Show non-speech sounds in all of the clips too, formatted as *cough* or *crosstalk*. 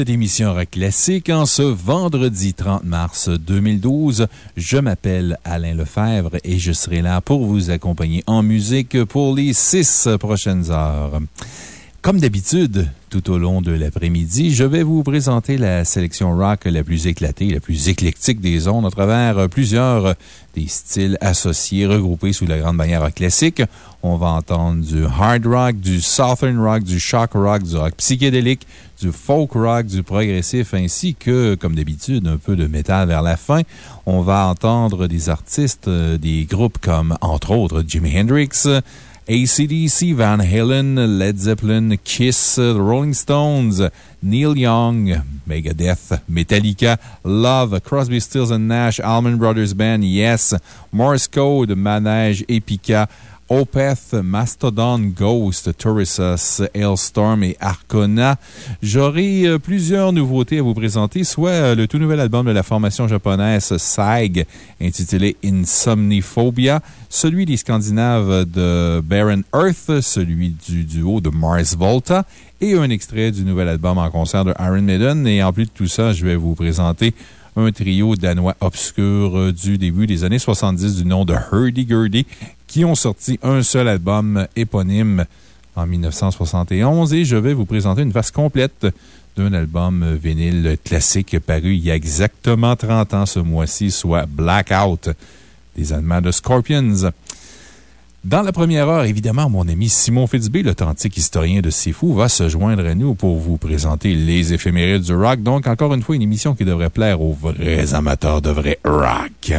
cette émission Rock Classique en ce vendredi 30 mars 2012. Je m'appelle Alain Lefebvre et je serai là pour vous accompagner en musique pour les six prochaines heures. Comme d'habitude, tout au long de l'après-midi, je vais vous présenter la sélection rock la plus éclatée, la plus éclectique des ondes à travers plusieurs des styles associés regroupés sous la grande bannière classique. On va entendre du hard rock, du southern rock, du shock rock, du rock psychédélique, du folk rock, du progressif, ainsi que, comme d'habitude, un peu de métal vers la fin. On va entendre des artistes, euh, des groupes comme, entre autres, Jimi Hendrix, ACDC, Van Halen, Led Zeppelin, Kiss, The Rolling Stones, Neil Young, Megadeth, Metallica, Love, Crosby, Stills and Nash, Allman Brothers Band, Yes, Morse Code, Manège, Epica, Opeth, Mastodon, Ghost, Taurus, Hailstorm et Arcona. J'aurai euh, plusieurs nouveautés à vous présenter, soit euh, le tout nouvel album de la formation japonaise SAG, intitulé Insomniphobia, celui des Scandinaves de Baron Earth, celui du duo de Mars Volta, et un extrait du nouvel album en concert de Iron Maiden. Et en plus de tout ça, je vais vous présenter un trio danois obscur euh, du début des années 70 du nom de Hurdy Gurdy qui ont sorti un seul album éponyme en 1971 et je vais vous présenter une face complète d'un album vinyle classique paru il y a exactement 30 ans ce mois-ci, soit Blackout des Allemands de Scorpions. Dans la première heure, évidemment, mon ami Simon Fitzbé, l'authentique historien de Fou, va se joindre à nous pour vous présenter les éphémérides du rock. Donc, encore une fois, une émission qui devrait plaire aux vrais amateurs de vrai rock.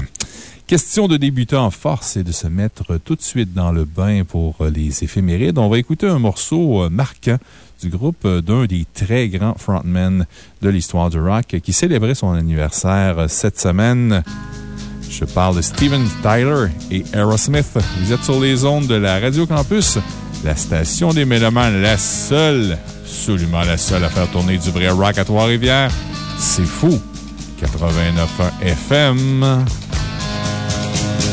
Question de débuter en force et de se mettre tout de suite dans le bain pour les éphémérides. On va écouter un morceau marquant du groupe d'un des très grands frontmen de l'histoire du rock qui célébrait son anniversaire cette semaine. Je parle de Steven Tyler et Aerosmith. Vous êtes sur les ondes de la Radio Campus, la station des Mélomanes, la seule, absolument la seule à faire tourner du vrai rock à Trois-Rivières. C'est fou! 89.1 FM. Right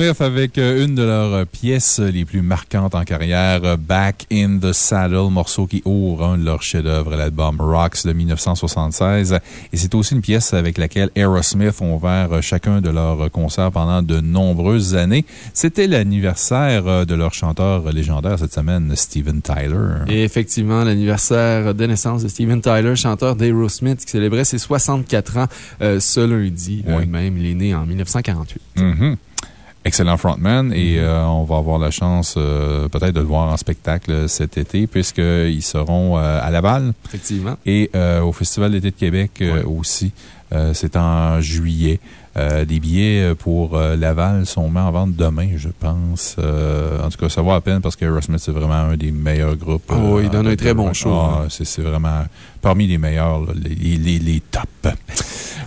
Aerosmith avec euh, une de leurs pièces les plus marquantes en carrière, Back in the Saddle, morceau qui ouvre un de leurs chefs-d'œuvre, l'album Rocks de 1976. Et c'est aussi une pièce avec laquelle Aerosmith ont ouvert chacun de leurs concerts pendant de nombreuses années. C'était l'anniversaire de leur chanteur légendaire cette semaine, Steven Tyler. Et effectivement, l'anniversaire de naissance de Steven Tyler, chanteur d'Aerosmith, qui célébrait ses 64 ans euh, ce lundi euh, même. Il est né en 1948 excellent frontman et mhm. euh, on va avoir la chance euh, peut-être de le voir en spectacle cet été puisqu'ils seront euh, à Laval. Effectivement. Et au Festival d'été de Québec aussi. C'est en juillet. Des billets pour Laval sont mis en vente demain, je pense. en tout cas, ça vaut la peine parce que Aerosmith, c'est vraiment un des meilleurs groupes. Oh, il donne un très bon show. Ah, hein. C'est vraiment parmi les meilleurs, les, les, les tops.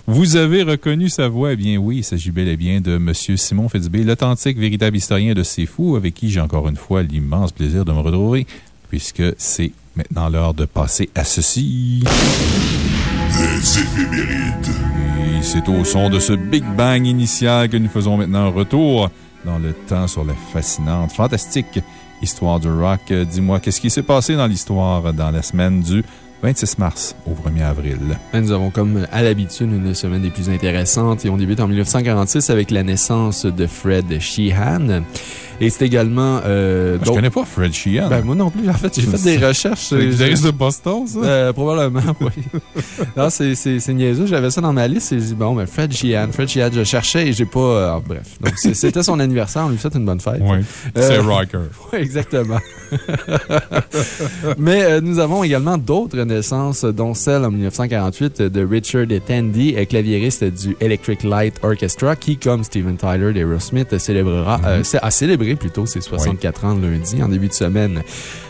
Vous avez reconnu sa voix? Eh bien oui, il s'agit bel et bien de M. Simon Fitzbé, l'authentique véritable historien de C'est Fou, avec qui j'ai encore une fois l'immense plaisir de me retrouver, puisque c'est maintenant l'heure de passer à ceci. Les éphémérides. C'est au son de ce Big Bang initial que nous faisons maintenant un retour dans le temps sur la fascinante, fantastique histoire du rock. Dis-moi, qu'est-ce qui s'est passé dans l'histoire dans la semaine du 26 mars au 1er avril? Nous avons, comme à l'habitude, une semaine des plus intéressantes et on débute en 1946 avec la naissance de Fred Sheehan. Et c'est également. Euh, je connais pas Fred Sheehan. Ben, moi non plus. En fait, j'ai fait des recherches. C'est de Boston, ça? Euh, probablement, *laughs* oui. non, c'est niaiseux. J'avais ça dans ma liste et j'ai dit, bon, ben, Fred Sheehan. Fred Sheehan, je cherchais et j'ai pas. Euh, bref. Donc, c'était son anniversaire. On lui souhaite une bonne fête. Oui. C'est rocker. *laughs* Oui, exactement. *laughs* Mais nous avons également d'autres naissances, dont celle en 1948 de Richard Tandy, claviériste du Electric Light Orchestra, qui, comme Steven Tyler d'Aerosmith, célébrera, mm-hmm. a célébré plutôt ses 64 ans lundi, en début de semaine.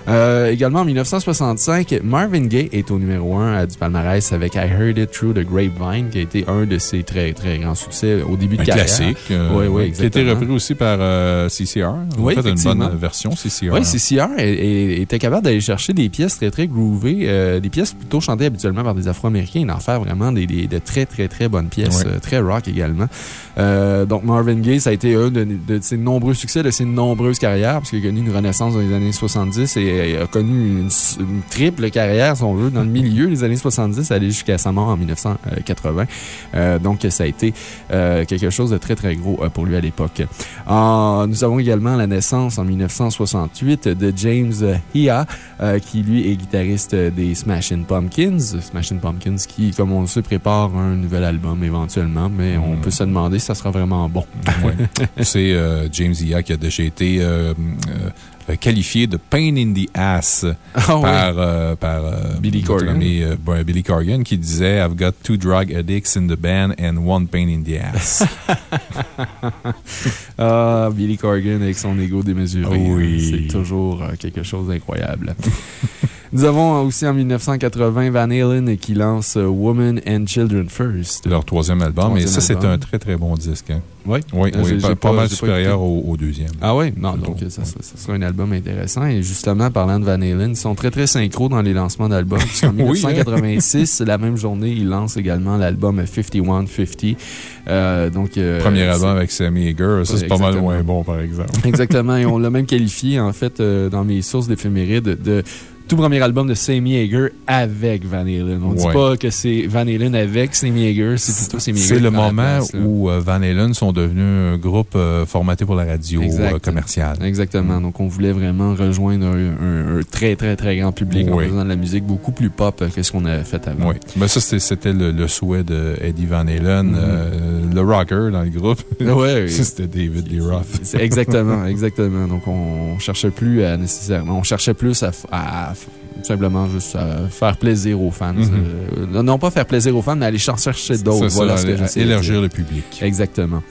Euh, également, en 1965, Marvin Gaye est au numéro 1 du palmarès avec I Heard It Through the Grapevine, qui a été un de ses très, très grands succès au début de carrière. classique. Euh, oui, oui, exactement. Qui a été repris aussi par euh, CCR. Oui, fait, une bonne version, CCR. Oui, CCR était capable d'aller chercher des pièces très, très groovées, des pièces plutôt chantées habituellement par des Afro-Américains et d'en faire vraiment des, de très, très, très bonnes pièces, très rock également. donc, Marvin Gaye, ça a été un de, de ses nombreux succès, de ses nombreuses carrières, parce qu'il a connu une renaissance dans les années 70 et a connu une, triple carrière, si on veut, dans le milieu des années 70, aller jusqu'à sa mort en 1980. Euh, donc, ça a été euh, quelque chose de très, très gros euh, pour lui à l'époque. Nous avons également la naissance en 1968 de James Hia, qui lui est guitariste des Smashing Pumpkins. Smashing Pumpkins qui, comme on le sait, prépare un nouvel album éventuellement, mais on mm. peut se demander si ça sera vraiment bon. *laughs* C'est James Hia qui a déjà été euh, qualifié de pain in the ass par, euh, par euh, Billy Corgan. Billy Corgan qui disait I've got two drug addicts in the band and one pain in the ass. *laughs* ah, Billy Corgan avec son ego démesuré. Oui. C'est toujours quelque chose d'incroyable. *laughs* Nous avons aussi en 1980 Van Halen qui lance euh, Woman and Children First. Leur troisième album. et ça, c'est un très, très bon disque. Hein. Oui. Oui, euh, pas, mal supérieur au, deuxième. Ah oui? Non, donc ça, sera un album intéressant. Et justement, parlant de Van Halen, ils sont très, très synchro dans les lancements d'albums. *laughs* En 1986, la même journée, ils lancent également l'album 5150. Euh, donc, euh, Premier album avec Sammy Hager. Ça, c'est pas mal moins bon, par exemple. Exactement. Et on l'a même qualifié, en fait, dans mes sources d'éphémérides, de tout premier album de Sammy Hager avec Van Halen. On ne dit pas que c'est Van Halen avec Sammy Hager, c'est plutôt Sammy Hager. C'est le moment où euh, Van Halen sont devenus un groupe euh, formaté pour la radio euh, commerciale. Exactement. Donc, on voulait vraiment rejoindre un, très, très, très grand public en faisant de la musique beaucoup plus pop que ce qu'on avait fait avant. Oui. Ben, ça, c'était le, souhait de Eddie Van Halen, mm-hmm. le rocker dans le groupe. *laughs* Oui. c'était David Lee Roth. Exactement, *laughs* exactement. Donc, on cherchait plus à nécessairement, on cherchait plus à simplement juste faire plaisir aux fans. Mhm. Euh, non pas faire plaisir aux fans, mais aller chercher d'autres. Voilà Élargir le public. Exactement.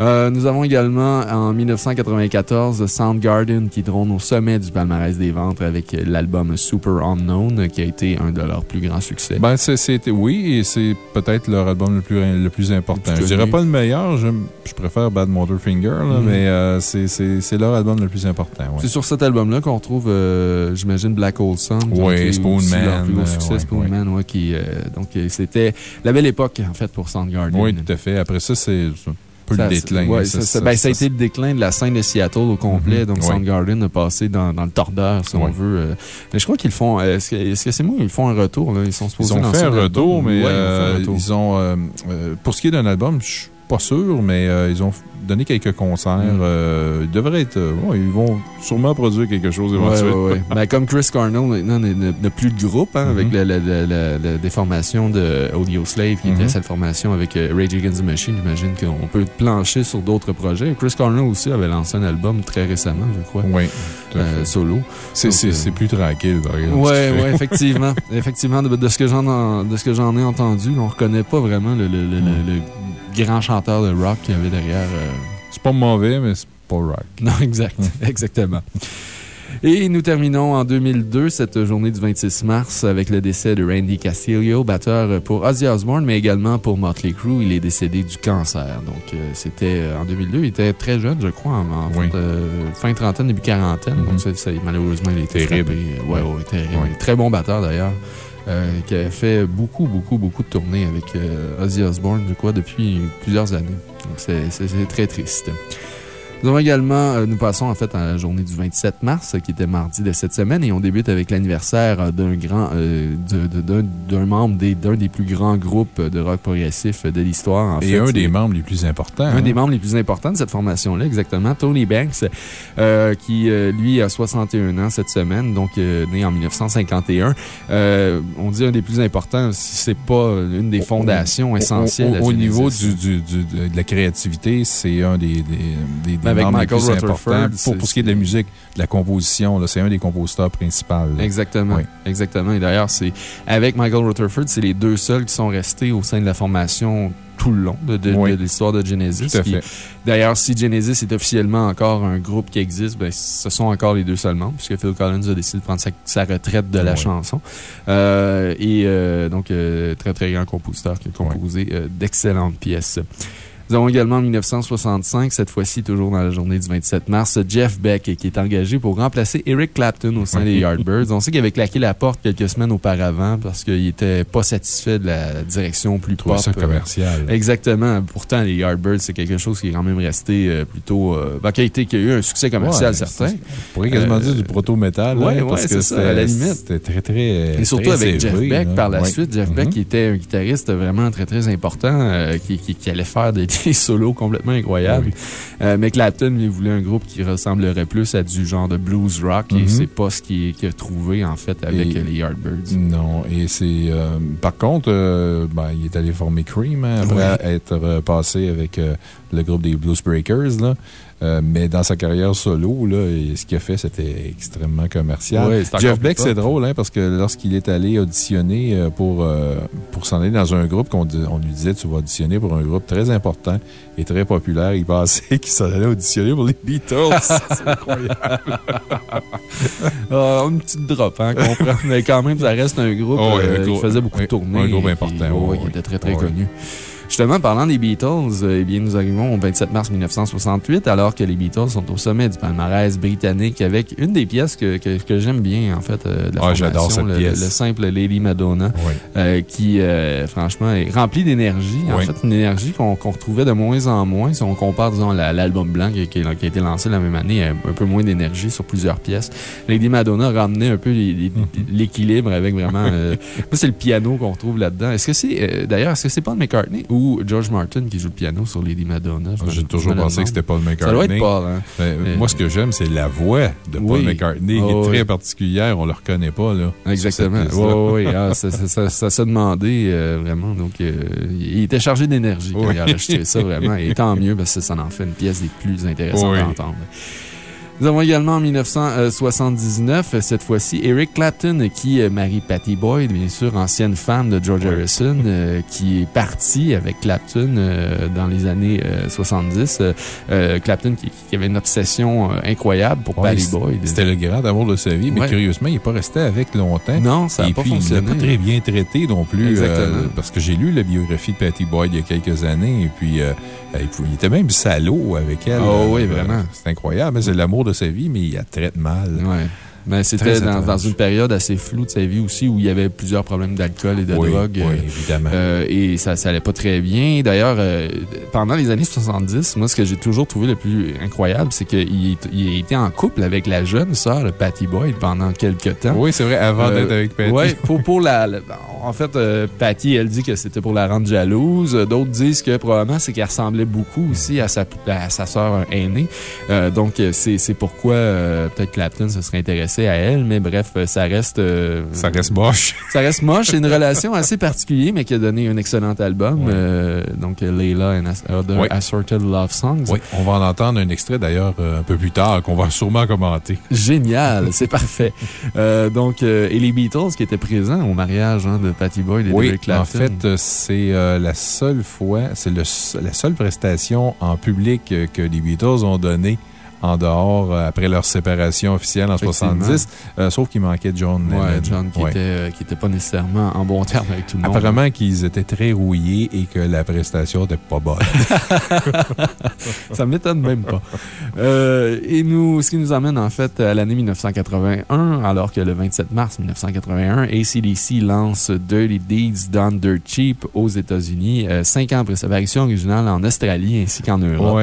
Euh, nous avons également en 1994 Soundgarden qui drône au sommet du palmarès des ventes avec l'album Super Unknown qui a été un de leurs plus grands succès. Ben, c'était, oui, et c'est peut-être leur album le plus, le plus important. Je dirais pas le meilleur, je, je préfère Bad Motorfinger, Finger, mhm. mais euh, c'est leur album le plus important. C'est sur cet album-là qu'on retrouve, euh, j'imagine, Black Hole Sun. Oui, Spoonman. Leur plus gros succès, Spoonman, qui, donc c'était la belle époque, en fait, pour Soundgarden. Oui, tout à fait. Après ça, c'est peu ça, le déclin. Ouais, ça, ça, ben, ça, a été le déclin de la scène de Seattle au complet. Mm -hmm. Donc, ouais. Soundgarden a passé dans, dans le tordeur, si ouais. on veut. Euh, mais je crois qu'ils font. Est-ce que c'est -ce moi, ils font un retour? Là? Ils sont supposés Ils ont fait un retour, mais euh, ils, ont, euh, pour ce qui est d'un album, je pas sûr, mais ils ont donné quelques concerts. Mm. Euh, ils devraient être. Euh, ouais, ils vont sûrement produire quelque chose éventuellement. Ouais, ouais, ben, comme Chris Cornell maintenant n'a plus de groupe hein, mm -hmm. avec la, la, la, la, déformation de Audio Slave, qui mm -hmm. était cette formation avec euh, Rage Against the Machine. J'imagine qu'on peut plancher sur d'autres projets. Chris Cornell aussi avait lancé un album très récemment, je crois. Oui. Euh, solo. C'est plus tranquille, par exemple. Oui, ouais, effectivement. *laughs* effectivement, de, de ce que j'en ai entendu, on ne reconnaît pas vraiment le, le, le, le grand chanteur de rock qu'il y avait derrière. Euh... C'est pas mauvais, mais c'est pas rock. *laughs* Non, exact. *laughs* exactement. Et nous terminons en 2002 cette journée du 26 mars avec le décès de Randy Castillo, batteur pour Ozzy Osbourne, mais également pour Motley Crue. Il est décédé du cancer. Donc, euh, c'était en 2002. Il était très jeune, je crois, en, oui. fait, euh, fin trentaine, début quarantaine. Mm -hmm. Donc, ça, ça, malheureusement, il était terrible. Frappé. Ouais, ouais, terrible. Oui. Très bon batteur d'ailleurs. Euh, qui avait fait beaucoup, beaucoup, beaucoup de tournées avec euh, Ozzy Osbourne, je crois, depuis plusieurs années. Donc, c'est très triste. Nous avons également, euh, nous passons en fait à la journée du 27 mars, qui était mardi de cette semaine, et on débute avec l'anniversaire d'un grand, euh, d'un membre d'un des plus grands groupes de rock progressif de l'histoire. Et fait, un des membres les plus importants. Un hein? des membres les plus importants de cette formation-là, exactement. Tony Banks, euh, qui, lui, a 61 ans cette semaine, donc né en 1951. on dit un des plus importants, si c'est pas une des fondations essentielles. Au, au, au niveau du, du, du, de la créativité, c'est un des, des, des, des avec Michael Rutherford. Pour, pour ce qui est de la musique, de la composition, c'est un des compositeurs principaux. Là. Exactement. Oui. Exactement. Et d'ailleurs, c'est avec Michael Rutherford, c'est les deux seuls qui sont restés au sein de la formation tout le long de, de, oui. de l'histoire de Genesis. D'ailleurs, si Genesis est officiellement encore un groupe qui existe, ben, ce sont encore les deux seuls membres, puisque Phil Collins a décidé de prendre sa, sa retraite de la oui. chanson. Euh, et euh, donc, euh, très, très grand compositeur qui a composé oui. d'excellentes pièces. Nous avons également en 1965, cette fois-ci toujours dans la journée du 27 mars, Jeff Beck qui est engagé pour remplacer Eric Clapton au sein des Yardbirds. On sait qu'il avait claqué la porte quelques semaines auparavant parce qu'il n'était pas satisfait de la direction plus pop. ça commercial. Exactement. Pourtant, les Yardbirds, c'est quelque chose qui est quand même resté plutôt. Euh, ben, qui, a été, qui a eu un succès commercial ouais, certain. On pourrait quasiment euh, dire du proto-métal. Oui, hein, ouais, c'est ça, à la limite. C'était très, très. Et surtout très avec Jeff Beck là. par la ouais. suite. Jeff mm -hmm. Beck qui était un guitariste vraiment très, très important euh, qui, qui, qui, allait faire des, *laughs* des solos complètement incroyable. Oui. Euh, mais Clapton, il voulait un groupe qui ressemblerait plus à du genre de blues rock mm -hmm. et c'est pas ce qu'il qu a trouvé, en fait, avec et, les Yardbirds. Non, et c'est. Euh, par contre, euh, ben, il est allé former Cream hein, après oui. être passé avec le groupe des Blues Breakers, là. Euh, mais dans sa carrière solo, là, ce qu'il a fait, c'était extrêmement commercial. Jeff Beck, c'est drôle, hein, parce que lorsqu'il est allé auditionner pour, euh, pour s'en aller dans un groupe, qu'on on lui disait tu vas auditionner pour un groupe très important et très populaire, il pensait *laughs* qu'il s'en allait auditionner pour les Beatles. *laughs* c'est incroyable. oh, *laughs* une petite drop, hein, comprends. mais quand même, ça reste un groupe oh, ouais, euh, qui faisait beaucoup de tournées. Un groupe important, oui. qui était très, très connu. Justement, parlant des Beatles, euh, eh bien, nous arrivons au 27 mars 1968, alors que les Beatles sont au sommet du palmarès britannique avec une des pièces que, que, que j'aime bien, en fait, euh, de la ah, j'adore cette le, pièce. Le, simple Lady Madonna, oui. euh, qui, franchement, est rempli d'énergie. En oui. fait, une énergie qu'on qu retrouvait de moins en moins. Si on compare, disons, l'album blanc qui, qui, a été lancé la même année, un peu moins d'énergie sur plusieurs pièces. Lady Madonna ramenait un peu l'équilibre avec vraiment... *laughs* c'est le piano qu'on retrouve là-dedans. Est-ce que c'est, d'ailleurs, est-ce que c'est Paul McCartney ou George Martin qui joue le piano sur Lady Madonna. J'ai toujours pensé que c'était Paul McCartney. Ça doit être Paul, hein? Mais... Moi, ce que j'aime, c'est la voix de Paul oui. McCartney, qui oh, est très oui. particulière. On ne le reconnaît pas, là. Exactement. Oui, oui. Ah, ça, ça, ça s'est demandé, euh, vraiment. Donc, euh, il était chargé d'énergie quand il a enregistré ça, vraiment. Et tant mieux, parce que ça en fait une pièce des plus intéressantes à entendre. Nous avons également en 1979, cette fois-ci, Eric Clapton qui marie Patty Boyd, bien sûr, ancienne femme de George Harrison, euh, qui est partie avec Clapton euh, dans les années euh, 70. Clapton qui, qui, avait une obsession incroyable pour ouais, Patty Boyd. C'était le grand amour de sa vie, mais ouais. curieusement, il n'est pas resté avec longtemps. Non, ça n'a pas puis, fonctionné. Il pas très bien traité non plus. parce que j'ai lu la biographie de Patty Boyd il y a quelques années, et puis il était même salaud avec elle. Oh oui, vraiment. C'est incroyable. C'est l'amour de sa vie, mais il a traite mal. Ouais. Mais c'était dans, une période assez floue de sa vie aussi où il y avait plusieurs problèmes d'alcool et de drogue. Oui, évidemment. et ça, ça allait pas très bien. D'ailleurs, pendant les années 70, moi, ce que j'ai toujours trouvé le plus incroyable, c'est qu'il il était en couple avec la jeune sœur de Patty Boyd pendant quelques temps. Oui, c'est vrai, avant d'être avec Patty. Oui, pour, pour la, En fait, Patty, elle dit que c'était pour la rendre jalouse. D'autres disent que probablement c'est qu'elle ressemblait beaucoup aussi à sa, à sa sœur aînée. donc, c'est pourquoi peut-être Clapton se serait intéressé à elle. Mais bref, ça reste... ça reste moche. *laughs* ça reste moche. C'est une relation assez particulière, mais qui a donné un excellent album. donc, Layla and Other Assorted Love Songs. Oui, on va en entendre un extrait d'ailleurs un peu plus tard qu'on va sûrement commenter. Génial, c'est parfait. *laughs* donc, et les Beatles qui étaient présents au mariage hein, de Patty Boyd et oui, Clapton. En fait, c'est la seule fois, c'est la seule prestation en public que les Beatles ont donnée en dehors euh, après leur séparation officielle en 70, euh, sauf qu'il manquait John Ouais, John qui, Était, euh, pas nécessairement en bon terme avec tout le monde. Apparemment qu'ils étaient très rouillés et que la prestation n'était pas bonne. *laughs* Ça m'étonne même pas. et nous, ce qui nous amène en fait à l'année 1981, alors que le 27 mars 1981, ACDC lance Dirty Deeds Done Dirt Cheap aux États-Unis, cinq ans après sa parution originale en Australie ainsi qu'en Europe.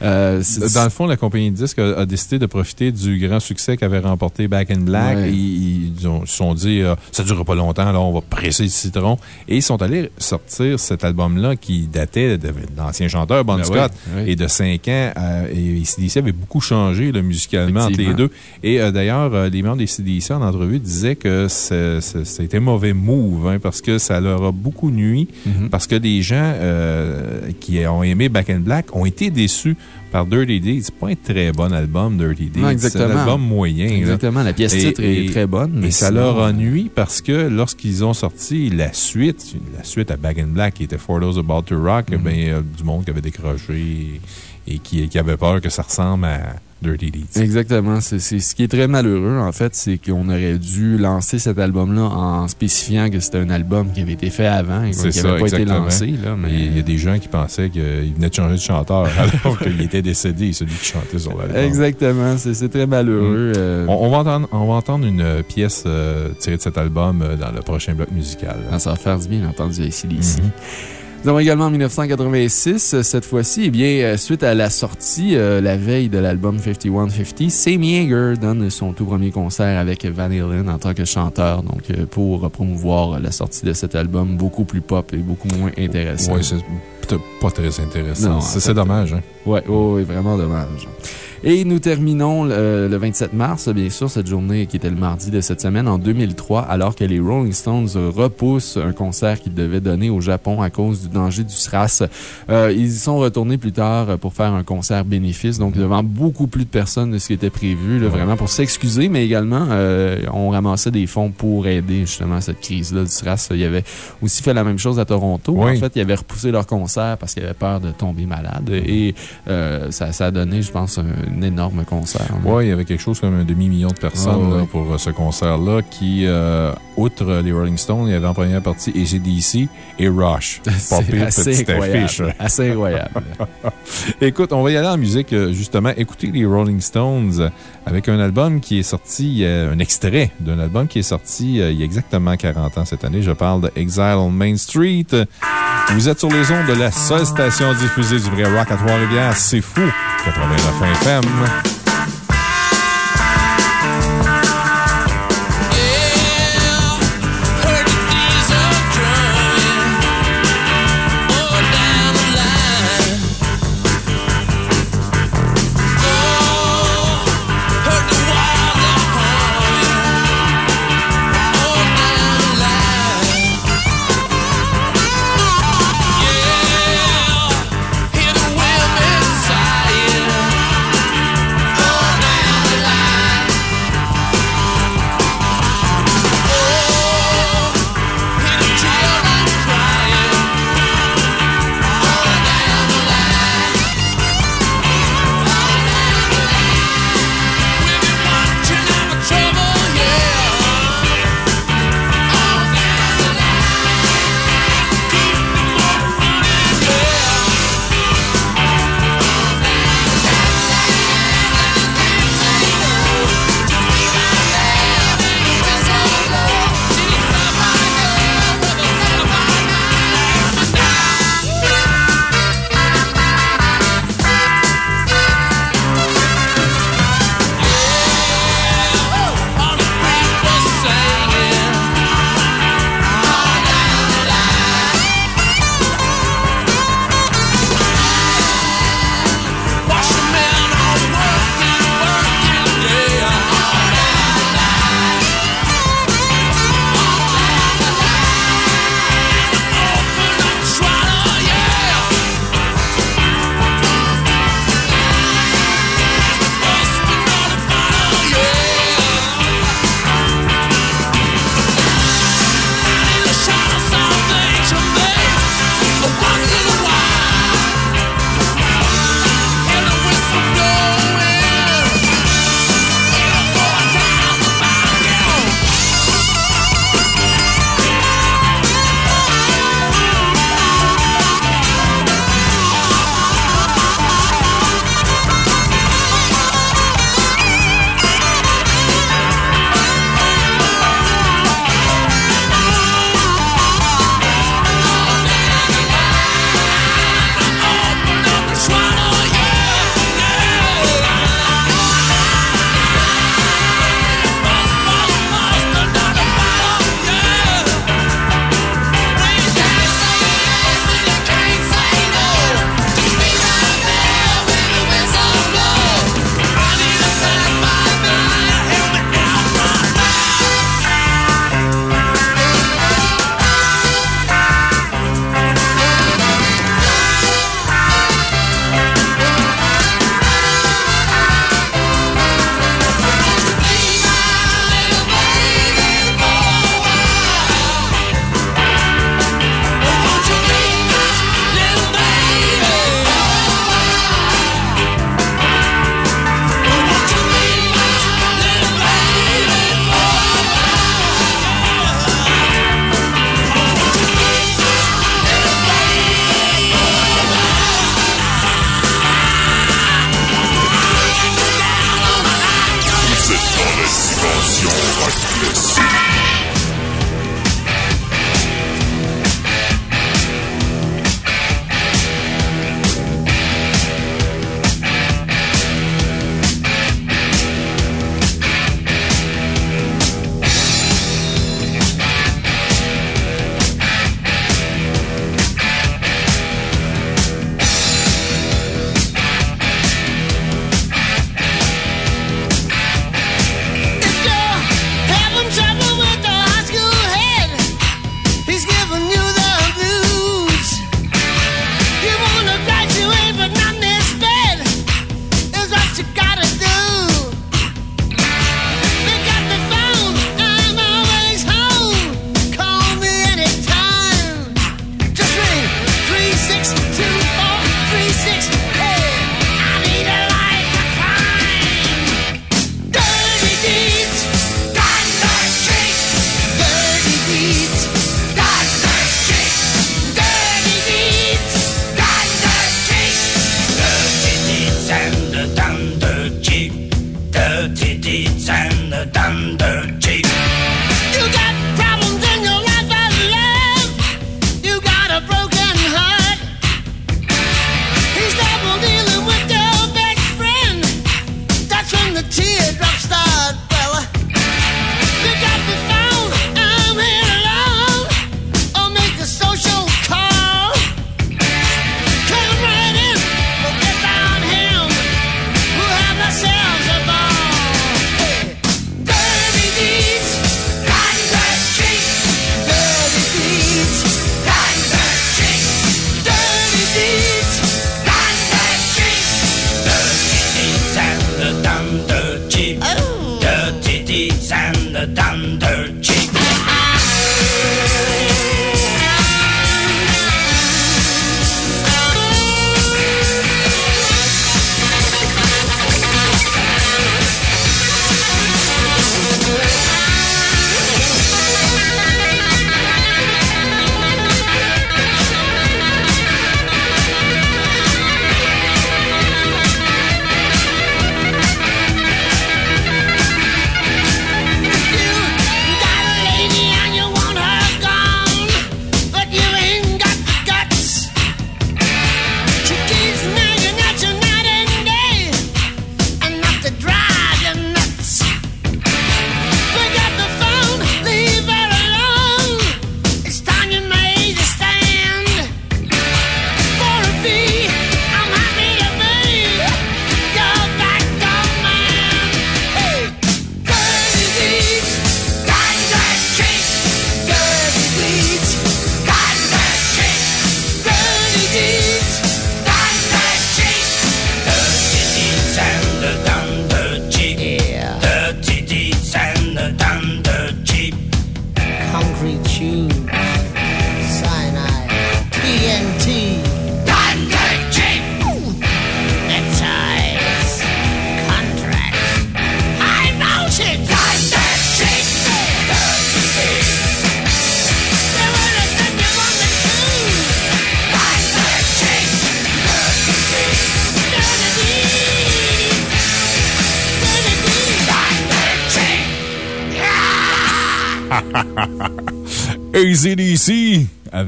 Dans le fond, la compagnie disque a, décidé de profiter du grand succès qu'avait remporté Back in Black. Ils, se sont dit, euh, ça ne durera pas longtemps, alors on va presser le citron. Et ils sont allés sortir cet album-là qui datait de, l'ancien chanteur Bon ben Scott et de 5 ans. Euh, et CDC avait beaucoup changé musicalement entre les deux. Et euh, d'ailleurs, les membres des CDC en entrevue disaient que c'était mauvais move hein, parce que ça leur a beaucoup nuit. Mm-hmm. Parce que des gens qui ont aimé Back in Black ont été déçus par Dirty Deeds. C'est pas un très bon album, Dirty Deeds. C'est un album moyen. Exactement. La pièce titre est très bonne. Mais ça leur ennuie parce que lorsqu'ils ont sorti la suite, la suite à Back in Black qui était For Those About to Rock, mm-hmm. ben, du monde qui avait décroché et qui, qui avait peur que ça ressemble à Dirty Deeds. Exactement. C'est ce qui est très malheureux, en fait, c'est qu'on aurait dû lancer cet album-là en spécifiant que c'était un album qui avait été fait avant et qui n'avait pas été lancé. mais... Il y a des gens qui pensaient qu'il venait de changer de chanteur *laughs* alors qu'il était décédé, celui qui chantait sur l'album. Exactement. C'est très malheureux. Mm. Euh. On, va entendre, on va entendre une pièce euh, tirée de cet album euh, dans le prochain bloc musical. Ah, ça va faire du bien d'entendre ici, ici. Nous avons également en 1986, cette fois-ci, eh bien, euh, suite à la sortie, euh, la veille de l'album 5150, Sam Yeager donne son tout premier concert avec Van Halen en tant que chanteur, donc euh, pour promouvoir la sortie de cet album beaucoup plus pop et beaucoup moins intéressant. Oui, c'est pas très intéressant. C'est dommage. Hein? Oui, oui, vraiment dommage. Et nous terminons le, 27 mars, bien sûr, cette journée qui était le mardi de cette semaine en 2003, alors que les Rolling Stones repoussent un concert qu'ils devaient donner au Japon à cause du danger du SRAS. Euh, ils y sont retournés plus tard pour faire un concert bénéfice, donc devant beaucoup plus de personnes de ce qui était prévu, vraiment pour s'excuser, mais également euh, on ramassait des fonds pour aider justement cette crise-là du SRAS. Il y avait aussi fait la même chose à Toronto. En fait, ils avaient repoussé leur concert parce qu'ils avaient peur de tomber malade et euh, ça, ça a donné, je pense, un énorme concert. Oui, il y avait quelque chose comme un demi-million de personnes ah, pour euh, ce concert-là qui, euh, outre les Rolling Stones, il y avait en première partie ACDC et Rush. *laughs* C'est assez, incroyable. assez *laughs* incroyable. Écoute, on va y aller en musique, euh, justement. Écoutez les Rolling Stones avec un album qui est sorti, un extrait d'un album qui est sorti il y a exactement 40 ans cette année. Je parle de Exile on Main Street. Vous êtes sur les ondes de la seule station diffusée du vrai rock à Trois-Rivières. C'est fou. 89 FM. ACDC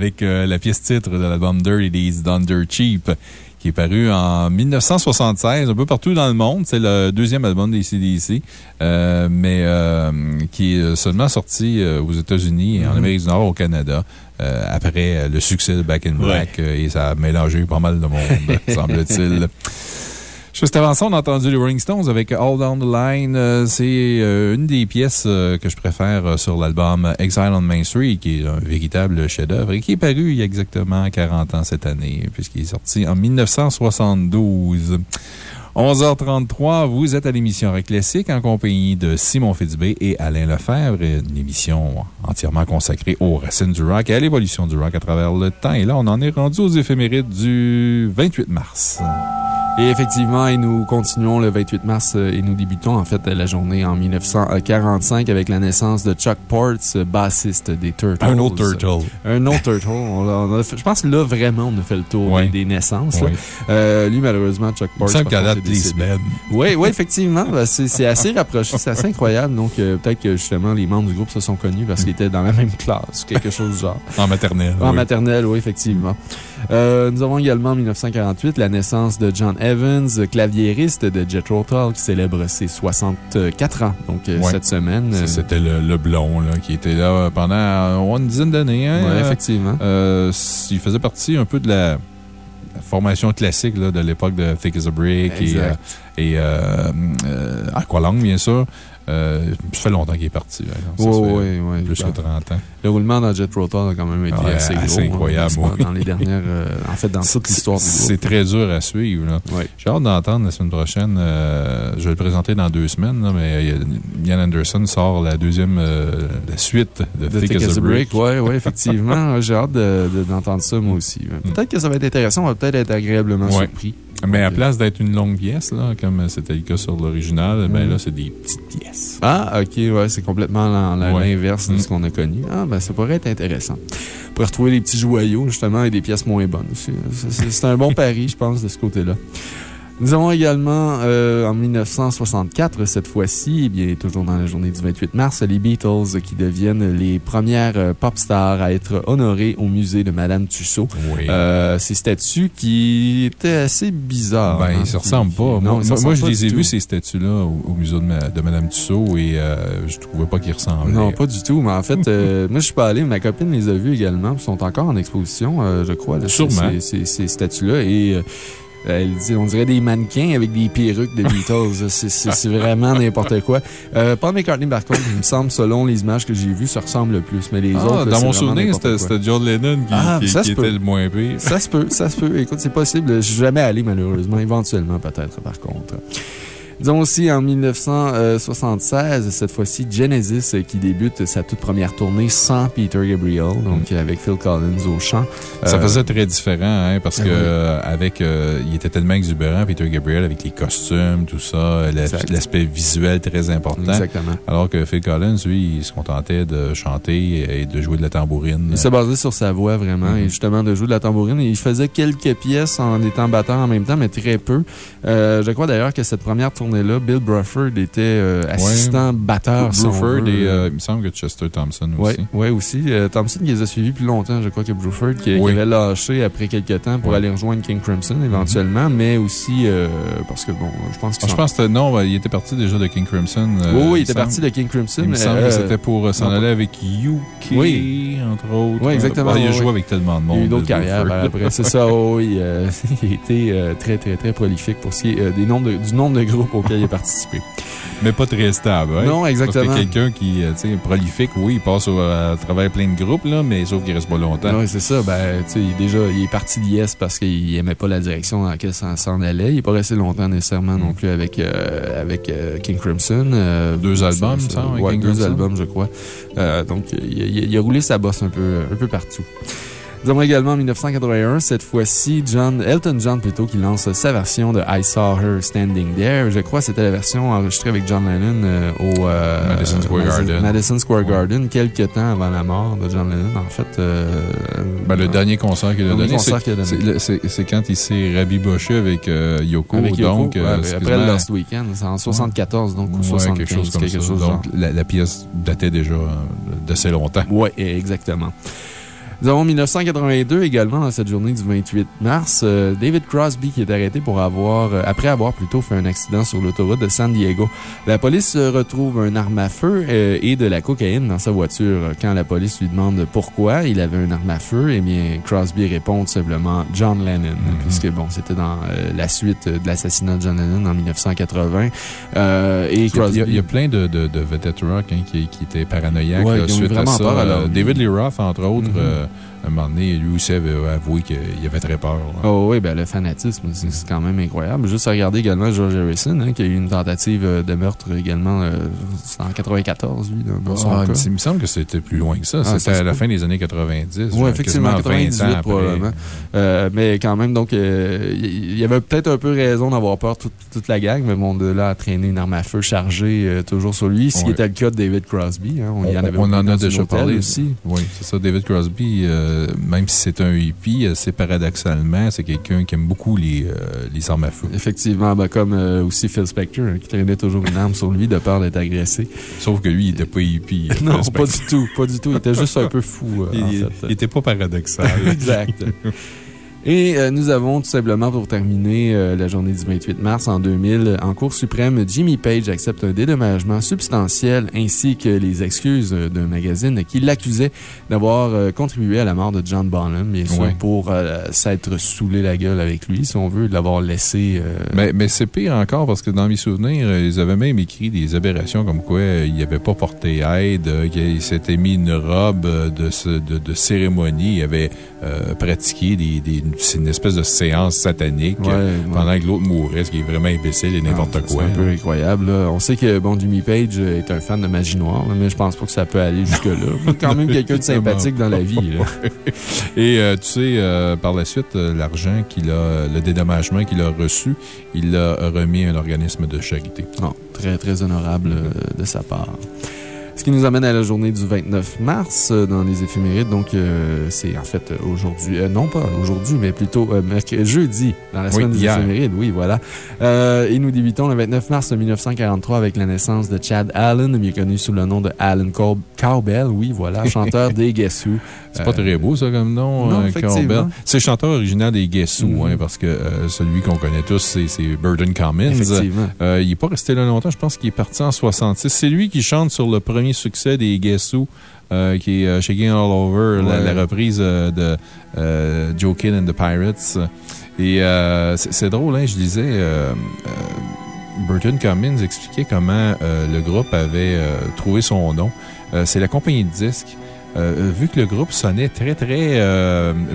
avec euh, la pièce titre de l'album Dirty Deeds Thunder Cheap qui est paru en 1976, un peu partout dans le monde. C'est le deuxième album des CDC, euh, mais euh, qui est seulement sorti aux États-Unis et en mm-hmm. Amérique du Nord, au Canada, après le succès de Back in Black. et ça a mélangé pas mal de monde, *laughs* semble-t-il. Juste avant ça, on a entendu les Rolling Stones avec All Down the Line. Euh, c'est euh, une des pièces euh, que je préfère sur l'album Exile on Main Street, qui est un véritable chef-d'œuvre et qui est paru il y a exactement 40 ans cette année, puisqu'il est sorti en 1972. 11h33, vous êtes à l'émission Rock Classique en compagnie de Simon Fitzbé et Alain Lefebvre, une émission entièrement consacrée aux racines du rock et à l'évolution du rock à travers le temps. Et là, on en est rendu aux éphémérides du 28 mars. Et effectivement, et nous continuons le 28 mars euh, et nous débutons en fait la journée en 1945 avec la naissance de Chuck Ports, bassiste des Turtles. Un autre Turtle. Un autre Turtle. je pense que là, vraiment, on a fait le tour des, naissances. Euh, lui, malheureusement, Chuck Ports. Il semble des semaines. Oui, oui, effectivement. Ben, c'est assez rapproché. C'est assez incroyable. Donc, euh, peut-être que justement, les membres du groupe se sont connus parce qu'ils étaient dans la même classe, quelque chose du genre. En maternelle. En maternelle, oui, effectivement. Nous avons également en 1948 la naissance de John Evans, claviériste de Jethro Tull, qui célèbre ses 64 ans, donc euh, cette semaine. Euh, c'était le, blond là, qui était là pendant euh, une dizaine d'années. Hein, oui, effectivement. il faisait partie un peu de la formation classique de l'époque de Thick as a Brick et, et Aqualung, bien sûr. Euh, ça fait longtemps qu'il est parti. oui, oui, Plus que 30 ans. Le roulement dans Jet Rotor a quand même été assez, assez hein, incroyable. Dans les dernières. Euh, en fait, dans toute l'histoire du C'est très dur à suivre. J'ai hâte d'entendre la semaine prochaine. Euh, je vais le présenter dans deux semaines, mais Ian Anderson sort la deuxième. la suite de, Thick, as a Brick. Oui, ouais, effectivement. *laughs* J'ai hâte d'entendre ça, moi aussi. Mm. Peut-être que ça va être intéressant. On va peut-être être agréablement surpris. Mais à place d'être une longue pièce, là, comme c'était le cas sur l'original, ben là, c'est des petites pièces. Ah, ok, ouais, c'est complètement l'inverse de mm. ce qu'on a connu. Ah, ben ça pourrait être intéressant. Pour retrouver des petits joyaux, justement, et des pièces moins bonnes aussi. C'est un bon *laughs* pari, je pense, de ce côté-là. Nous avons également, euh, en 1964, cette fois-ci, eh bien, toujours dans la journée du 28 mars, les Beatles qui deviennent les premières euh, pop stars à être honorées au musée de Madame Tussaud. Euh, ces statues qui étaient assez bizarres. Ben, ils ne se ressemblent pas. Non, moi, je les ai vus, ces statues-là, au, musée de, Madame Tussaud, et je trouvais pas qu'ils ressemblaient. Non, pas du tout. Mais en fait, *laughs* moi, je suis pas allé. Ma copine les a vus également. Ils sont encore en exposition, je crois. Sûrement. Ces, ces statues-là. Et elle dit, on dirait des mannequins avec des perruques de Beatles. C'est vraiment n'importe quoi. Euh, Paul McCartney, par contre, il me semble, selon les images que j'ai vues, ça ressemble le plus. Mais les ah, autres. Dans mon souvenir, c'était John Lennon qui, ah, était le moins pire. Ça se peut, ça se peut. Écoute, c'est possible. Je suis jamais allé, malheureusement. Éventuellement, peut-être, par contre. Disons aussi en 1976, cette fois-ci, Genesis euh, qui débute sa toute première tournée sans Peter Gabriel, donc mm. avec Phil Collins au chant. Ça euh, faisait très différent, hein, parce ben que euh, avec, il était tellement exubérant, Peter Gabriel, avec les costumes, tout ça, l'aspect visuel très important. Exactement. Alors que Phil Collins, lui, il se contentait de chanter et de jouer de la tambourine. Il s'est basé sur sa voix, vraiment, mm-hmm. et justement de jouer de la tambourine. il faisait quelques pièces en étant batteur en même temps, mais très peu. je crois d'ailleurs que cette première tournée là Bill Bruford était euh, assistant batteur. Bruford et euh, il me semble que Chester Thompson aussi. Oui, aussi. Euh, Thompson qui les a suivis plus longtemps, je crois que Bruford, qui, avait lâché après quelques temps pour aller rejoindre King Crimson éventuellement, mais aussi parce que, bon, je pense que. je pense que non, il était parti déjà de King Crimson. oui, il était parti de King Crimson. Il me semble que c'était pour s'en aller avec UK, entre autres. Oui, exactement. il a joué avec tellement de monde. Il a eu d'autres carrières après. C'est ça, *laughs* oui. *laughs* il a été très, très, très prolifique pour ce qui est du nombre de groupes auquel il a participé. Mais pas très stable. Hein? Non, exactement. Parce que quelqu'un qui est prolifique, oui, il passe à travers plein de groupes, là, mais sauf qu'il reste pas longtemps. Oui, c'est ça. Ben, il, déjà, il est parti d'IS parce qu'il n'aimait pas la direction dans laquelle ça s'en allait. Il n'est pas resté longtemps nécessairement non mm. plus avec, euh, avec euh, King Crimson. Euh, deux albums, ça, ça ouais, deux albums, je crois. donc, il, il, a roulé sa bosse un peu, un peu partout. Nous avons également en 1981, cette fois-ci, John, Elton John plutôt, qui lance sa version de I Saw Her Standing There. Je crois que c'était la version enregistrée avec John Lennon euh, au euh, Madison Square Garden. Madison Square Garden, quelques temps avant la mort de John Lennon. En fait, euh, ben, le dernier concert qu'il a donné, c'est quand il s'est rabiboché avec Yoko. Avec Yoko, donc, après le Last Weekend, c'est en 74, donc, ou 75, quelque chose comme quelque ça. Chose donc, la, pièce datait déjà d'assez longtemps. Oui, exactement. Nous avons 1982 également, dans cette journée du 28 mars, euh, David Crosby qui est arrêté pour avoir, euh, après avoir plutôt fait un accident sur l'autoroute de San Diego. La police retrouve un arme à feu euh, et de la cocaïne dans sa voiture. Quand la police lui demande pourquoi il avait un arme à feu, eh bien, Crosby répond simplement John Lennon, mm-hmm. puisque bon, c'était dans la suite de l'assassinat de John Lennon en 1980. et Crosby, il, y a, plein de, de, de vedettes rock hein, qui, qui, étaient paranoïaques suite à ça. David Lee Roth, entre autres. Mm-hmm uh, un moment donné, lui aussi avait avoué qu'il avait très peur. Oh oui, ben, le fanatisme, c'est quand même incroyable. Juste à regarder également George Harrison, hein, qui a eu une tentative euh, de meurtre également euh, en 94, lui, dans, son ah, Il me semble que c'était plus loin que ça. Ah, c'était à la fin des années 90. Oui, effectivement, 98 probablement. Euh, mais quand même, donc, il y avait peut-être un peu raison d'avoir peur toute, toute, la gang, mais bon, de là à traîner une arme à feu chargée toujours sur lui, ce qui était le cas de David Crosby. Hein. on, y en, avait on en a déjà parlé aussi. Oui, c'est ça. David Crosby, euh, même si c'est un hippie, assez paradoxalement, c'est quelqu'un qui aime beaucoup les, euh, les, armes à feu. Effectivement, ben, comme euh, aussi Phil Spector, hein, qui traînait toujours une arme sur lui de peur d'être agressé. Sauf que lui, il n'était pas hippie. *laughs* non, pas du tout. Pas du tout. Il était juste un peu fou. il n'était pas paradoxal. *laughs* exact. *laughs* Et euh, nous avons tout simplement, pour terminer euh, la journée du 28 mars en 2000, en Cour suprême, Jimmy Page accepte un dédommagement substantiel ainsi que les excuses d'un magazine qui l'accusait d'avoir euh, contribué à la mort de John Bonham, bien sûr, pour s'être saoulé la gueule avec lui, si on veut, de l'avoir laissé. Mais, mais c'est pire encore parce que dans mes souvenirs, ils avaient même écrit des aberrations comme quoi il n'avait pas porté aide, qu'il s'était mis une robe de, de, de cérémonie, il avait pratiqué des, des c'est une espèce de séance satanique pendant que l'autre mourait, ce qui est vraiment imbécile et n'importe quoi. C'est un peu incroyable. On sait que bon, Jimmy Page est un fan de magie noire, mais je pense pas que ça peut aller jusque-là. quand même quelqu'un de *laughs* sympathique dans la vie. *laughs* et euh, tu sais, euh, par la suite, euh, l'argent qu'il a, le dédommagement qu'il a reçu, il l'a remis à un organisme de charité. Non, très, très honorable de sa part. Ce qui nous amène à la journée du 29 mars euh, dans les éphémérides. Donc, euh, c'est en fait aujourd'hui, euh, non pas aujourd'hui, mais plutôt jeudi dans la semaine des éphémérides. Oui, voilà. et nous débutons le 29 mars 1943 avec la naissance de Chad Allen, mieux connu sous le nom de Alan Cowbell. Oui, voilà, chanteur *laughs* des Guess Who. C'est pas très beau, ça, comme nom, non, Cowbell. C'est le chanteur original des Guess Who, mm-hmm. hein, parce que celui qu'on connaît tous, c'est Burden Cummins. Effectivement. il n'est pas resté là longtemps. Je pense qu'il est parti en 66. C'est lui qui chante sur le premier succès des Guess Who, euh, qui est euh, Shaking All Over, la, reprise euh, de Joe Kidd and the Pirates. Et c'est drôle, hein, je disais, Burton Cummins expliquait comment le groupe avait trouvé son nom. c'est la compagnie de disques. Vu que le groupe sonnait très, très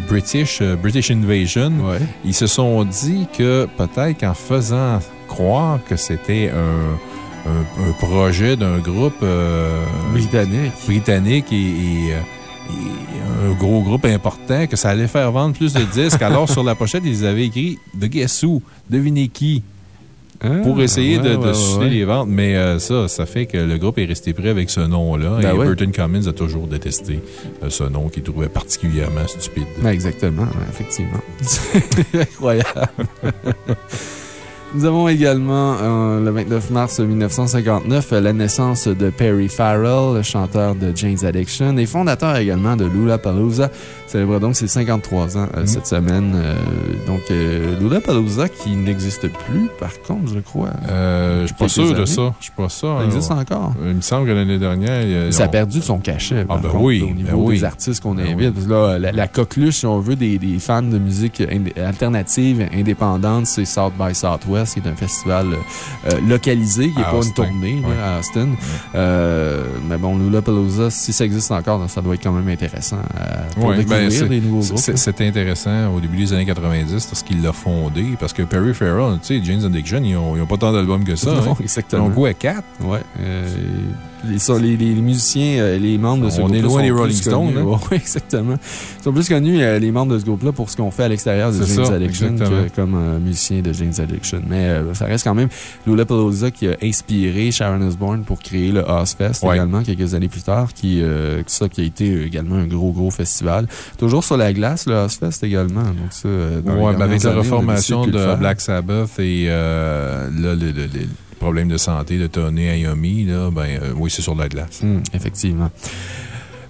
British, British Invasion, ils se sont dit que peut-être qu'en faisant croire que c'était un un, projet d'un groupe euh, britannique, britannique et, euh, un gros groupe important, que ça allait faire vendre plus de disques. *laughs* Alors, sur la pochette, ils avaient écrit The Guess Who, devinez qui? Ah, pour essayer de, de les ventes. Mais euh, ça, ça fait que le groupe est resté prêt avec ce nom-là. Ben et Burton Cummins a toujours détesté ce nom qu'il trouvait particulièrement stupide. Ben, exactement, effectivement. *laughs* C'est incroyable. *laughs* Nous avons également, euh, le 29 mars 1959, la naissance de Perry Farrell, chanteur de Jane's Addiction et fondateur également de Lula Palooza célèbre donc ses 53 ans euh, cette semaine. Euh, donc, euh, Lollapalooza qui n'existe plus, par contre, je crois. je suis pas sûr de ça. Je suis pas sûr. Ça existe encore? Il me semble que l'année dernière. ça a perdu son cachet. Ah, ben oui. Au niveau ben des artistes qu'on ben invite. Là, la, coqueluche, si on veut, des, des fans de musique alternative, indépendante, c'est South by Southwest, qui est un festival localisé, qui n'est pas une tournée à Austin. mais bon, Lollapalooza, si ça existe encore, ça doit être quand même intéressant pour découvrir c'était intéressant au début des années 90 lorsqu'il l'a fondé, parce que Perry Farrell, tu sais, James Addiction, ils n'ont pas tant d'albums que ça. *laughs* Non, hein. exactement. Ils ont à 4. Ouais. Euh, les, les, musiciens, euh, les membres de ce groupe. On est loin des Rolling Stones. Hein? Oui, exactement. Ils sont plus connus, euh, les membres de ce groupe-là, pour ce qu'on fait à l'extérieur de James Addiction comme euh, musicien de James Addiction. Mais ça reste quand même Lula Pelosa qui a inspiré Sharon Osbourne pour créer le Ozfest également, quelques années plus tard, qui, ça, qui a été également un gros, gros festival. Toujours sur la glace, le Ozfest également. Donc, ça, ouais, avec la reformation de Black Sabbath et là, le, le problèmes de santé de Tony Iommi, là, ben, euh, oui, c'est sur la glace. Hmm, effectivement.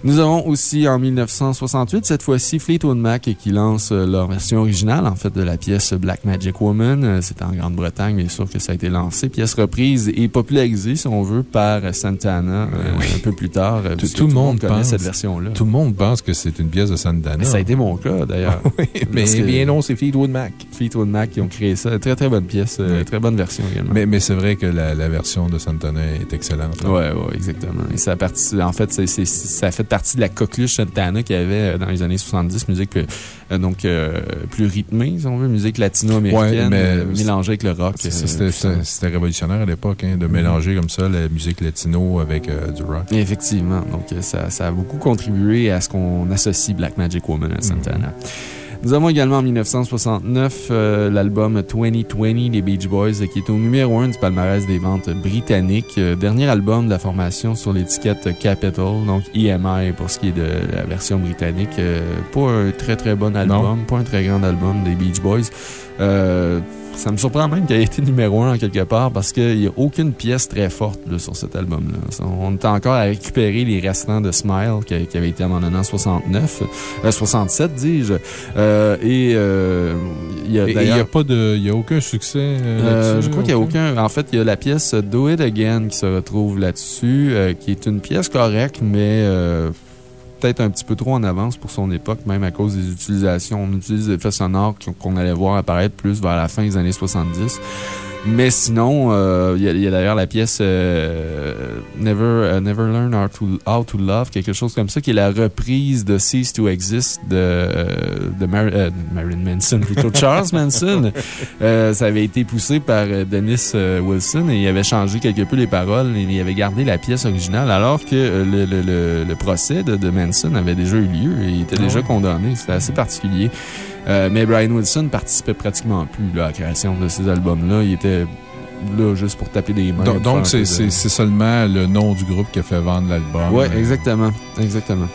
Nous avons aussi en 1968, cette fois-ci, Fleetwood Mac qui lance euh, leur version originale, en fait, de la pièce Black Magic Woman. Euh, c'est en Grande-Bretagne, bien sûr que ça a été lancé. Pièce reprise et popularisée, si on veut, par Santana euh, un peu plus tard. Tout, le monde connaît cette version-là. Tout le monde pense que c'est une pièce de Santana. Ça a été mon cas, d'ailleurs. *laughs* mais bien non, c'est Fleetwood Mac. Fleetwood Mac qui ont créé ça. Très, très bonne pièce. Très bonne version également. Mais, mais c'est vrai que la, version de Santana est excellente. Oui, ouais, exactement. Et ça a en fait, ça a fait partie de la coqueluche Santana qu'il y avait euh, dans les années 70, musique euh, donc euh, plus rythmée, si on veut, musique latino-américaine mélangée avec le rock. C'était révolutionnaire à l'époque hein, de mélanger comme ça la musique latino avec du rock. Effectivement. Donc, ça, ça, a beaucoup contribué à ce qu'on associe Black Magic Woman à Santana. Mm-hmm. Nous avons également en 1969 euh, l'album 2020 des Beach Boys qui est au numéro 1 du palmarès des ventes britanniques. Euh, dernier album de la formation sur l'étiquette Capital, donc EMI pour ce qui est de la version britannique. Euh, pas un très très bon album, pas un très grand album des Beach Boys. Ça me surprend même qu'il ait été numéro un en quelque part parce qu'il n'y a aucune pièce très forte sur cet album-là. On était encore à récupérer les restants de Smile qui, avait été abandonné en 69, 67, euh, dis-je. Euh, et euh, il y a d'ailleurs. Il n'y a pas de. Il a aucun succès Je crois qu'il n'y a aucun? En fait, il y a la pièce Do It Again qui se retrouve là-dessus, qui est une pièce correcte, mais peut-être un petit peu trop en avance pour son époque, même à cause des utilisations. On utilise des effets sonores qu'on allait voir apparaître plus vers la fin des années 70. Mais sinon, euh, il y a, d'ailleurs la pièce euh, Never, euh, Never Learn how to, how to, Love, quelque chose comme ça, qui est la reprise de Cease to Exist de, de Marilyn Manson, *laughs* plutôt Charles Manson. ça avait été poussé par Dennis Wilson et il avait changé quelque peu les paroles et il avait gardé la pièce originale alors que le, le, le, procès de, Manson avait déjà eu lieu et il était ah déjà condamné. C'était assez particulier. Euh, mais Brian Wilson participait pratiquement plus à la création de ces albums-là. Il était là juste pour taper des mains. Donc, c'est seulement le nom du groupe qui a fait vendre l'album. Oui, exactement. Exactement.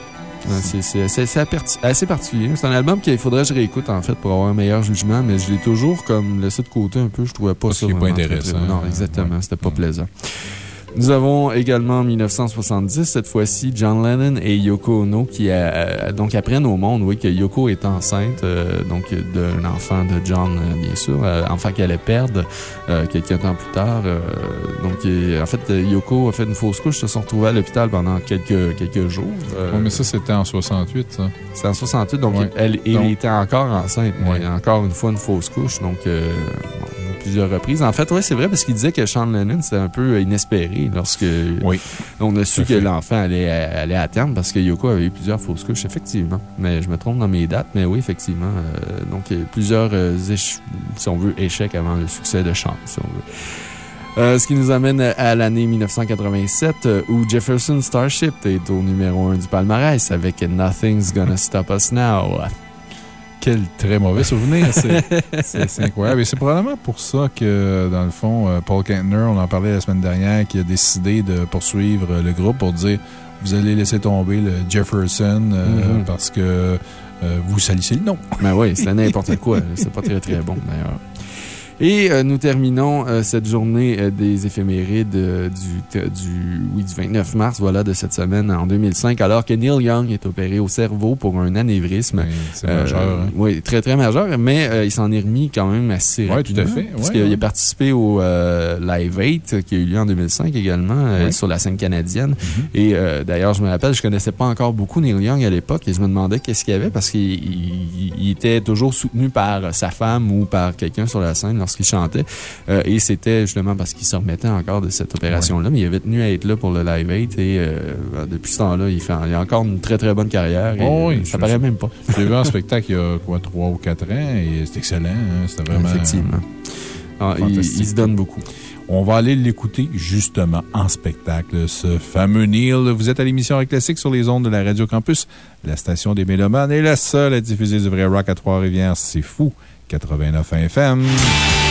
C'est assez particulier. C'est un album qu'il faudrait que je réécoute, en fait, pour avoir un meilleur jugement, mais je l'ai toujours comme laissé de côté un peu. Je trouvais pas ça. pas intéressant. Non, exactement. C'était pas plaisant. Nous avons également en 1970, cette fois-ci, John Lennon et Yoko Ono qui euh, donc apprennent au monde oui, que Yoko est enceinte euh, donc d'un enfant de John, euh, bien sûr, enfant qu'elle allait perdre quelques temps plus tard. donc, en fait, Yoko a fait une fausse couche, se sont retrouvés à l'hôpital pendant quelques, quelques jours. oui, mais ça, c'était en 68, ça. C'est en 68, donc elle, était encore enceinte. Mais encore une fois, une fausse couche. Donc, plusieurs reprises. En fait, oui, c'est vrai parce qu'il disait que Sean Lennon, c'était un peu inespéré lorsque on a su que l'enfant allait, allait à terme parce que Yoko avait eu plusieurs fausses couches, effectivement. Mais je me trompe dans mes dates, mais oui, effectivement. Euh, donc, a plusieurs, euh, si on veut, échecs avant le succès de Sean, si on veut. Euh, ce qui nous amène à l'année 1987 où Jefferson Starship est au numéro 1 du palmarès avec Nothing's Gonna Stop Us Now. Quel très mauvais souvenir. *laughs* C'est incroyable. Et c'est probablement pour ça que, dans le fond, euh, Paul Kantner, on en parlait la semaine dernière, qui a décidé de poursuivre le groupe pour dire vous allez laisser tomber le Jefferson euh, mm-hmm. parce que euh, vous salissez le nom. Mais ben oui, c'est *laughs* n'importe quoi. C'est pas très, très bon, d'ailleurs. Et euh, nous terminons euh, cette journée euh, des éphémérides du, du, oui, du 29 mars voilà, de cette semaine en 2005, alors que Neil Young est opéré au cerveau pour un anévrisme. Oui, c'est majeur. Hein. Oui, très, très majeur, mais il s'en est remis quand même assez. Oui, tout à fait. Parce qu'il a participé au Live 8 qui a eu lieu en 2005 également sur la scène canadienne. Mm-hmm. Et d'ailleurs, je me rappelle, je connaissais pas encore beaucoup Neil Young à l'époque et je me demandais qu'est-ce qu'il y avait parce qu'il était toujours soutenu par sa femme ou par quelqu'un sur la scène lorsqu'il chantait. Euh, et c'était justement parce qu'il se remettait encore de cette opération-là. Mais il avait tenu à être là pour le Live 8 et euh, depuis ce temps-là, il, fait, il a encore une très très bonne carrière. Et, oh oui, ça paraît même pas. J'ai vu un *laughs* spectacle il y a quoi, 3 ou 4 ans et c'était excellent. Hein. C'était vraiment. Effectivement. Ah, il, se donne beaucoup. On va aller l'écouter justement en spectacle, ce fameux Neil. Vous êtes à l'émission Rock Classique sur les ondes de la Radio Campus, la station des Mélomanes et la seule à diffuser du vrai rock à Trois-Rivières. C'est fou. 89 FM.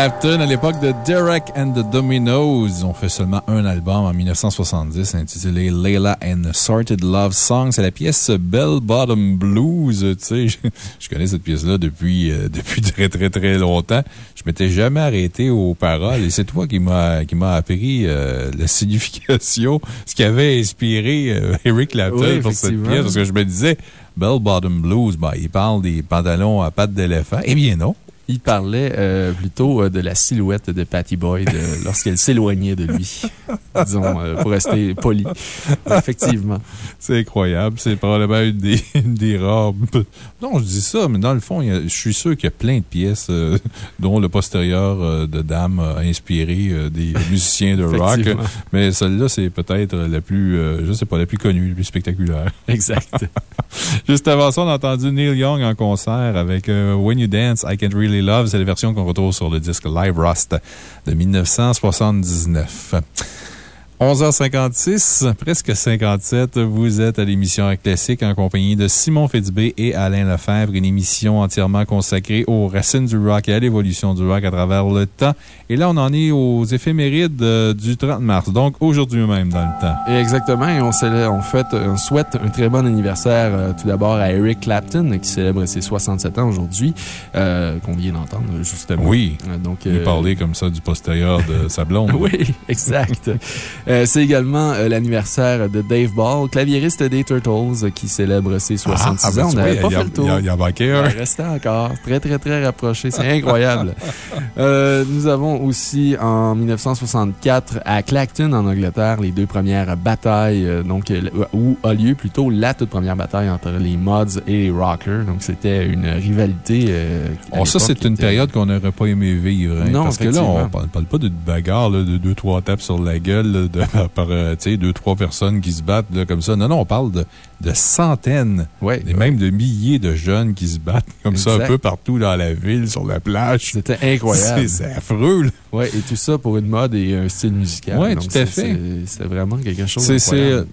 Clapton à l'époque de Derek and the Dominoes. Ont fait seulement un album en 1970 intitulé Layla and Sorted Love Song. C'est la pièce Bell Bottom Blues. Tu sais, je, connais cette pièce-là depuis, euh, depuis très, très, très longtemps. Je m'étais jamais arrêté aux paroles et c'est toi qui m'as appris euh, la signification, ce qui avait inspiré euh, Eric Clapton pour cette pièce. Parce que je me disais, Bell Bottom Blues, bah, il parle des pantalons à pattes d'éléphant. Eh bien non. Il parlait euh, plutôt euh, de la silhouette de Patty Boyd euh, *laughs* lorsqu'elle s'éloignait de lui. Disons, pour rester poli. Effectivement. C'est incroyable. C'est probablement une des, *laughs* une des rares. Non, je dis ça, mais dans le fond, je suis sûr qu'il y a plein de pièces dont le postérieur de Dame a inspiré des musiciens de rock. Mais celle-là, c'est peut-être la plus, je sais pas, la plus connue, la plus spectaculaire. Exact. *laughs* Juste avant ça, on a entendu Neil Young en concert avec When You Dance, I Can't Really Love. C'est la version qu'on retrouve sur le disque Live Rust de 1979. 11h56, presque 57, vous êtes à l'émission Classique en compagnie de Simon Fitzbé et Alain Lefebvre, une émission entièrement consacrée aux racines du rock et à l'évolution du rock à travers le temps. Et là, on en est aux éphémérides euh, du 30 mars, donc aujourd'hui même dans le temps. exactement, et on, on, fait, on souhaite un très bon anniversaire euh, tout d'abord à Eric Clapton qui célèbre ses 67 ans aujourd'hui, euh, qu'on vient d'entendre justement. Oui. donc, il parlait comme ça du postérieur de sa blonde. *laughs* oui, exact. Euh, c'est également euh, l'anniversaire de Dave Ball, claviériste des Turtles, qui célèbre ses 66 ah, ah, ans. On n'avait pas fait le tour. Il y a manqué un. Il restait encore. Très, très, très rapproché. C'est *laughs* incroyable. Euh, nous avons aussi en 1964 à Clacton, en Angleterre, les deux premières batailles, euh, donc, où a lieu plutôt la toute première bataille entre les Mods et les Rockers. Donc, c'était une rivalité. Oh, ça, c'est une période qu'on n'aurait pas aimé vivre. Hein, non, parce que là, on ne parle, pas de bagarre de deux, trois tapes sur la gueule de, *laughs* par euh, deux, trois personnes qui se battent comme ça. Non, non, on parle de, de centaines, et même de milliers de jeunes qui se battent comme ça un peu partout dans la ville, sur la plage. C'était incroyable. C'est affreux. Oui, et tout ça pour une mode et un style musical. Oui, tout à fait. C'est vraiment quelque chose d'incroyable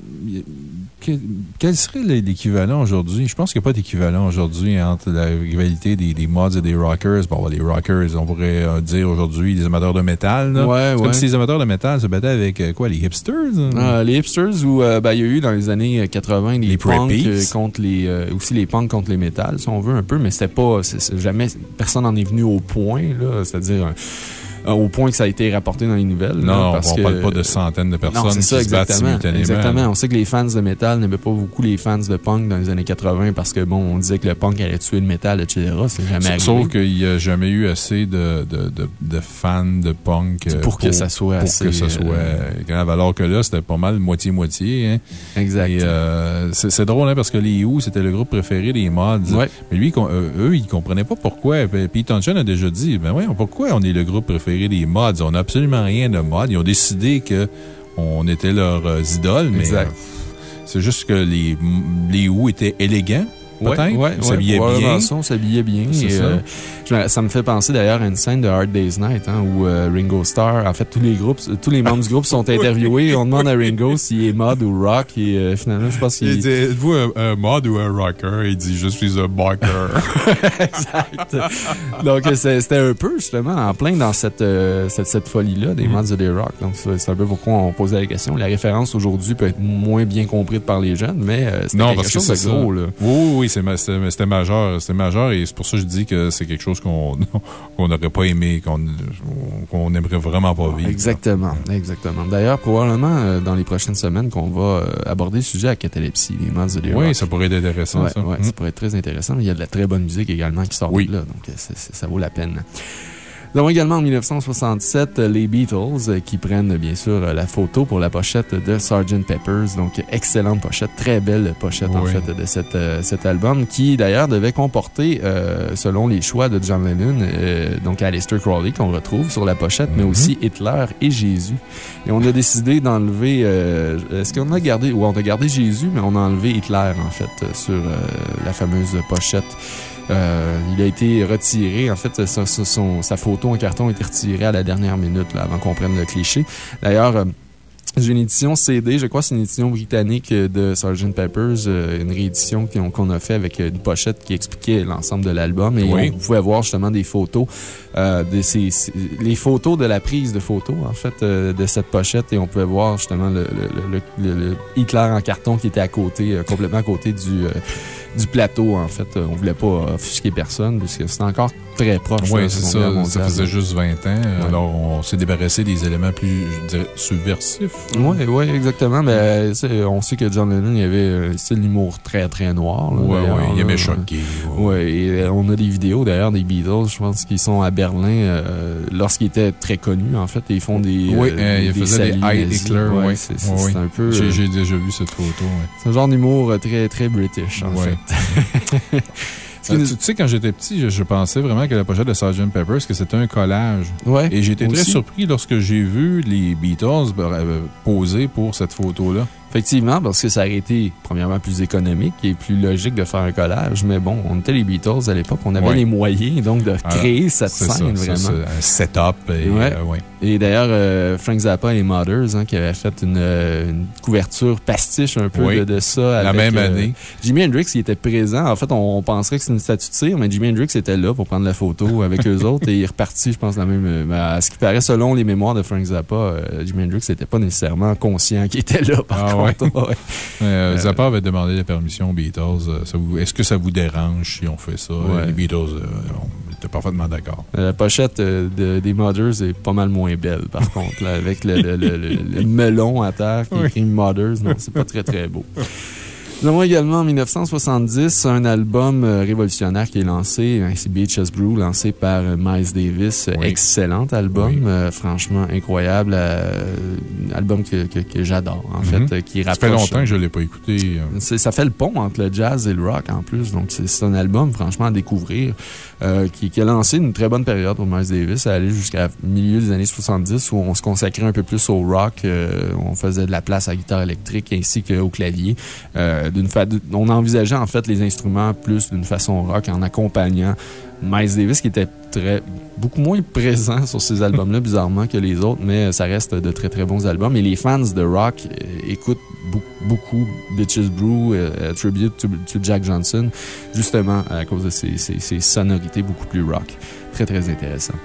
quel serait l'équivalent aujourd'hui? Je pense qu'il n'y a pas d'équivalent aujourd'hui entre la rivalité des, mods et des rockers. Bon, les rockers, on pourrait euh, dire aujourd'hui des amateurs de métal. Comme si les amateurs de métal se battaient avec euh, quoi, les hipsters? Ah, les hipsters, ou euh, ben, il y a eu dans les années 80 les, punks contre les. aussi les punks contre les métal, si on veut un peu, mais c'était pas. jamais. Personne n'en est venu au point, là. C'est-à-dire au point que ça a été rapporté dans les nouvelles. Non, on ne parle pas de centaines de personnes qui se battent simultanément. Exactement. On sait que les fans de métal n'aimaient pas beaucoup les fans de punk dans les années 80 parce que, bon, on disait que le punk allait tuer le métal, etc. C'est jamais arrivé. Sauf qu'il n'y a jamais eu assez de, de, de, fans de punk euh, pour, que ça soit pour que ça soit euh, grave. Alors que là, c'était pas mal moitié-moitié. Hein. Exact. c'est drôle, hein, parce que les Who, c'était le groupe préféré des mods. Mais lui, eux, ils ne comprenaient pas pourquoi. Pete Townshend a déjà dit, ben ouais, pourquoi on est le groupe préféré des mods. On n'a absolument rien de mod. Ils ont décidé qu'on était leurs idoles, mais euh, c'est juste que les, les Who étaient élégants peut-être. Ouais, on s'habillait bien. on s'habillait bien. Euh, ça. me fait penser d'ailleurs à une scène de Hard Day's Night hein, où euh, Ringo Starr, en fait, tous les groupes, tous les membres du groupe sont *laughs* interviewés. on demande à Ringo s'il est mod ou rock et euh, finalement, je pense qu'il. Il dit Êtes-vous un, mod ou un rocker? Il dit Je suis un biker. *laughs* exact. Donc, c'était un peu justement en plein dans cette, cette, cette folie-là des mm. mods et des rock. Donc, c'est un peu pourquoi on posait la question. La référence aujourd'hui peut être moins bien comprise par les jeunes, mais c'est quelque chose de gros. Là. Oui, oui, c'était majeur. C'était majeur et c'est pour ça que je dis que c'est quelque chose qu'on *laughs* n'aurait pas aimé, qu'on n'aimerait vraiment pas vivre. Exactement. Exactement. D'ailleurs, probablement euh, dans les prochaines semaines qu'on va euh, aborder le sujet à catalepsie, les mods de Oui, ça pourrait être intéressant. ça. ça pourrait être très intéressant. Il y a de la très bonne musique également qui sort de là, donc ça vaut la peine. Nous avons également en 1967 les Beatles euh, qui prennent bien sûr la photo pour la pochette de Sgt. Pepper's. Donc, excellente pochette, très belle pochette en fait de cette, euh, cet album qui d'ailleurs devait comporter, euh, selon les choix de John Lennon, donc Aleister Crowley qu'on retrouve sur la pochette, mais mhm. aussi Hitler et Jésus. Et on a décidé d'enlever, est-ce qu'on a gardé, ou on a gardé Jésus, mais on a enlevé Hitler en fait sur la fameuse pochette. Euh, il a été retiré. En fait, sa, photo en carton a été retirée à la dernière minute, avant qu'on prenne le cliché. D'ailleurs, euh, j'ai une édition CD, je crois c'est une édition britannique de Sgt. Pepper's, euh, une réédition qu'on a fait avec une pochette qui expliquait l'ensemble de l'album. Et on pouvait voir justement des photos, de ces, les photos de la prise de photos, en fait, de cette pochette. Et on pouvait voir justement le, le Hitler en carton qui était à côté, complètement à côté du du plateau, en fait. On voulait pas offusquer personne, puisque c'était encore très proche. Oui, c'est ça. Ça faisait juste 20 ans. Alors, on s'est débarrassé des éléments plus, je dirais, subversifs. Oui, ouais, exactement. Mais on sait que John Lennon, il avait un style d'humour très, très noir. Oui, oui, il aimait choquer. Oui, et euh, on a des vidéos d'ailleurs des Beatles, je pense, qui sont à Berlin euh, lorsqu'ils étaient très connus, en fait. ils font des. Oui, euh, ils faisaient des High Hitler. Oui, c'est un peu. J'ai déjà vu cette photo. C'est un genre d'humour très, très british, en fait. *laughs* Euh, tu, sais, quand j'étais petit, je, pensais vraiment que la pochette de Sgt. Pepper's, que c'était un collage? Ouais. Et j'étais très surpris lorsque j'ai vu les Beatles euh, poser pour cette photo-là. Effectivement, parce que ça aurait été, premièrement, plus économique et plus logique de faire un collage. Mais bon, on était les Beatles à l'époque, on avait les moyens donc de ah, créer cette scène vraiment. un setup. Et, ouais. Euh, et d'ailleurs, euh, Frank Zappa et Mothers, hein, qui avaient fait une, euh, une, couverture pastiche un peu de, ça. La même année. Jimi Hendrix, il était présent. En fait, on, penserait que c'est une statue de cire, mais Jimi Hendrix était là pour prendre la photo *laughs* avec eux autres et il est reparti, je pense, la même. à ce qui paraît, selon les mémoires de Frank Zappa, Jimi Hendrix n'était pas nécessairement conscient qu'il était là. Par ah ouais. *laughs* Zappa avait demandé la permission aux Beatles. Est-ce que ça vous dérange si on fait ça? Les Beatles étaient parfaitement d'accord. La pochette des Mothers est pas mal moins belle, par contre, avec le, melon à terre qui *laughs* écrit Mothers. Non, c'est pas très, très beau. *laughs* Nous avons également en 1970 un album euh, révolutionnaire qui est lancé, hein, c'est Beaches Brew, lancé par euh, Miles Davis. Excellent album, euh, franchement incroyable. album que, que, j'adore, en fait, qui Ça fait longtemps que je ne l'ai pas écouté. Ça fait le pont entre le jazz et le rock en plus, donc c'est un album franchement à découvrir. Qui, qui, a lancé une très bonne période pour Miles Davis, à aller jusqu'à milieu des années 70 où on se consacrait un peu plus au rock, on faisait de la place à la guitare électrique ainsi qu'au clavier. On envisageait en fait les instruments plus d'une façon rock en accompagnant Miles Davis qui était très, beaucoup moins présent sur ces albums-là, bizarrement, que les autres, mais ça reste de très très bons albums. Et les fans de rock euh, écoutent beaucoup Bitches Brew, euh, Tribute to, Jack Johnson, justement à cause de ses sonorités beaucoup plus rock. Très très intéressant.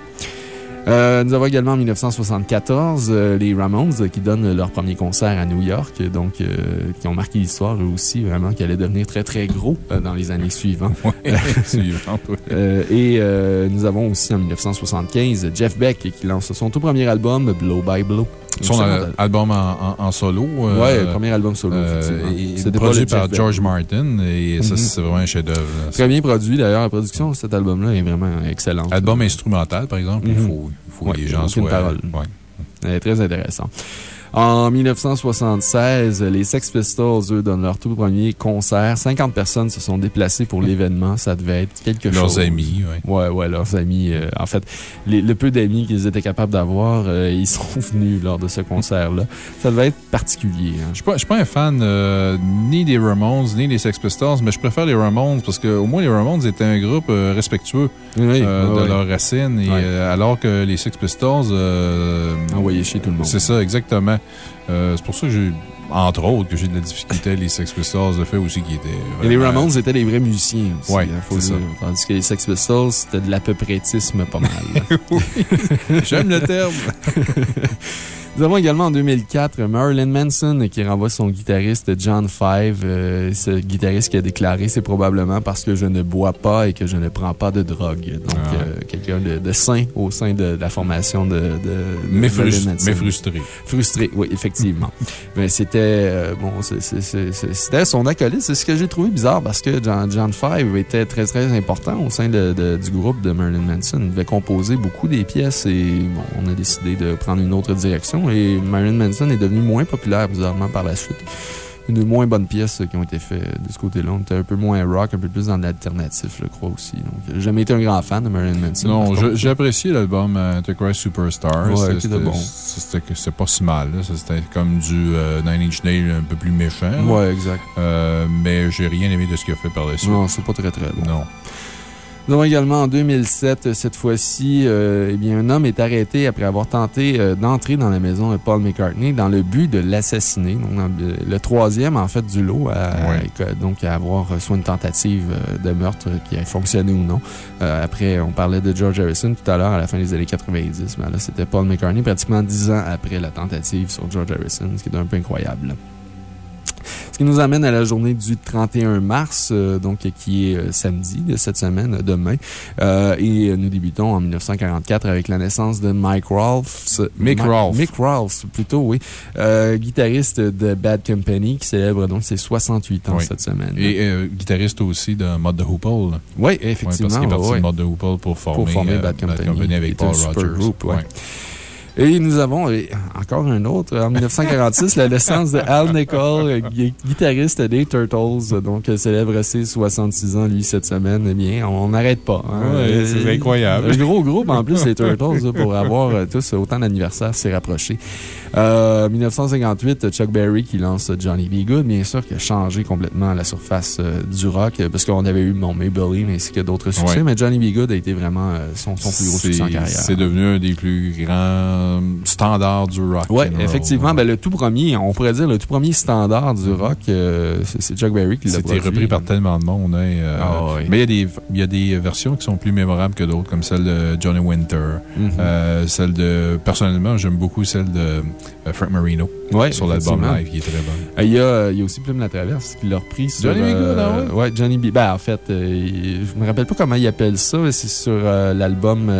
Euh, nous avons également en 1974 euh, les Ramones qui donnent leur premier concert à New York, donc euh, qui ont marqué l'histoire eux aussi, vraiment, qui allaient devenir très très gros dans les années suivantes. *laughs* *laughs* et nous avons aussi en 1975 Jeff Beck qui lance son tout premier album, Blow by Blow. Son album en, solo. oui, premier album solo. C'était produit par George Martin et ça, mhm. c'est vraiment un chef-d'œuvre. Très bien produit d'ailleurs. La production de cet album-là est vraiment excellente. Album instrumental, par exemple, il mhm. faut faut que les gens soient. Parole. Très intéressant. En 1976, les Sex Pistols, eux, donnent leur tout premier concert. 50 personnes se sont déplacées pour l'événement. Ça devait être quelque chose. Leurs amis, oui. Ouais, ouais, leurs amis. Euh, en fait, le peu d'amis qu'ils étaient capables d'avoir, euh, ils sont *laughs* venus lors de ce concert-là. Ça devait être particulier. Hein. Je ne suis pas un fan euh, ni des Ramones, ni des Sex Pistols, mais je préfère les Ramones parce qu'au moins les Ramones étaient un groupe respectueux de leurs racines. Et, alors que les Sex Pistols. Envoyaient chez tout le monde. C'est ça, exactement. Euh, c'est pour ça que j'ai, entre autres, que j'ai de la difficulté. Les Sex Pistols, le fait aussi qu'ils étaient. Et les Ramones étaient des vrais musiciens aussi. Oui, hein, faut dire. Tandis que les Sex Pistols, c'était de l'à peu pas mal. *laughs* *laughs* J'aime le terme. *laughs* Nous avons également en 2004 Marilyn Manson qui renvoie son guitariste John Five. Euh, ce guitariste qui a déclaré c'est probablement parce que je ne bois pas et que je ne prends pas de drogue. Donc, ah. euh, quelqu'un de, sain au sein de, la formation de, de, mais, frustré. Frustré, oui, effectivement. mais c'était euh, bon, c'était son acolyte. C'est ce que j'ai trouvé bizarre parce que John, John Five était très, très important au sein du groupe de Marilyn Manson. Il devait composer beaucoup des pièces et bon, on a décidé de prendre une autre direction et Marilyn Manson est devenu moins populaire, bizarrement, par la suite. Une des moins bonnes pièces qui ont été faites de ce côté-là. On était un peu moins rock, un peu plus dans l'alternatif, je crois aussi. Donc, j'ai jamais été un grand fan de Marilyn Manson. Non, j'ai apprécié l'album euh, The Christ Superstar. Ouais, c'était bon. C'était pas si mal. C'était comme du euh, Nine Inch Nails un peu plus méchant. Ouais, exact. Euh, mais j'ai rien aimé de ce qu'il a fait par la suite. Non, c'est pas très très bon. Non. Nous avons également en 2007, cette fois-ci, euh, eh bien, un homme est arrêté après avoir tenté euh, d'entrer dans la maison de Paul McCartney dans le but de l'assassiner. Le troisième, en fait, du lot, donc à avoir soit une tentative euh, de meurtre qui a fonctionné ou non. après, on parlait de George Harrison tout à l'heure, à la fin des années 90. Mais là, c'était Paul McCartney, pratiquement dix ans après la tentative sur George Harrison, ce qui est un peu incroyable. Ce qui nous amène à la journée du 31 mars, euh, donc qui est euh, samedi de cette semaine, demain. Euh, et nous débutons en 1944 avec la naissance de Mike Rolfs. Mick Rolfs. Mick Rolfs, plutôt, oui. guitariste de Bad Company qui célèbre donc ses 68 ans cette semaine. Et guitariste aussi de Mod de Hoople. Oui, effectivement. parce qu'il est parti de Mod de Hoople pour former, Bad, Company, avec Paul Rogers. Et nous avons encore un autre, en 1946, la naissance de Al Nicole, guitariste des Turtles, donc célèbre ses 66 ans, lui, cette semaine. Eh bien, on n'arrête pas. Hein. c'est incroyable. Un gros groupe, en plus, les Turtles, pour avoir euh, tous autant d'anniversaires, c'est rapproché. Euh, 1958, Chuck Berry qui lance Johnny B. Good, bien sûr, qui a changé complètement la surface euh, du rock, parce qu'on avait eu mon Maybelline ainsi que d'autres succès, mais Johnny B. Good a été vraiment euh, son, son plus gros succès en carrière. C'est devenu un des plus grands standards du rock. Oui, effectivement. Ben, le tout premier, on pourrait dire le tout premier standard du rock, euh, c'est Chuck Berry qui l'a C'était repris par tellement de monde. Hein, ah, Mais il y, a des, il y a des versions qui sont plus mémorables que d'autres, comme celle de Johnny Winter. Mm-hmm. celle de. Personnellement, j'aime beaucoup celle de Frank Marino. sur l'album live, qui est très bon. Euh, il y, a, il y a aussi Plume la Traverse qui l'a repris sur. Johnny B. Good, ouais? Johnny B. Ben, en fait, je me rappelle pas comment il appelle ça, c'est sur l'album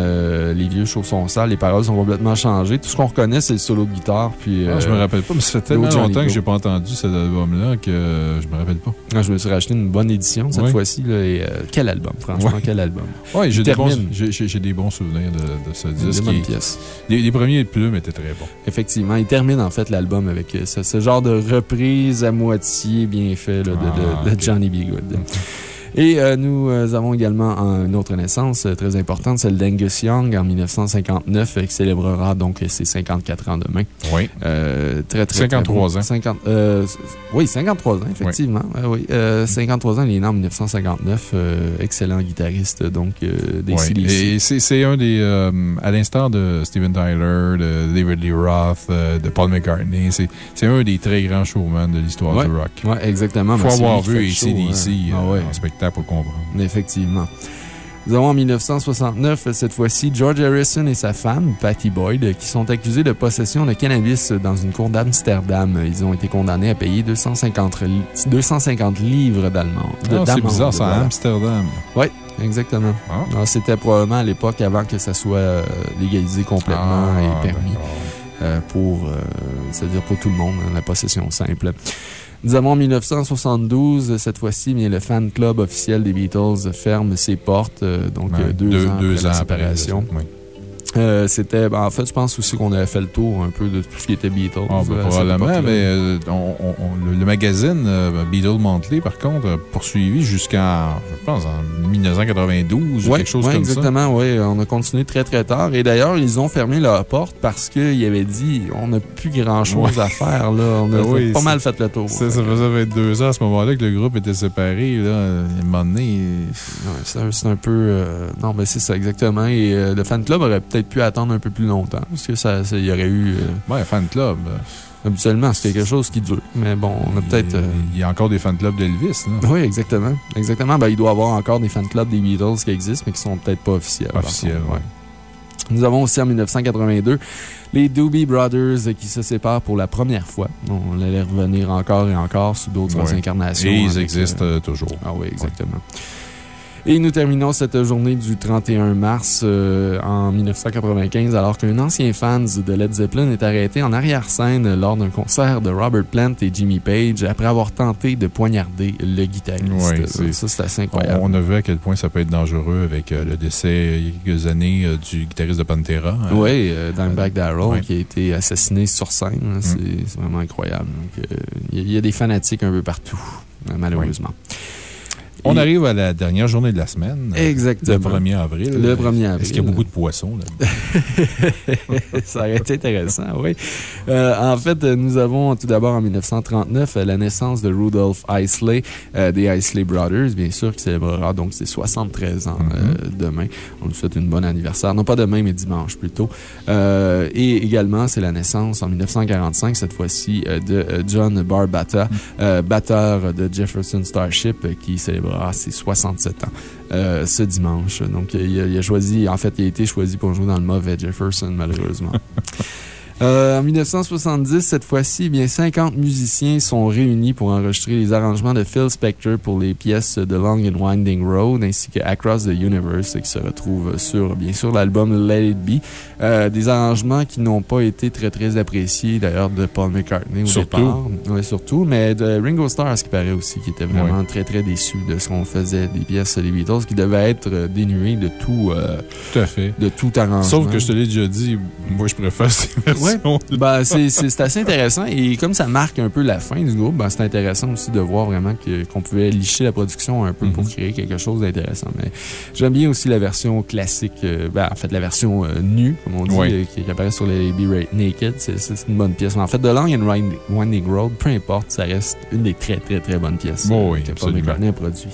Les vieux chaussons sales. Les paroles sont complètement changées. Tout ce qu'on reconnaît, c'est le solo de guitare. Puis, ah, je me rappelle pas, mais ça fait tellement longtemps que j'ai pas entendu cet album-là que je me rappelle pas. Ah, je me suis racheté une bonne édition cette fois-ci. quel album, franchement, quel album. Oui, j'ai des, des, bons souvenirs de, ce disque. Des pièces. Les, premiers plumes étaient très bons. Effectivement. Il termine en fait l'album avec euh, ce, genre de reprise à moitié bien fait de, ah, Johnny B. Good. Et euh, nous euh, avons également une autre naissance euh, très importante, celle d'Angus Young en 1959, qui célébrera donc ses 54 ans demain. Oui. très, très, 53 ans. 50, oui, 53 ans, effectivement. Oui. 53 ans, il est né en 1959. excellent guitariste, donc, des oui. Et c'est un des, à l'instar de Steven Tyler, de David Lee Roth, de Paul McCartney, c'est un des très grands showmen de l'histoire du rock. Oui, exactement. Il faut avoir vu hein. ah, en spectacle pour comprendre. Effectivement. Nous avons en 1969, cette fois-ci, George Harrison et sa femme, Patty Boyd, qui sont accusés de possession de cannabis dans une cour d'Amsterdam. Ils ont été condamnés à payer 250, 250 livres d'allemand. Ah, c'est bizarre, c'est à Amsterdam. Oui, exactement. Ah. C'était probablement à l'époque avant que ça soit euh, légalisé complètement et permis. Euh, pour, euh, c'est-à-dire pour tout le monde, hein, la possession simple. Nous avons en 1972, cette fois-ci, le fan club officiel des Beatles ferme ses portes, euh, donc deux, ans après la séparation. Euh, c'était, ben, en fait, je pense aussi qu'on avait fait le tour un peu de tout ce qui était Beatles. Ah, ben, probablement, mais euh, le, magazine euh, Beatles Monthly, par contre, a poursuivi jusqu'en, je pense, en 1992 ou quelque chose comme exactement, ça. Exactement, oui. On a continué très, très tard. Et d'ailleurs, ils ont fermé leur porte parce qu'ils avaient dit on n'a plus grand-chose à faire. Là. On a *laughs* ben pas mal fait le tour. Ça, ça faisait deux ans à ce moment-là que le groupe était séparé. Là. À un moment donné. c'est un peu. non, mais c'est ça, exactement. Et le fan club aurait peut-être pu attendre un peu plus longtemps. Parce que ça, il y aurait eu. Euh, ouais, fan club. Habituellement, c'est quelque chose qui dure. Mais bon, on a peut-être. Euh, il y a encore des fan clubs d'Elvis, Oui, exactement. Exactement. Ben, il doit y avoir encore des fan clubs des Beatles qui existent, mais qui sont peut-être pas officiels. Officiels, oui. Nous avons aussi en 1982 les Doobie Brothers qui se séparent pour la première fois. On allait revenir encore et encore sous d'autres incarnations. Et ils existent euh, toujours. Ah oui, exactement. Et nous terminons cette journée du 31 mars euh, en 1995 alors qu'un ancien fan de Led Zeppelin est arrêté en arrière-scène lors d'un concert de Robert Plant et Jimmy Page après avoir tenté de poignarder le guitariste. ça, c'est assez incroyable. On a vu à quel point ça peut être dangereux avec euh, le décès il y a quelques années euh, du guitariste de Pantera. Hein. Oui, Dimebag Darrell qui a été assassiné sur scène. Mm. C'est vraiment incroyable. Il y, a des fanatiques un peu partout, malheureusement. On arrive à la dernière journée de la semaine. Exactement. Le 1er avril. Le 1er avril. Est-ce qu'il y a beaucoup de poissons là? *laughs* Ça aurait été intéressant, oui. Euh, en fait, nous avons tout d'abord en 1939 la naissance de Rudolph Isley, euh, des Isley Brothers, bien sûr, qui célébrera donc ses 73 ans euh, mm-hmm. demain. On lui souhaite une bonne anniversaire. Non pas demain, mais dimanche plutôt. et également, c'est la naissance en 1945, cette fois-ci, de John Barbata, mm. batteur de Jefferson Starship, qui célèbre à ses 67 ans euh, ce dimanche. Donc, il a, choisi, en fait, il a été choisi pour jouer dans le mauvais Jefferson, malheureusement. *laughs* Euh, en 1970, cette fois-ci, bien 50 musiciens sont réunis pour enregistrer les arrangements de Phil Spector pour les pièces de Long and Winding Road ainsi que Across the Universe qui se retrouvent sur, bien sûr, l'album Let It Be. Euh, des arrangements qui n'ont pas été très, très appréciés d'ailleurs de Paul McCartney au surtout. départ. Oui, surtout. Mais de Ringo Starr, ce qui paraît aussi, qui était vraiment très, très déçu de ce qu'on faisait des pièces des Beatles qui devaient être dénuées de tout. Euh, tout à fait. De tout arrangement. Sauf que je te l'ai déjà dit, moi, je préfère ces versions. *laughs* Ben, c'est assez intéressant. Et comme ça marque un peu la fin du groupe, ben, c'est intéressant aussi de voir vraiment qu'on pouvait licher la production un peu pour mhm. créer quelque chose d'intéressant. Mais j'aime bien aussi la version classique, euh, ben, en fait, la version euh, nue, comme on dit, euh, qui, apparaît sur les B-Rate Naked. C'est une bonne pièce. En fait, The Long and Winding Road, peu importe, ça reste une des très, très, très bonnes pièces bon, oui, que Paul McCartney a produit.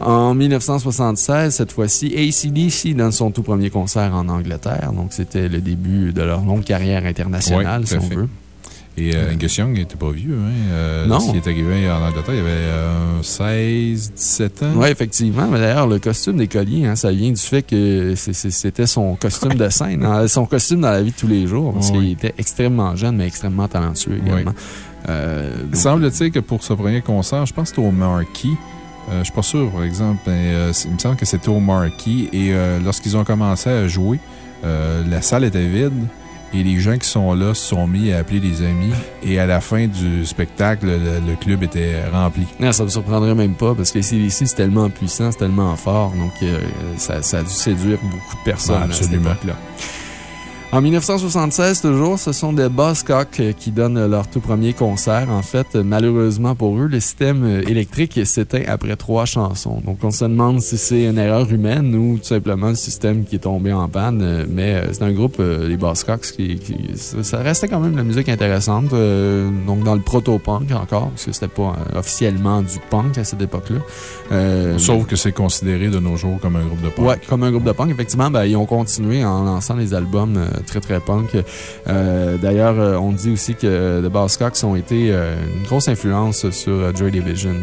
En 1976, cette fois-ci, ACDC donne son tout premier concert en Angleterre. Donc, c'était le début de leur longue carrière internationale, si on veut. Et Angus Young n'était pas vieux. Hein? non. Lorsqu'il est arrivé en Angleterre, il avait 16, 17 ans. Oui, effectivement. Mais d'ailleurs, le costume d'écolier, hein, ça vient du fait que c'était son costume de scène, hein, son costume dans la vie de tous les jours. Parce qu'il était extrêmement jeune, mais extrêmement talentueux également. il semble-t-il que pour ce premier concert, je pense que c'était au Marquis. Euh, je ne suis pas sûr, par exemple, mais euh, il me semble que c'était au Marquis. Et euh, lorsqu'ils ont commencé à jouer, la salle était vide. Et les gens qui sont là se sont mis à appeler des amis. Et à la fin du spectacle, le, club était rempli. Non, ça ne me surprendrait même pas parce que ici, c'est tellement puissant, c'est tellement fort. Donc, ça, ça, a dû séduire beaucoup de personnes à cette époque-là. En 1976, toujours, ce sont des Buzzcocks euh, qui donnent leur tout premier concert. En fait, malheureusement pour eux, le système euh, électrique s'éteint après trois chansons. Donc, on se demande si c'est une erreur humaine ou tout simplement le système qui est tombé en panne. Euh, mais c'est un groupe, les Buzzcocks, qui, ça restait quand même de la musique intéressante. donc, dans le proto-punk encore, parce que c'était pas officiellement du punk à cette époque-là. Sauf que c'est considéré de nos jours comme un groupe de punk. Ouais, comme un groupe de punk. Effectivement, ben, ils ont continué en lançant des albums très, très punk. Euh, d'ailleurs, euh, on dit aussi que The Buzzcocks ont été euh, une grosse influence sur Joy Division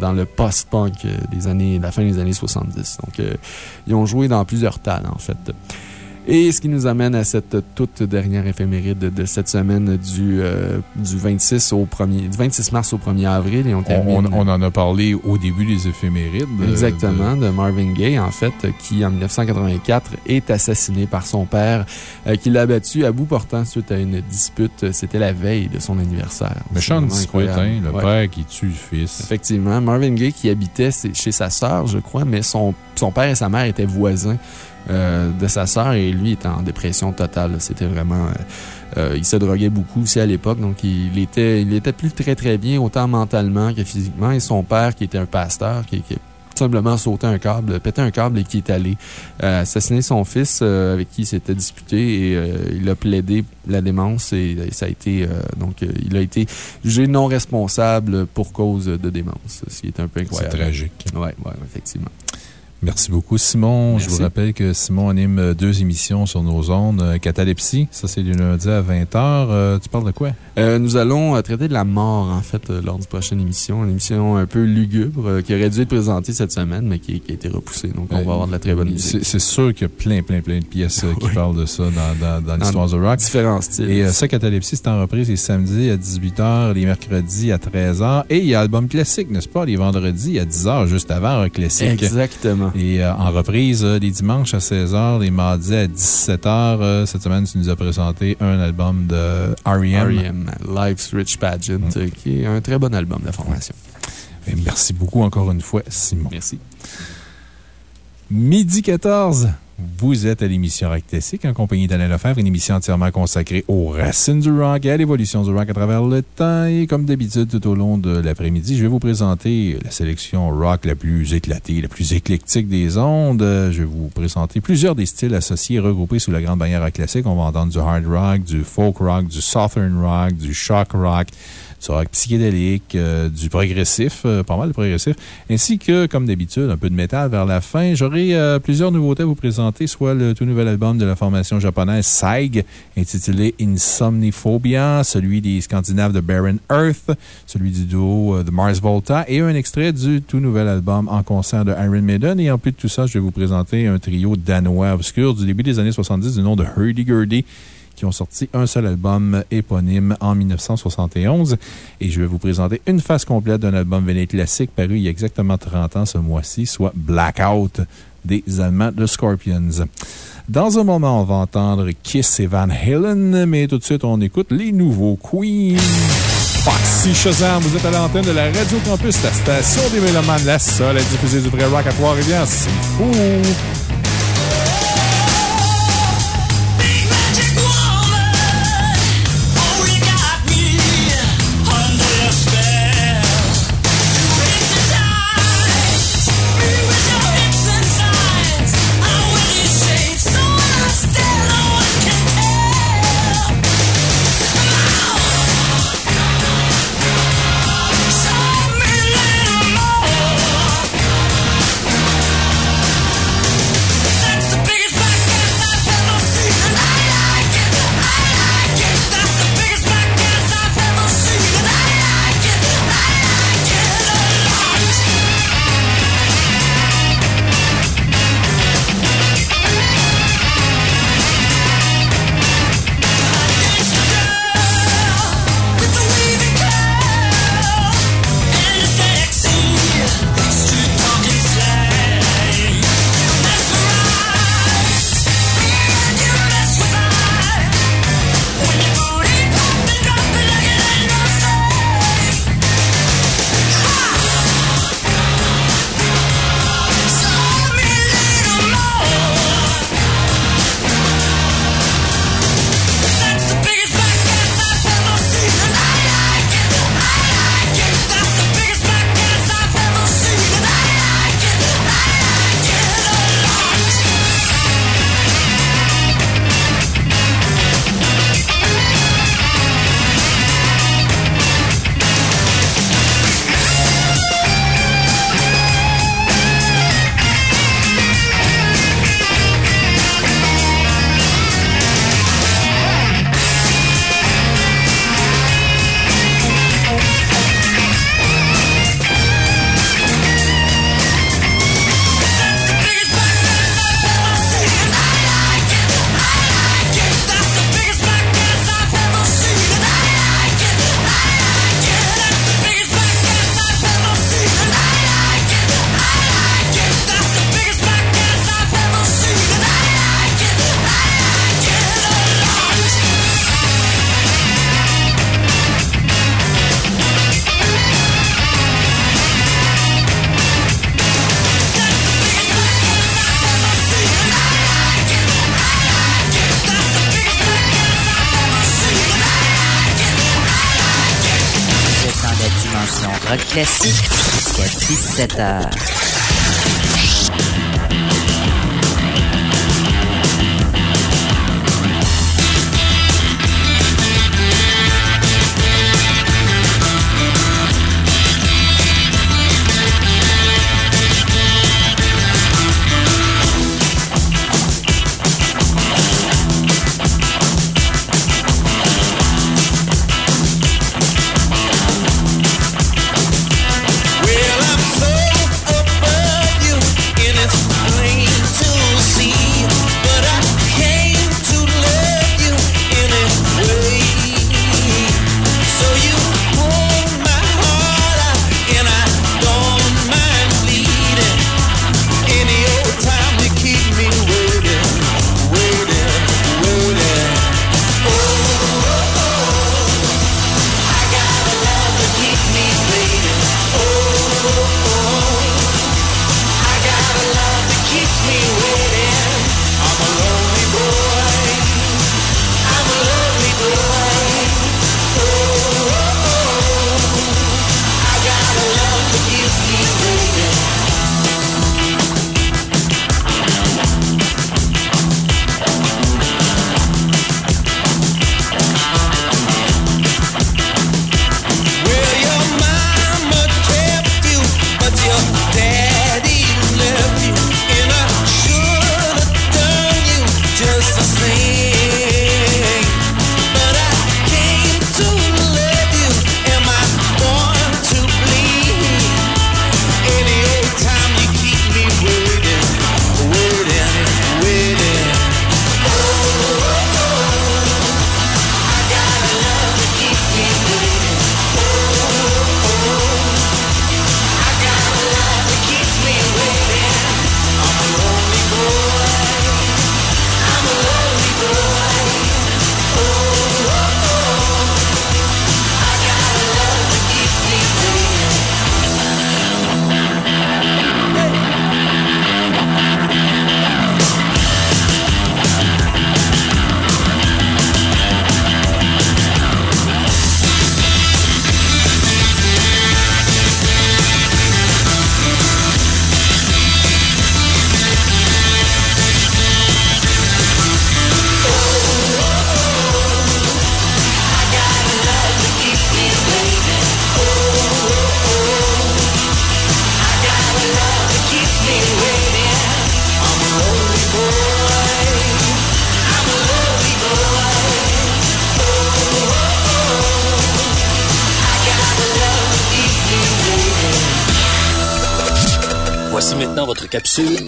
dans le post-punk des années, la fin des années 70. Donc, ils ont joué dans plusieurs talents, en fait. Et ce qui nous amène à cette toute dernière éphéméride de cette semaine du, euh, du, 26 au 1er, du 26 mars au 1er avril. Et on, on, on, en a parlé au début des éphémérides. Exactement, de... Marvin Gaye, en fait, qui en 1984 est assassiné par son père, euh, qui l'a battu à bout portant suite à une dispute. C'était la veille de son anniversaire. Dispute, hein, le père qui tue le fils. Effectivement, Marvin Gaye qui habitait chez sa sœur, je crois, mais son, son père et sa mère étaient voisins. Euh, de sa sœur et lui était en dépression totale. C'était vraiment. Euh, euh, il se droguait beaucoup aussi à l'époque, donc il était, il était plus très très bien, autant mentalement que physiquement. Et son père, qui était un pasteur, qui, qui simplement sauté un câble, pété un câble et qui est allé assassiner son fils avec qui il s'était disputé et il a plaidé la démence et, ça a été, donc, il a été jugé non responsable pour cause de démence, ce qui est un peu incroyable. C'est tragique. Oui, ouais, effectivement. Merci beaucoup, Simon. Je vous rappelle que Simon anime euh, deux émissions sur nos ondes. Euh, Catalepsie, ça c'est du lundi à 20h. Euh, tu parles de quoi? nous allons traiter de la mort, en fait, lors d'une prochaine émission. Une émission un peu lugubre qui aurait dû être présentée cette semaine, mais qui, a été repoussée. Donc, on va avoir de la très bonne musique. C'est sûr qu'il y a plein, plein, plein de pièces qui parlent de ça dans, dans, l'histoire de rock. Différents styles. Et ça, Catalepsie, c'est en reprise les samedis à 18h, les mercredis à 13h. Et il y a Album Classique, n'est-ce pas? Les vendredis à 10h, juste avant Rock Classique. Exactement. Et euh, en reprise euh, les dimanches à 16h, les mardis à 17h. Euh, cette semaine, tu nous as présenté un album de R.E.M. R.E.M. Life's Rich Pageant, mm. qui est un très bon album de formation. merci beaucoup encore une fois, Simon. Merci. Midi 14. Vous êtes à l'émission Rock Classique en compagnie d'Alain Lefebvre, une émission entièrement consacrée aux racines du rock et à l'évolution du rock à travers le temps. Et comme d'habitude, tout au long de l'après-midi, je vais vous présenter la sélection rock la plus éclatée, la plus éclectique des ondes. Je vais vous présenter plusieurs des styles associés regroupés sous la grande bannière rock classique. On va entendre du hard rock, du folk rock, du southern rock, du shock rock, du psychédélique, euh, du progressif, euh, pas mal de progressif, ainsi que, comme d'habitude, un peu de métal vers la fin. J'aurai euh, plusieurs nouveautés à vous présenter, soit le tout nouvel album de la formation japonaise SAIG, intitulé Insomniphobia, celui des Scandinaves de Barren Earth, celui du duo de Mars Volta, et un extrait du tout nouvel album en concert de Iron Maiden. Et en plus de tout ça, je vais vous présenter un trio danois obscur du début des années 70 du nom de Hurdy Gurdy qui ont sorti un seul album éponyme en 1971. Et je vais vous présenter une phase complète d'un album véné classique paru il y a exactement 30 ans ce mois-ci, soit Blackout des Allemands de Scorpions. Dans un moment, on va entendre Kiss et Van Halen, mais tout de suite, on écoute les nouveaux Queens. Foxy Shazam, vous êtes à l'antenne de la Radio Campus, la station des Mélomanes, la seule à diffuser du vrai rock à Trois-Rivières. C'est fou!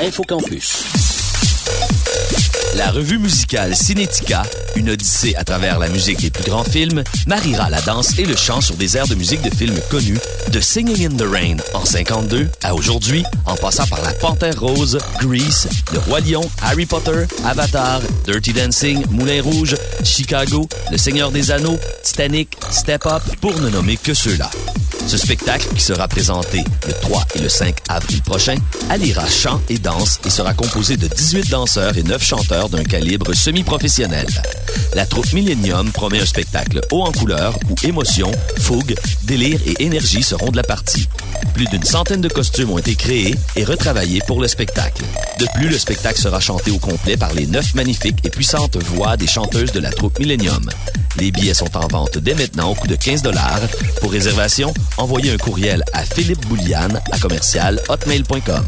Infocampus. La revue musicale Cinética, une odyssée à travers la musique des plus grands films, mariera la danse et le chant sur des airs de musique de films connus, de Singing in the Rain en 52 à aujourd'hui, en passant par La Panthère Rose, Grease, Le Roi Lion, Harry Potter, Avatar, Dirty Dancing, Moulin Rouge, Chicago, Le Seigneur des Anneaux, Titanic, Step Up, pour ne nommer que ceux-là. Ce spectacle, qui sera présenté le 3 et le 5 avril prochain, alliera chant et danse et sera composé de 18 danseurs et 9 chanteurs d'un calibre semi-professionnel. La troupe Millennium promet un spectacle haut en couleur où émotion, fougue, délire et énergie seront de la partie. Plus d'une centaine de costumes ont été créés et retravaillés pour le spectacle. De plus, le spectacle sera chanté au complet par les neuf magnifiques et puissantes voix des chanteuses de la troupe Millennium. Les billets sont en vente dès maintenant au coût de 15 Pour réservation, envoyez un courriel à Philippe Boulian à commercial hotmail.com.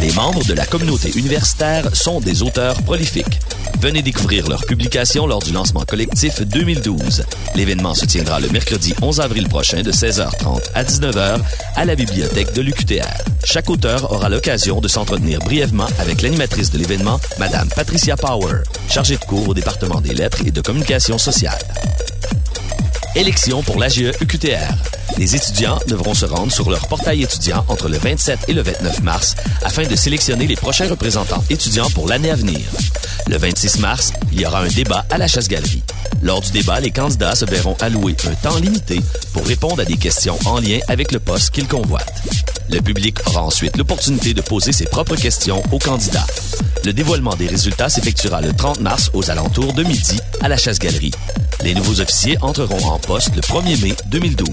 Les membres de la communauté universitaire sont des auteurs prolifiques. Venez découvrir leurs publications lors du lancement collectif 2012. L'événement se tiendra le mercredi 11 avril prochain de 16h30 à 19h à la bibliothèque de l'UQTR. Chaque auteur aura l'occasion de s'entretenir brièvement avec l'animatrice de l'événement, Madame Patricia Power, chargée de cours au département des lettres et de communication sociale. Élection pour l'AGE UQTR. Les étudiants devront se rendre sur leur portail étudiant entre le 27 et le 29 mars afin de sélectionner les prochains représentants étudiants pour l'année à venir. Le 26 mars, il y aura un débat à la chasse-galerie. Lors du débat, les candidats se verront allouer un temps limité pour répondre à des questions en lien avec le poste qu'ils convoitent. Le public aura ensuite l'opportunité de poser ses propres questions aux candidats. Le dévoilement des résultats s'effectuera le 30 mars aux alentours de midi à la chasse-galerie. Les nouveaux officiers entreront en poste le 1er mai 2012.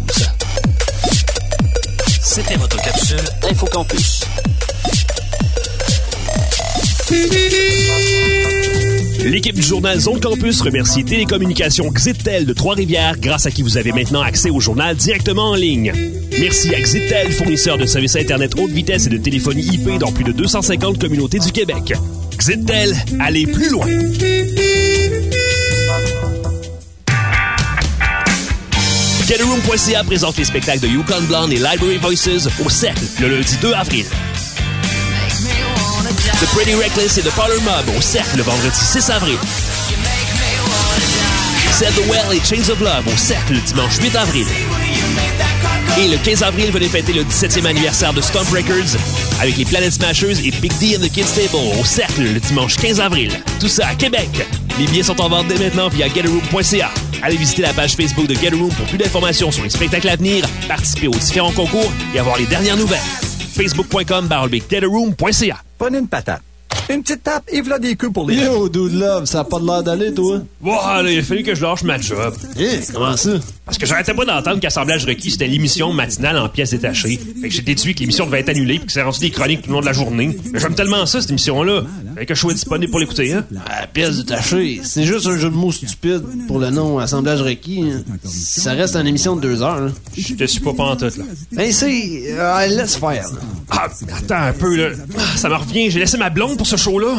C'était votre capsule InfoCampus. L'équipe du journal Zone Campus remercie Télécommunications Xitel de Trois-Rivières, grâce à qui vous avez maintenant accès au journal directement en ligne. Merci à Xitel, fournisseur de services Internet haute vitesse et de téléphonie IP dans plus de 250 communautés du Québec. Xitel, allez plus loin! GetAroom.ca présente les spectacles de Yukon Blonde et Library Voices au Cercle le lundi 2 avril. The Pretty Reckless et The Parlor Mob au Cercle le vendredi 6 avril. Set the Well et Chains of Love au Cercle le dimanche 8 avril. Et le 15 avril, venez fêter le 17e anniversaire de Stomp Records avec les Planet Smashers et Big D and the Kids Table au Cercle le dimanche 15 avril. Tout ça à Québec. Les billets sont en vente dès maintenant via getaroom.ca. Allez visiter la page Facebook de Getaroom pour plus d'informations sur les spectacles à venir, participer aux différents concours et avoir les dernières nouvelles. Facebook.com getaroom.ca. Prenez une patate. Une petite tape et voilà des queues pour les. Yo, dude love, ça a pas de l'air d'aller, toi? Voilà, il a fallu que je lâche ma job. Eh, comment ça? Parce que j'arrêtais pas d'entendre qu'Assemblage requis, c'était l'émission matinale en pièces détachées. Fait que j'ai déduit que l'émission devait être annulée puis que c'est rendu des chroniques tout le long de la journée. Mais j'aime tellement ça, cette émission-là. Fait que je sois disponible pour l'écouter, hein. Ah, pièce détachée, c'est juste un jeu de mots stupide pour le nom assemblage requis. hein. Ça reste une émission de deux heures. hein. Je te suis pas pantoute, là. Ben, c'est... euh, laisse faire. là. Ah, attends un peu, là. Ah, Ça me revient, j'ai laissé ma blonde pour ce show-là?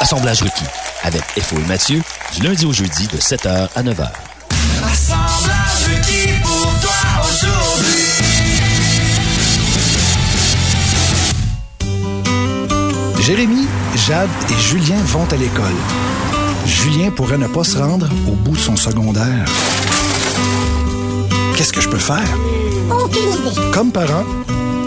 Assemblage requis avec FO et Mathieu du lundi au jeudi de 7h à 9h. Assemblage qui pour toi aujourd'hui. Jérémy, Jade et Julien vont à l'école. Julien pourrait ne pas se rendre au bout de son secondaire. Qu'est-ce que je peux faire? Comme parent,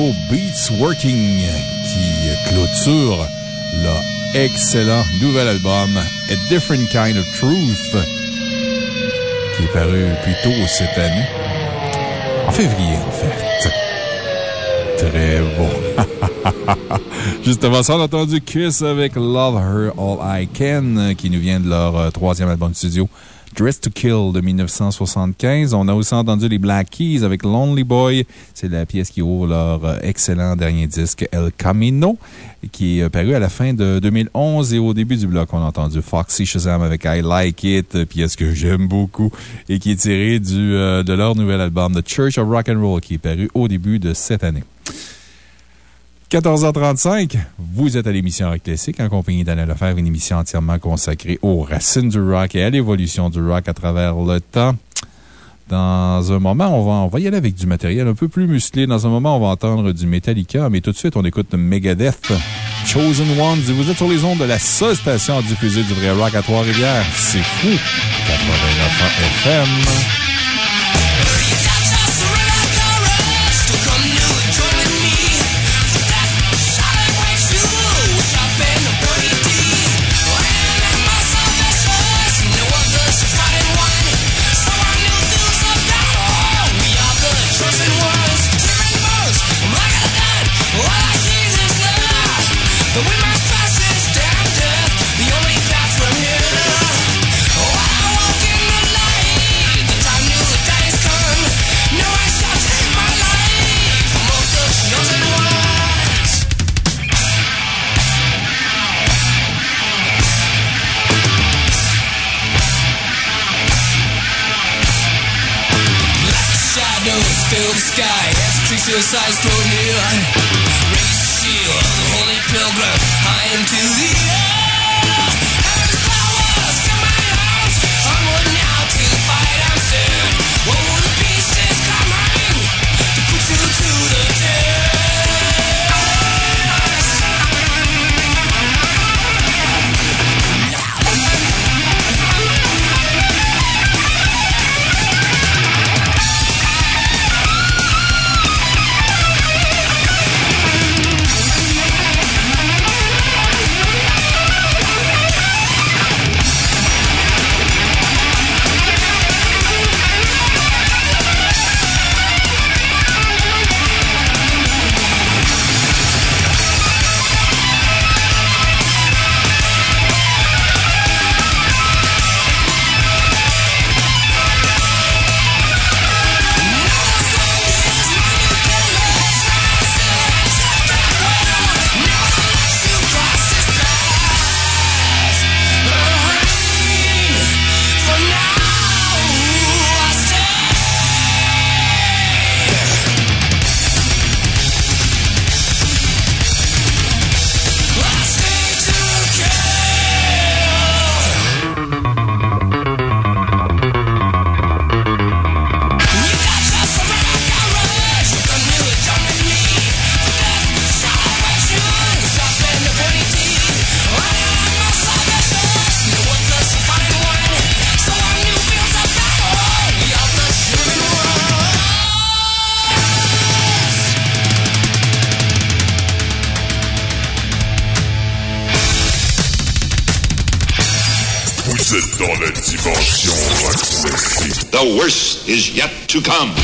Beats Working qui clôture leur excellent nouvel album A Different Kind of Truth qui est paru plus tôt cette année. En février, en fait. Très bon. *laughs* Justement, ça, on a entendu Kiss avec Love Her All I Can qui nous vient de leur euh, troisième album studio. Dress to Kill de 1975. On a aussi entendu les Black Keys avec Lonely Boy. C'est la pièce qui ouvre leur euh, excellent dernier disque El Camino, qui est paru à la fin de 2011 et au début du bloc, on a entendu Foxy Shazam avec I Like It, pièce que j'aime beaucoup et qui est tirée euh, de leur nouvel album The Church of Rock and Roll qui est paru au début de cette année. 14h35, vous êtes à l'émission Rock Classique en compagnie d'Alain Lefebvre, une émission entièrement consacrée aux racines du rock et à l'évolution du rock à travers le temps. Dans un moment, on va, y aller avec du matériel un peu plus musclé. Dans un moment, on va entendre du Metallica, mais tout de suite, on écoute Megadeth, Chosen Ones. Vous êtes sur les ondes de la seule station diffusée du vrai rock à Trois-Rivières. C'est fou! 89 FM. Sky as the suicides draw near. Raise the shield of the holy pilgrim high into the air. To come.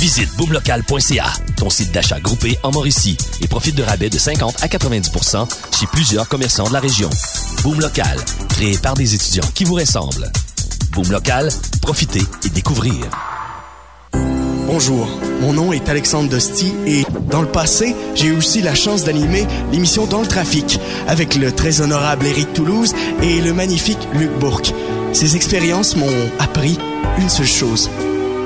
Visite boomlocal.ca, ton site d'achat groupé en Mauricie, et profite de rabais de 50 à 90 chez plusieurs commerçants de la région. Boom Local, créé par des étudiants qui vous ressemblent. Boom Local, profitez et découvrez. Bonjour, mon nom est Alexandre Dosti et dans le passé, j'ai aussi la chance d'animer l'émission Dans le trafic avec le très honorable Éric Toulouse et le magnifique Luc Bourque. Ces expériences m'ont appris une seule chose.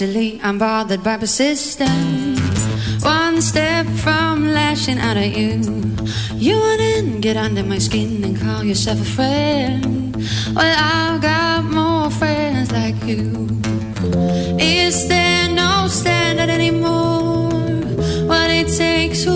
How I'm bothered by persistence? One step from lashing out at you. You wanna get under my skin and call yourself a friend. Well, I've got more friends like you. Is there no standard anymore? What it takes,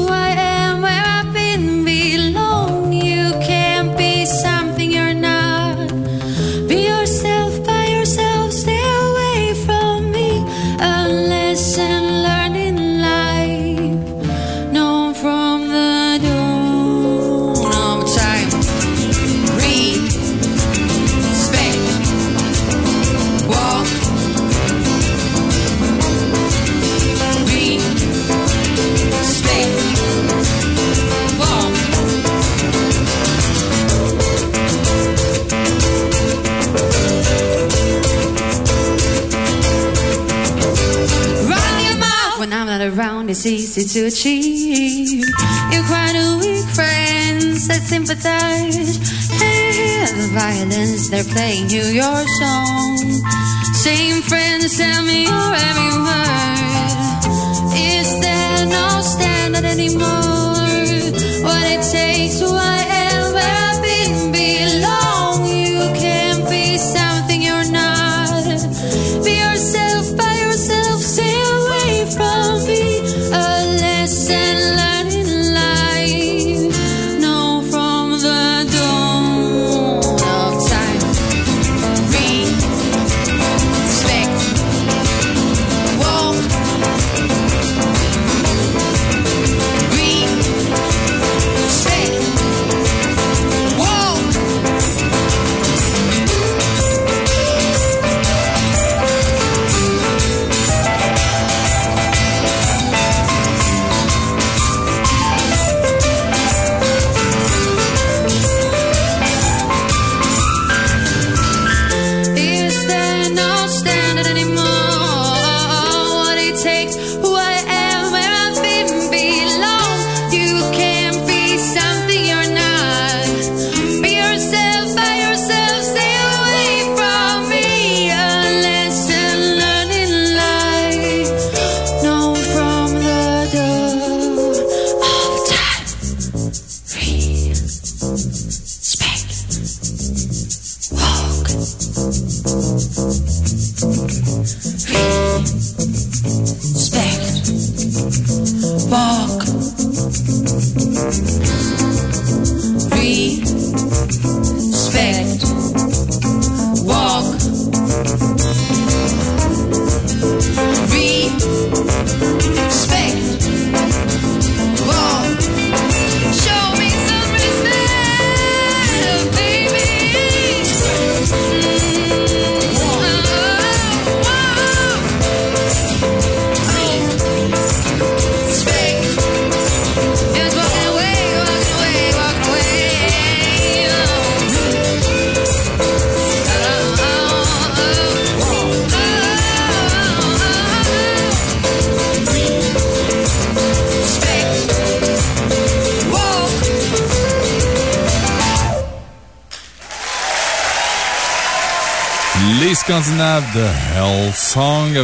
it's easy to achieve. You cry a weak friends that sympathize. Hear the violence, they're playing you your song. Same friends tell me your every word. Is there no standard anymore? What it takes, who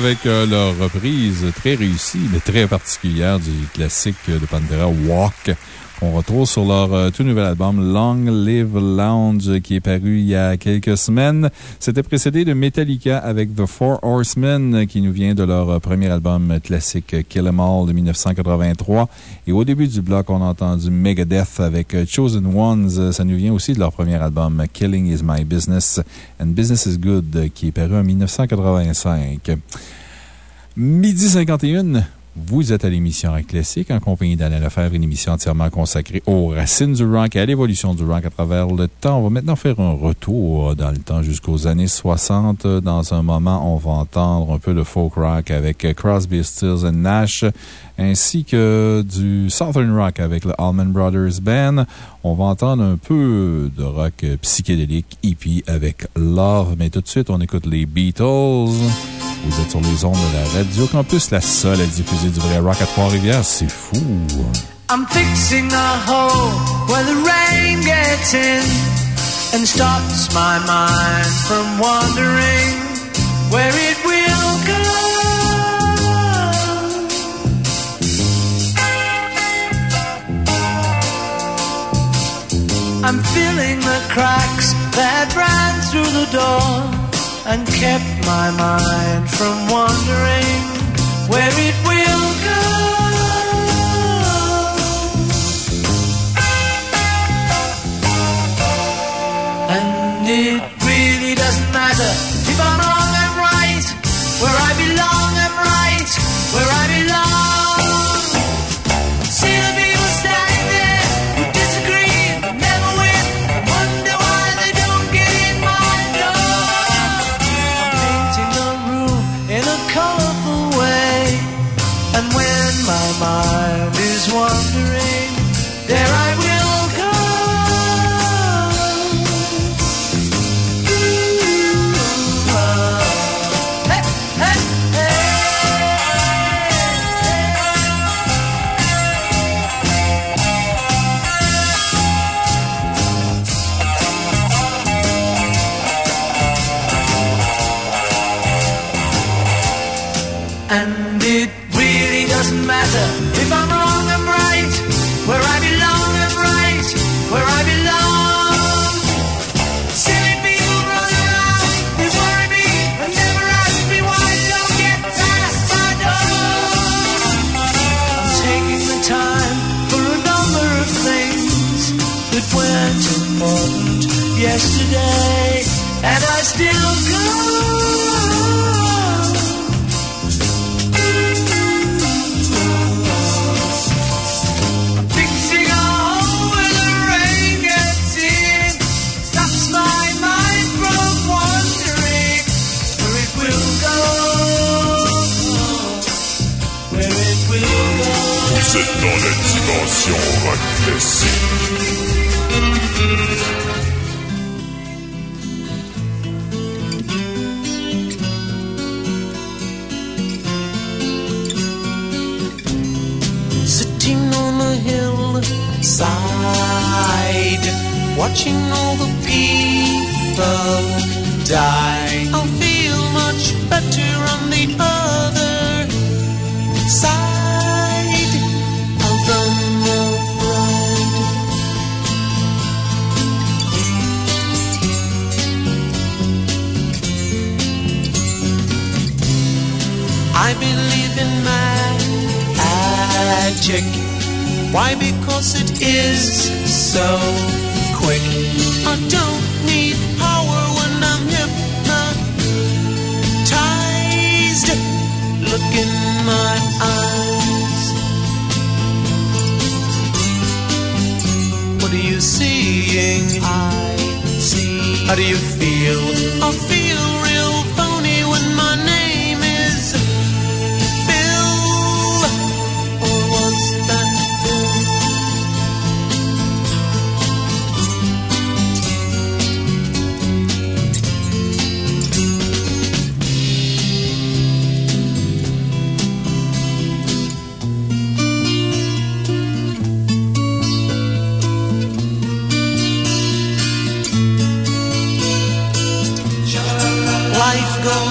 avec euh, leur reprise très réussie, mais très particulière du classique de Pantera Walk qu'on retrouve sur leur euh, tout nouvel album Long Live Lounge qui est paru il y a quelques semaines. C'était précédé de Metallica avec The Four Horsemen qui nous vient de leur euh, premier album classique Kill 'Em All de 1983. Et au début du bloc, on a entendu Megadeth avec euh, Chosen Ones. Ça nous vient aussi de leur premier album Killing is My Business and Business is Good qui est paru en 1985. Midi 51. Vous êtes à l'émission Rock Classique en compagnie d'Alain Lefebvre, une émission entièrement consacrée aux racines du rock et à l'évolution du rock à travers le temps. On va maintenant faire un retour dans le temps jusqu'aux années 60. Dans un moment, on va entendre un peu de folk rock avec Crosby, Stills Nash, ainsi que du Southern Rock avec le Allman Brothers Band. On va entendre un peu de rock psychédélique, hippie avec Love. Mais tout de suite, on écoute les Beatles. Vous êtes sur les ondes de la Radio Campus, la seule à diffuser du vrai rock à Trois-Rivières. C'est fou! I'm fixing a hole where the rain gets in and stops my mind from wandering where it will I'm filling the cracks that ran through the door and kept my mind from wandering. Where it will watching all the people die. I'll feel much better on the other side of the ride. I believe in magic. Why? Because it is so quick. I don't need power when I'm hypnotized. Look in my eyes. What are you seeing? I see. How do you feel? I feel.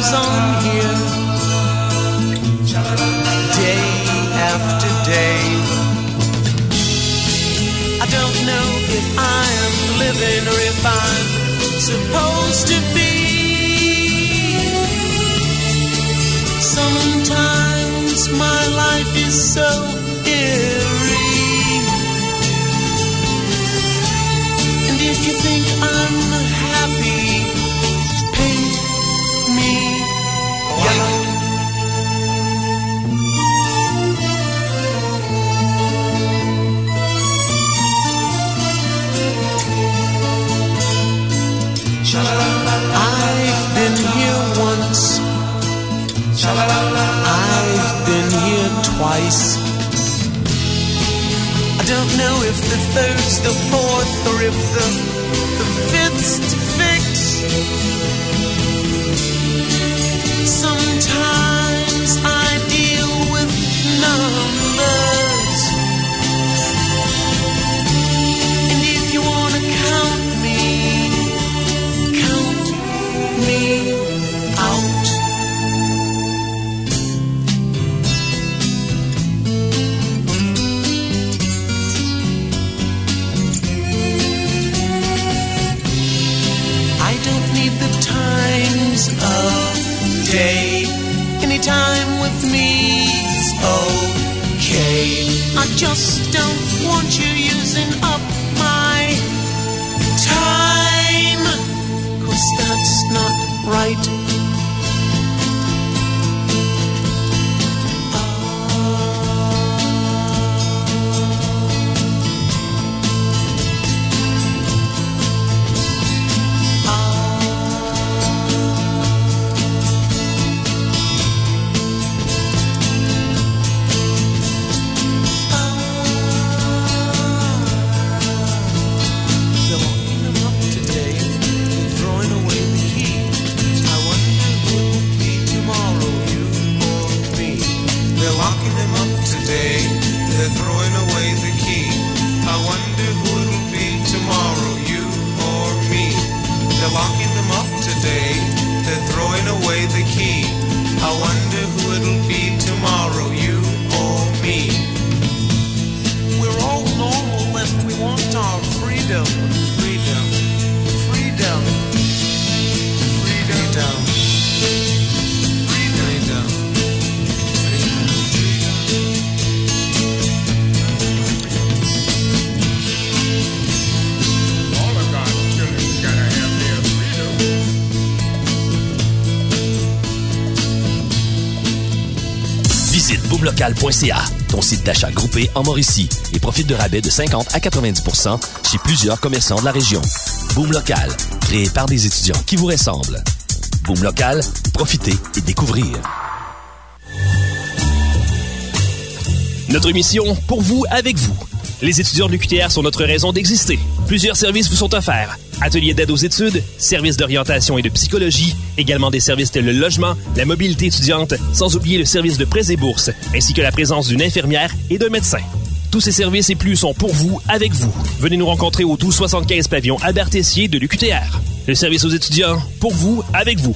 Goes on here, day after day. I don't know if I am living or if I'm supposed to be. Sometimes my life is so eerie. And if you think twice. I don't know if the third's the fourth or if the, the fifth's to fix. Just don't want you using up my time. Cause that's not right. Freedom. Freedom. Freedom. Freedom. Freedom. All of God's children gotta have their freedom. Visite boomlocal.ca, ton site d'achat groupé en Mauricie, et profite de rabais de 50 à 90 chez plusieurs commerçants de la région. Boom Local, créé par des étudiants qui vous ressemblent. Boom Local, profitez et découvrez. Notre mission, pour vous, avec vous. Les étudiants de l'UQTR sont notre raison d'exister. Plusieurs services vous sont offerts. Ateliers d'aide aux études, services d'orientation et de psychologie, également des services tels le logement, la mobilité étudiante, sans oublier le service de prêts et bourses, ainsi que la présence d'une infirmière et d'un médecin. Tous ces services et plus sont pour vous, avec vous. Venez nous rencontrer au tout 75 pavillon Albert Tessier de l'UQTR. Le service aux étudiants, pour vous, avec vous.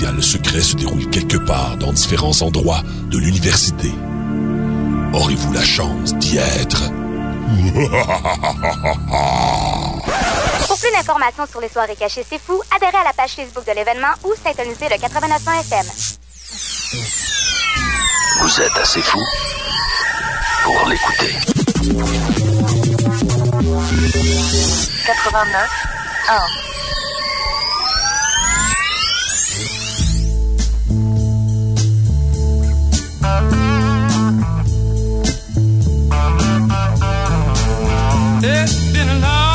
spécial secret se déroule quelque part dans différents endroits de l'université. Aurez-vous la chance d'y être? *laughs* Pour plus d'informations sur les soirées cachées, c'est fou, adhérez à la page Facebook de l'événement ou syntonisez le 89.1 FM. Vous êtes assez fou pour l'écouter. 89 1 been alone.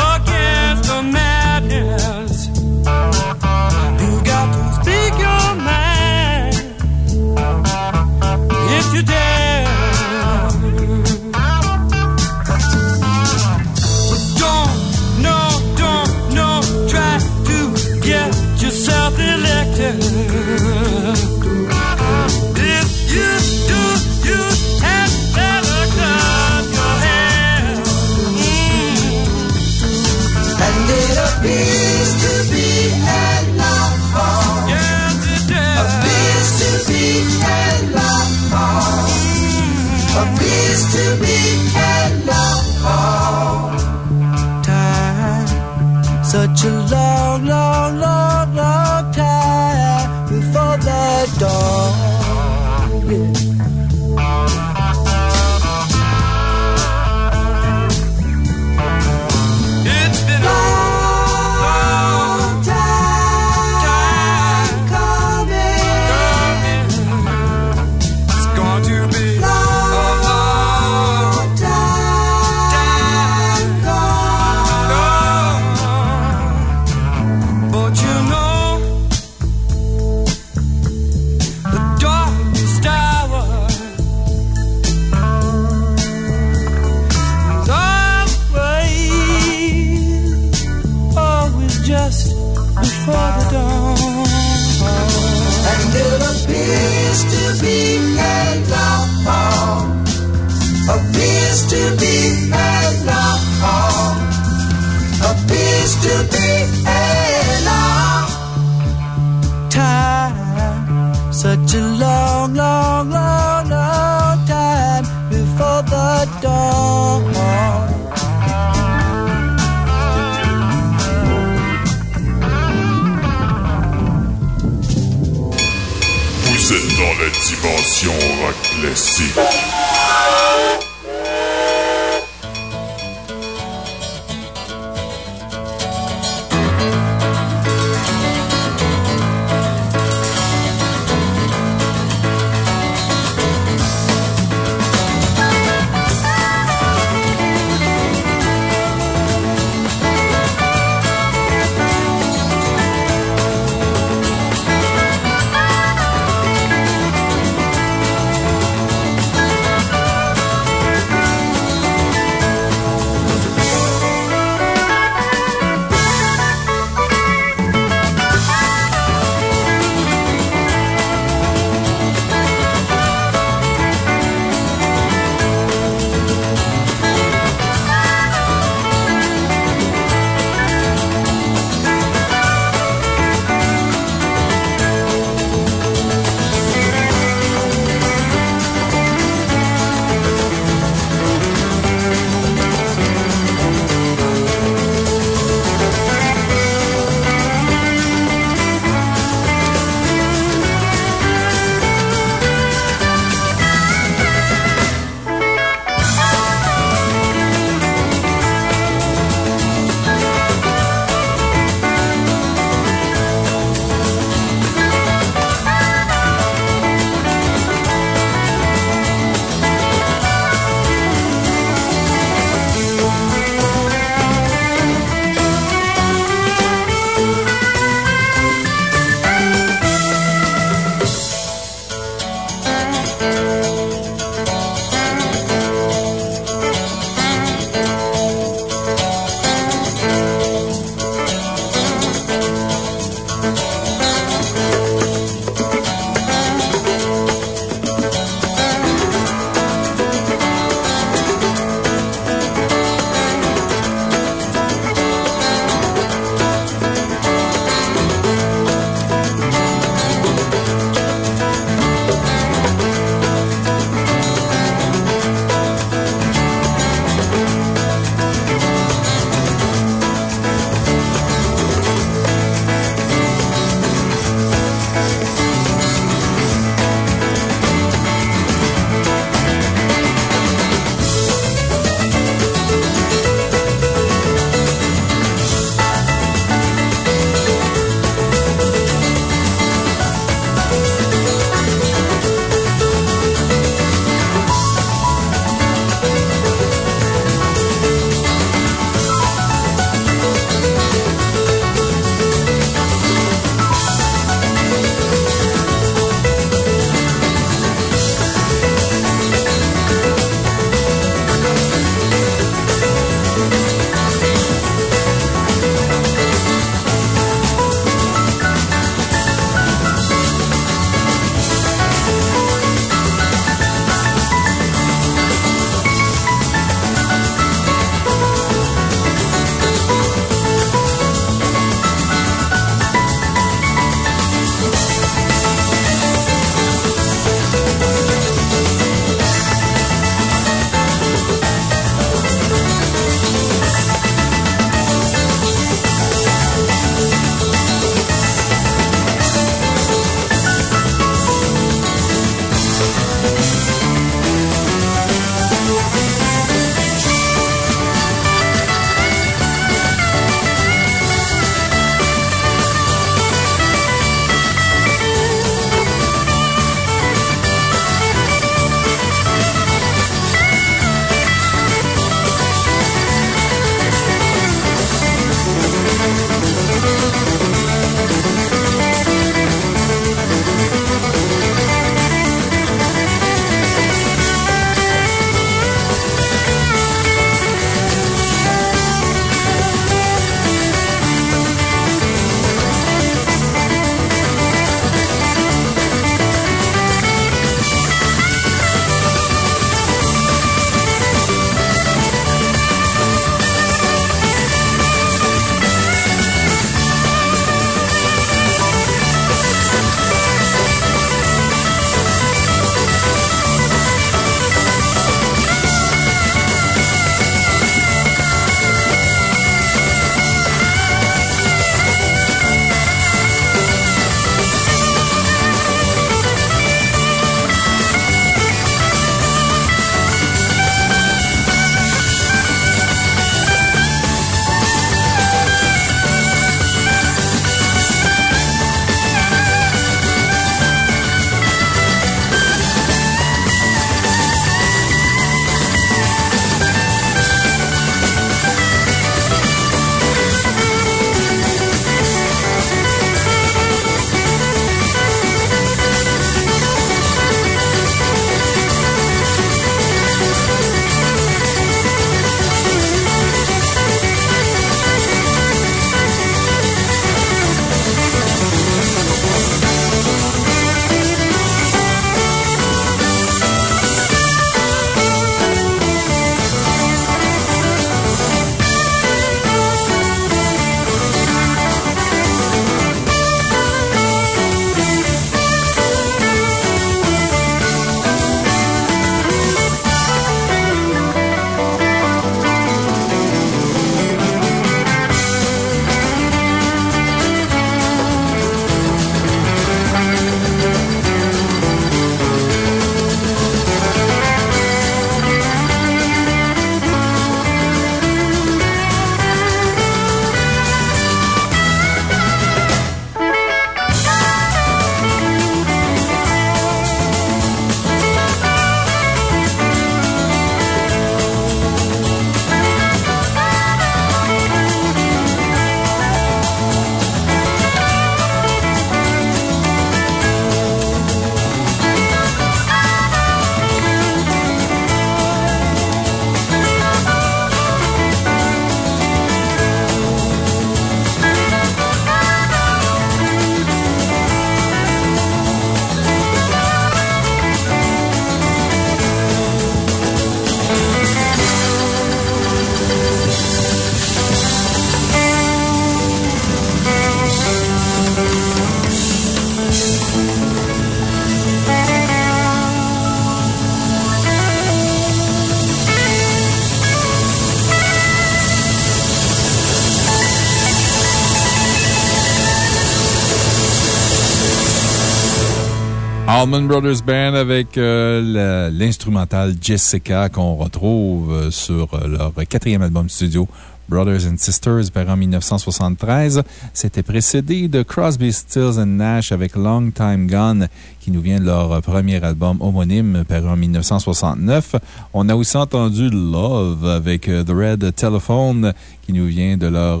Allman Brothers Band avec euh, l'instrumental Jessica qu'on retrouve euh, sur euh, leur quatrième album studio. Brothers and Sisters, paru en 1973. C'était précédé de Crosby, Stills and Nash avec Long Time Gone, qui nous vient de leur premier album homonyme, paru en 1969. On a aussi entendu Love avec The Red Telephone, qui nous vient de leur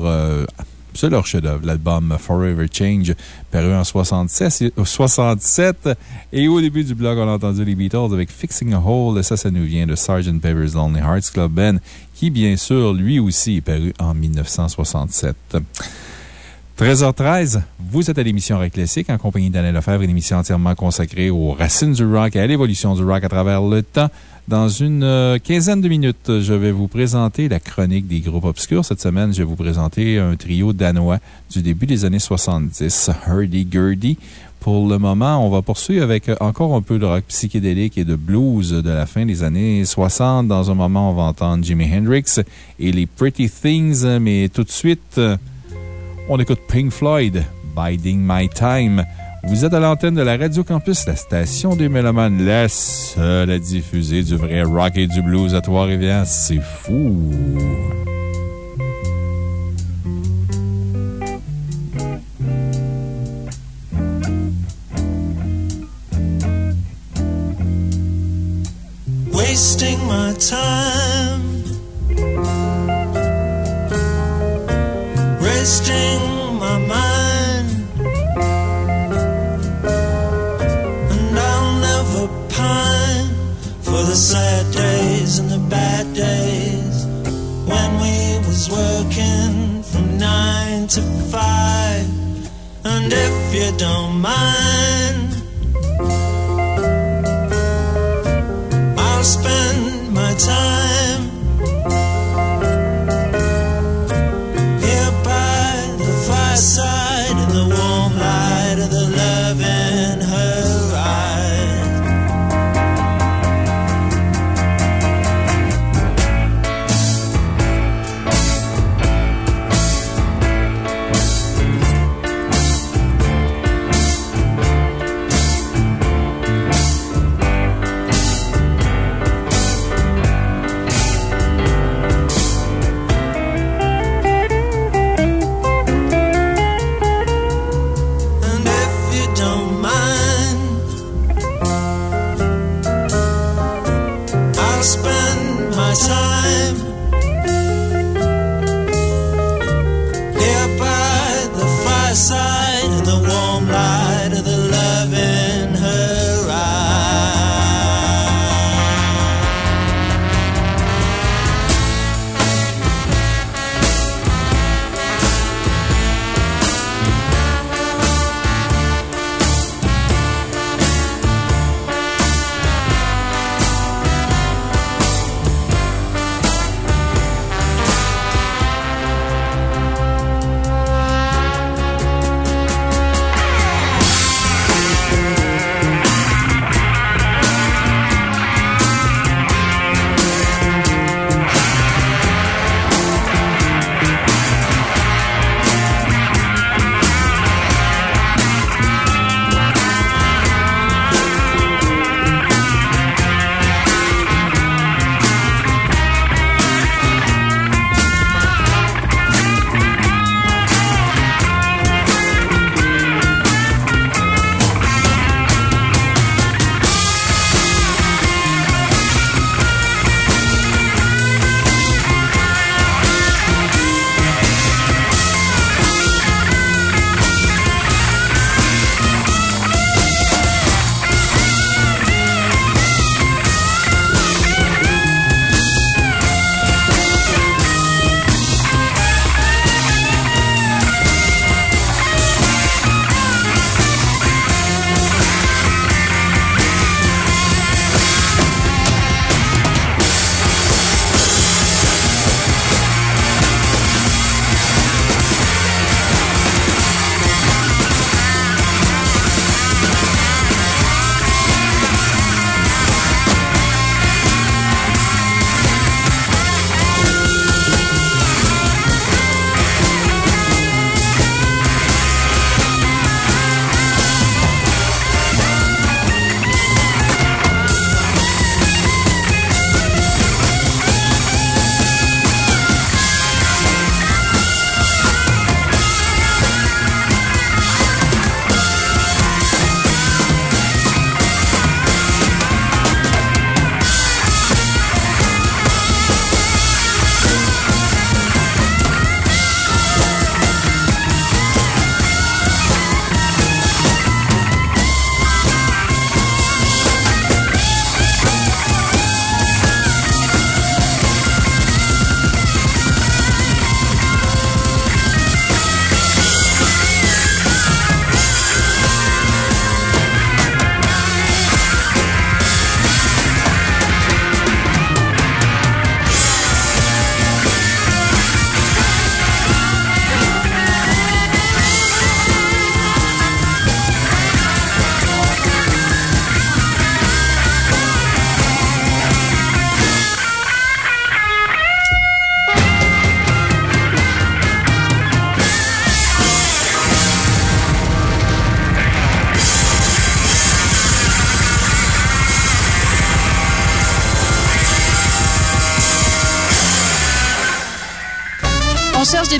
c'est leur chef-d'œuvre, l'album Forever Change, paru en 67, 67. Et au début du blog, on a entendu les Beatles avec Fixing a Hole. Ça, ça nous vient de Sgt. Pepper's Lonely Hearts Club Band, qui, bien sûr, lui aussi est paru en 1967. 13h13, vous êtes à l'émission Rock Classique en compagnie d'Alain Lefebvre, une émission entièrement consacrée aux racines du rock et à l'évolution du rock à travers le temps. Dans une euh, quinzaine de minutes, je vais vous présenter la chronique des groupes obscurs. Cette semaine, je vais vous présenter un trio danois du début des années 70, Hurdy Gurdy. Pour le moment, on va poursuivre avec encore un peu de rock psychédélique et de blues de la fin des années 60. Dans un moment, on va entendre Jimi Hendrix et les Pretty Things, mais tout de suite, on écoute Pink Floyd, Biding My Time. Vous êtes à l'antenne de la Radio Campus, la station des Mélomanes, la seule à diffuser du vrai rock et du blues à Trois-Rivières. C'est fou! The sad days and the bad days when we was working from nine to five. And if you don't mind, I'll spend my time here by the fireside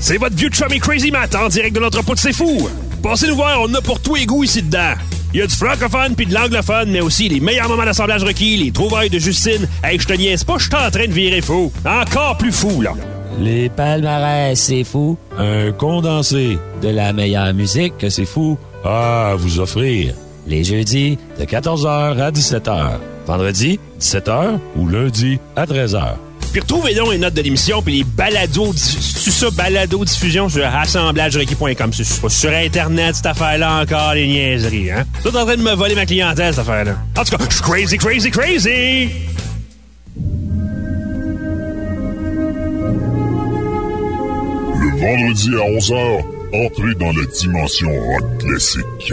C'est votre vieux chummy Crazy Matt en direct de l'entrepôt de C'est Fou! Passez nous voir, on a pour tous les goûts ici dedans. Il y a du francophone puis de l'anglophone, mais aussi les meilleurs moments d'assemblage requis, les trouvailles de Justine. Hey, je te niaise pas, je suis en train de virer fou. Encore plus fou, là. Les palmarès, c'est fou. Un condensé de la meilleure musique que c'est fou à vous offrir. Les jeudis de 14h à 17h. Vendredi, 17h ou lundi à 13h. Puis retrouvez donc les notes de l'émission puis les balados, c'est ça, balado diffusion sur assemblagerequis.com. C'est sur Internet, cette affaire-là encore, les niaiseries, hein? Tout en train de me voler ma clientèle, cette affaire-là. En tout cas, je suis crazy, crazy, crazy! Le vendredi à 11h, entrez dans la dimension rock classique.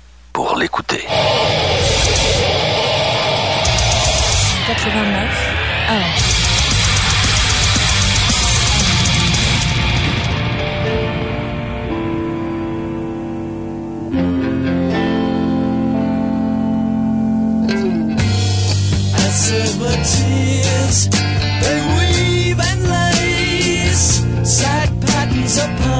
Pour l'écouter. 89 1. As silver tears, they weave and lace sad patterns upon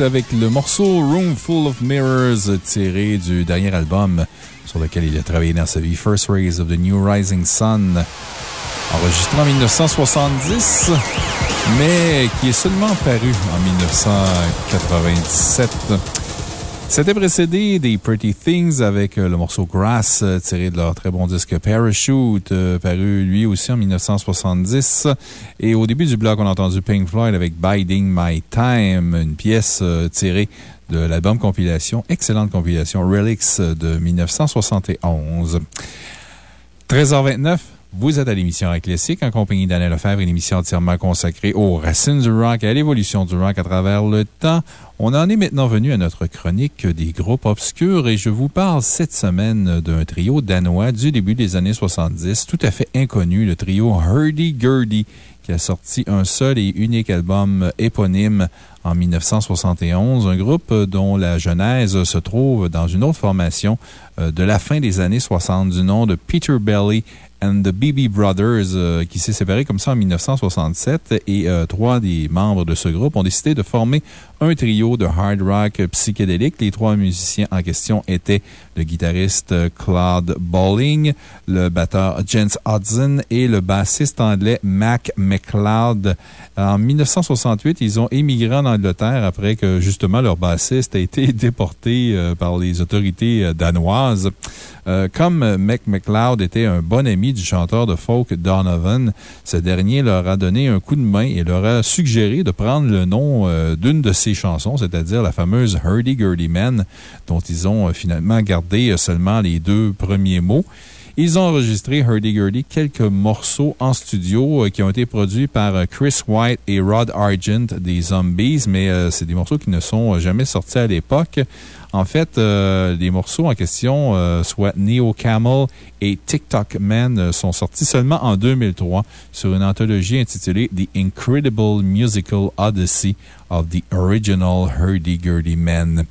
Avec le morceau Room Full of Mirrors tiré du dernier album sur lequel il a travaillé dans sa vie, First Rays of the New Rising Sun, enregistré en 1970, mais qui est seulement paru en 1997. C'était précédé des Pretty Things avec euh, le morceau Grass euh, tiré de leur très bon disque Parachute, euh, paru lui aussi en 1970. Et au début du bloc, on a entendu Pink Floyd avec Biding My Time, une pièce euh, tirée de l'album compilation, excellente compilation Relics de 1971. 13h29. Vous êtes à l'émission Rock en compagnie d'Anna Lefebvre, une émission entièrement consacrée aux racines du rock et à l'évolution du rock à travers le temps. On en est maintenant venu à notre chronique des groupes obscurs et je vous parle cette semaine d'un trio danois du début des années 70, tout à fait inconnu, le trio Hurdy-Gurdy, qui a sorti un seul et unique album éponyme en 1971, un groupe dont la genèse se trouve dans une autre formation euh, de la fin des années 60 du nom de Peter Belly and the BB Brothers, euh, qui s'est séparé comme ça en 1967 et euh, trois des membres de ce groupe ont décidé de former un trio de hard rock psychédélique. Les trois musiciens en question étaient le guitariste Claude Bowling, le batteur Jens Hudson et le bassiste anglais Mac McLeod. En 1968, ils ont émigré en Angleterre après que justement leur bassiste a été *laughs* déporté euh, par les autorités euh, danoises. Euh, comme Mac McLeod était un bon ami du chanteur de folk Donovan, ce dernier leur a donné un coup de main et leur a suggéré de prendre le nom d'une de ses chansons, c'est-à-dire la fameuse Hurdy Gurdy Man, dont ils ont euh, finalement gardé euh, seulement les deux premiers mots. Ils ont enregistré Hurdy-Gurdy quelques morceaux en studio euh, qui ont été produits par Chris White et Rod Argent des Zombies, mais c'est des morceaux qui ne sont jamais sortis à l'époque. En fait, euh, les morceaux en question, euh, soit Neo Camel et TikTok Man, euh, sont sortis seulement en 2003 sur une anthologie intitulée The Incredible Musical Odyssey of the Original Hurdy-Gurdy Man.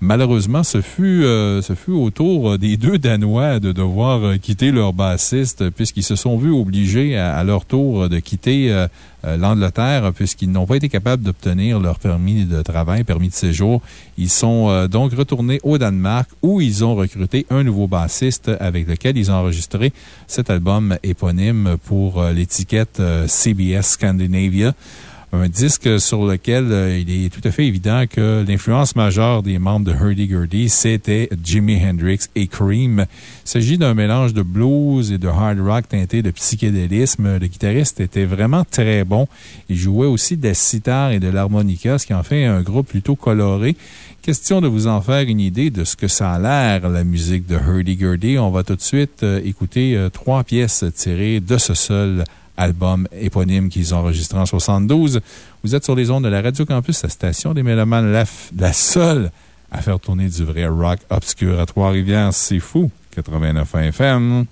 Malheureusement, ce fut, euh, ce fut au euh, des deux Danois de devoir euh, quitter leur bassiste, puisqu'ils se sont vus obligés à, leur tour euh, de quitter l'Angleterre, puisqu'ils n'ont pas été capables d'obtenir leur permis de travail, permis de séjour. Ils sont donc retournés au Danemark où ils ont recruté un nouveau bassiste avec lequel ils ont enregistré cet album éponyme pour l'étiquette CBS Scandinavia un disque sur lequel euh, il est tout à fait évident que l'influence majeure des membres de Hurdy-Gurdy, c'était Jimi Hendrix et Cream. Il s'agit d'un mélange de blues et de hard rock teinté de psychédélisme. Le guitariste était vraiment très bon. Il jouait aussi de la sitar et de l'harmonica, ce qui en fait un groupe plutôt coloré. Question de vous en faire une idée de ce que ça a l'air, la musique de Hurdy-Gurdy. On va tout de suite euh, écouter euh, trois pièces tirées de ce seul album éponyme qu'ils ont enregistré en 72. Vous êtes sur les ondes de la Radio Campus, la station des Mélomanes, la, la seule à faire tourner du vrai rock obscur à Trois-Rivières. C'est fou. 89 FM.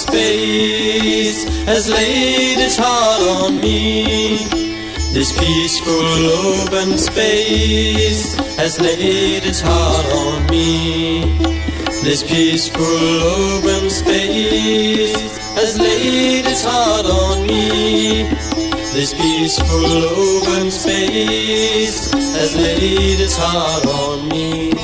Space has laid its heart on me. This peaceful open space has laid its heart on me. This peaceful open space has laid its heart on me. This peaceful open space has laid its heart on me.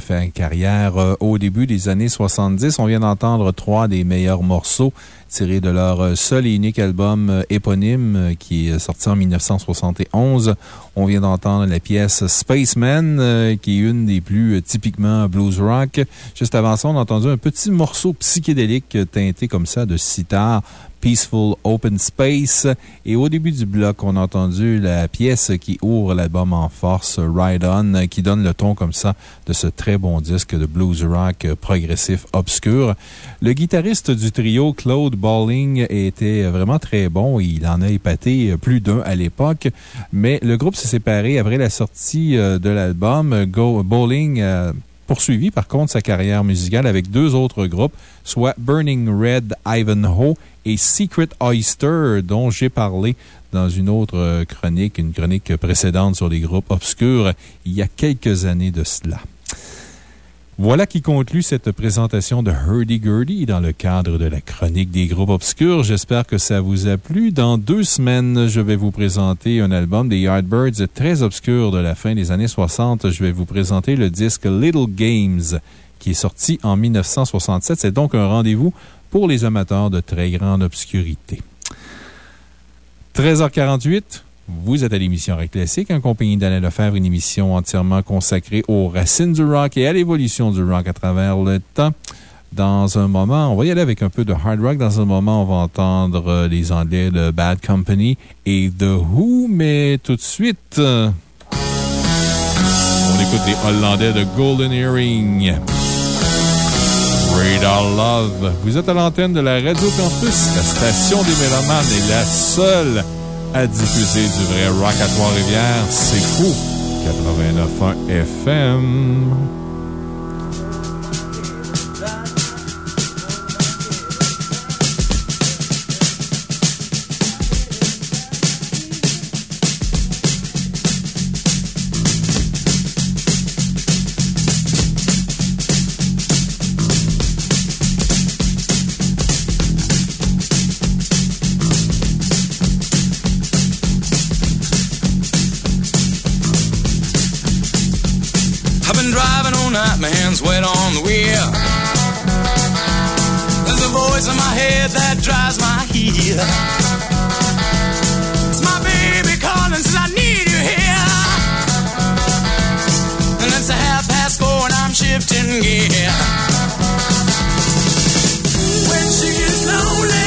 Fait carrière euh, au début des années 70. On vient d'entendre trois des meilleurs morceaux tirés de leur euh, seul et unique album euh, éponyme qui est sorti en 1971. On vient d'entendre la pièce Spaceman, qui est une des plus typiquement blues rock. Juste avant ça, on a entendu un petit morceau psychédélique teinté comme ça de sitar Peaceful Open Space. Et au début du bloc, on a entendu la pièce qui ouvre l'album en force, Ride On, qui donne le ton comme ça de ce très bon disque de blues rock progressif obscur. Le guitariste du trio, Claude Balling, était vraiment très bon. Il en a épaté plus d'un à l'époque. Mais le groupe s'est séparé après la sortie euh, de l'album. Bowling poursuivi par contre sa carrière musicale avec deux autres groupes, soit Burning Red Ivanhoe et Secret Oyster, dont j'ai parlé dans une autre euh, chronique, une chronique précédente sur les groupes obscurs, il y a quelques années de cela. Voilà qui conclut cette présentation de Hurdy-Gurdy dans le cadre de la chronique des groupes obscurs. J'espère que ça vous a plu. Dans deux semaines, je vais vous présenter un album des Yardbirds très obscur de la fin des années 60. Je vais vous présenter le disque Little Games qui est sorti en 1967. C'est donc un rendez-vous pour les amateurs de très grande obscurité. 13h48. Vous êtes à l'émission Rock Classique, en compagnie d'Alain Lefebvre, une émission entièrement consacrée aux racines du rock et à l'évolution du rock à travers le temps. Dans un moment, on va y aller avec un peu de hard rock. Dans un moment, on va entendre les Anglais de Bad Company et The Who, mais tout de suite, on écoute les Hollandais de Golden Earring. Radar Love. Vous êtes à l'antenne de la Radio Campus. La station des Mélomanes est la seule à diffuser du vrai rock à Trois-Rivières. C'est fou. 89.1 FM. It's my baby calling, says I need you here. And it's a half past four and I'm shifting gear. When she gets lonely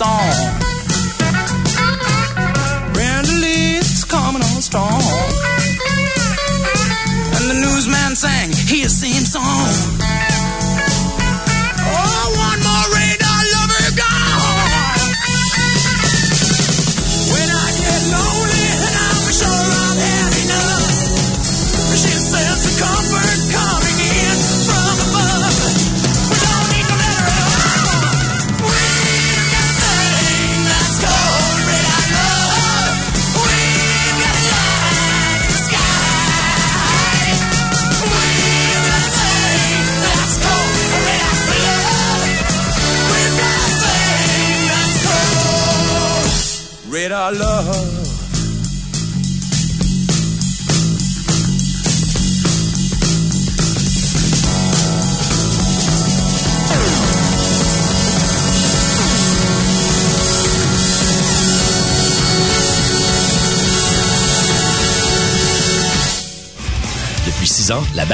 song.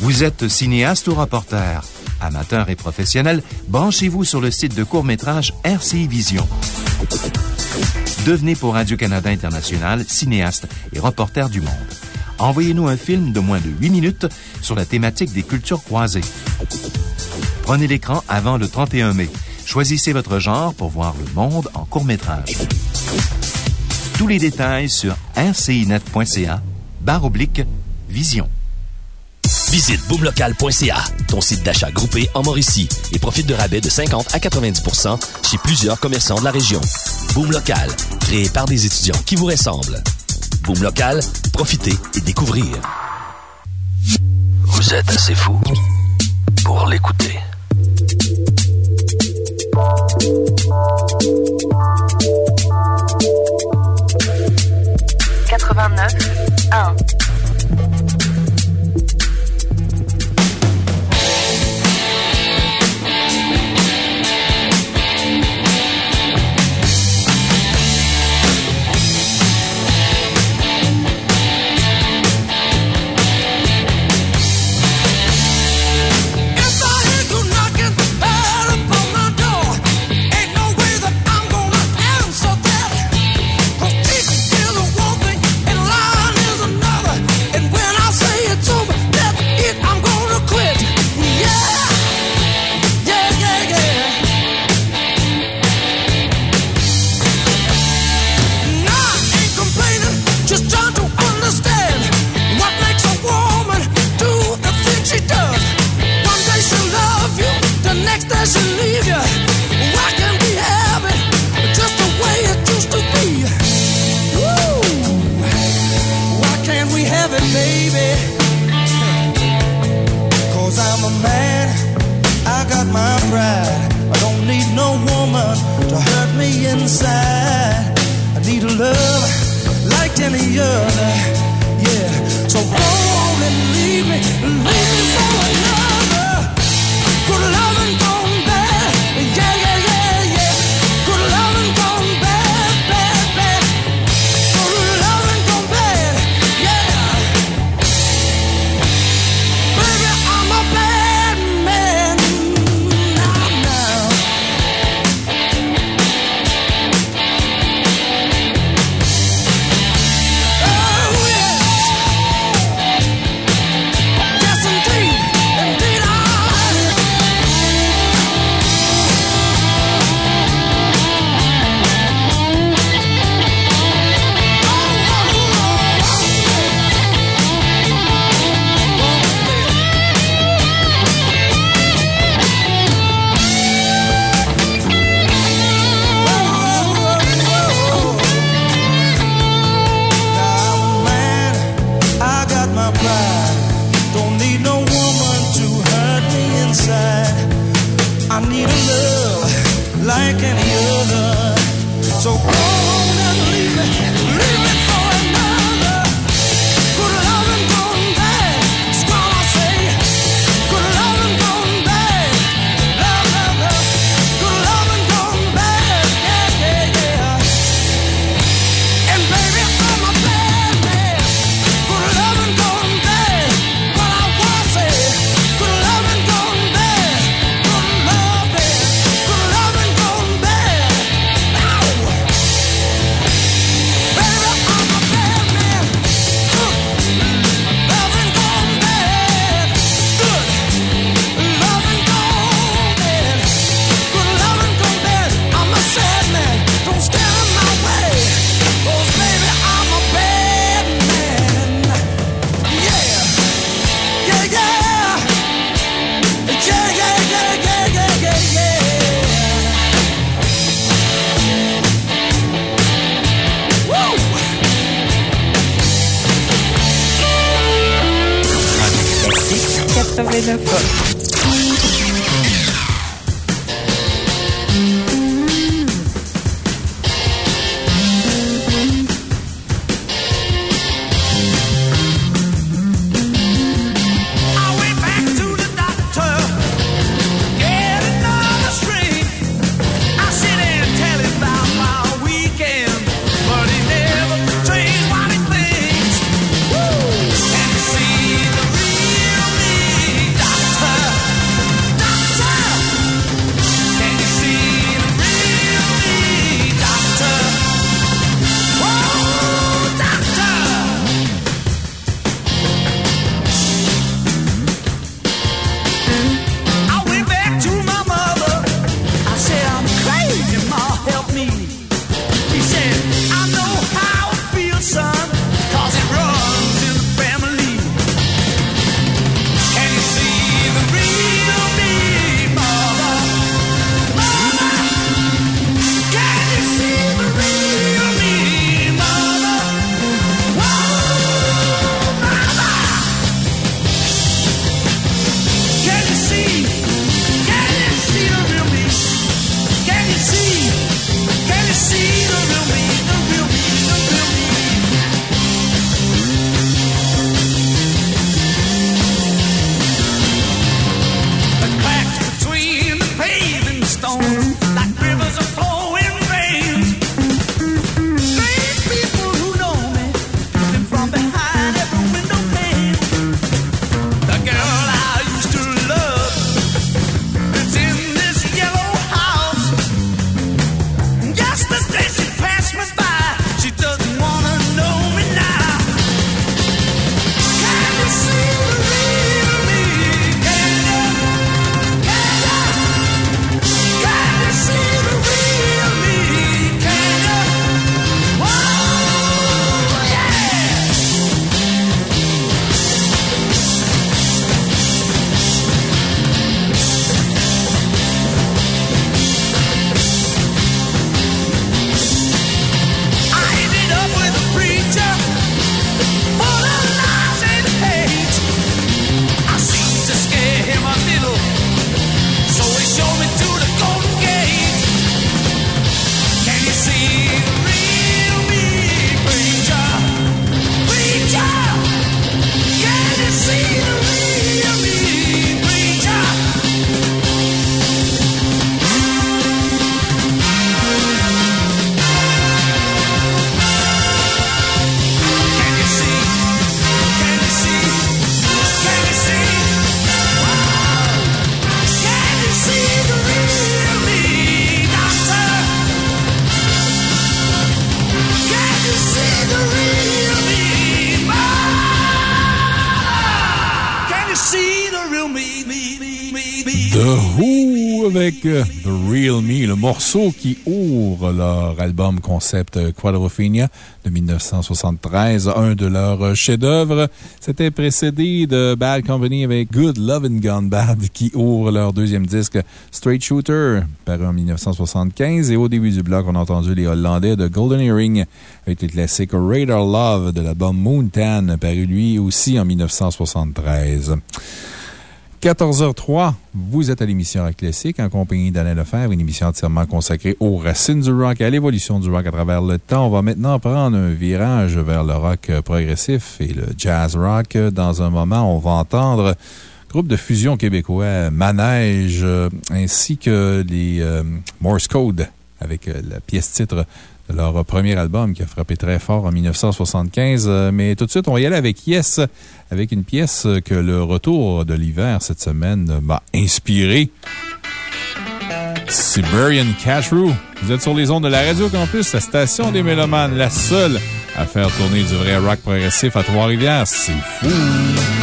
Vous êtes cinéaste ou reporter? Amateur et professionnel, branchez-vous sur le site de court-métrage RCI Vision. Devenez pour Radio-Canada International cinéaste et reporter du monde. Envoyez-nous un film de moins de 8 minutes sur la thématique des cultures croisées. Prenez l'écran avant le 31 mai. Choisissez votre genre pour voir le monde en court-métrage. Tous les détails sur rcinet.ca barre oblique vision. Visite boomlocal.ca, ton site d'achat groupé en Mauricie, et profite de rabais de 50 à 90% chez plusieurs commerçants de la région. Boom Local, créé par des étudiants qui vous ressemblent. Boom Local, profitez et découvrez. Vous êtes assez fou pour l'écouter. 89 1 qui ouvre leur album concept Quadrophenia de 1973, un de leurs chefs-d'œuvre. C'était précédé de Bad Company avec Good Lovin' Gone Bad qui ouvre leur deuxième disque Straight Shooter, paru en 1975. Et au début du bloc, on a entendu les Hollandais de Golden Earring avec le classique Radar Love de l'album Moontan, paru lui aussi en 1973. 14h03, vous êtes à l'émission Rock Classique en compagnie d'Alain Lefebvre, une émission entièrement consacrée aux racines du rock et à l'évolution du rock à travers le temps. On va maintenant prendre un virage vers le rock progressif et le jazz rock. Dans un moment, on va entendre groupe de fusion québécois Manège euh, ainsi que les euh, Morse Code avec euh, la pièce titre de leur premier album qui a frappé très fort en 1975. Euh, Mais tout de suite, on va y aller avec Yes, avec une pièce que le retour de l'hiver cette semaine m'a inspiré. Siberian Cashroo. Vous êtes sur les ondes de la Radio Campus, la station des Mélomanes, la seule à faire tourner du vrai rock progressif à Trois-Rivières. C'est fou!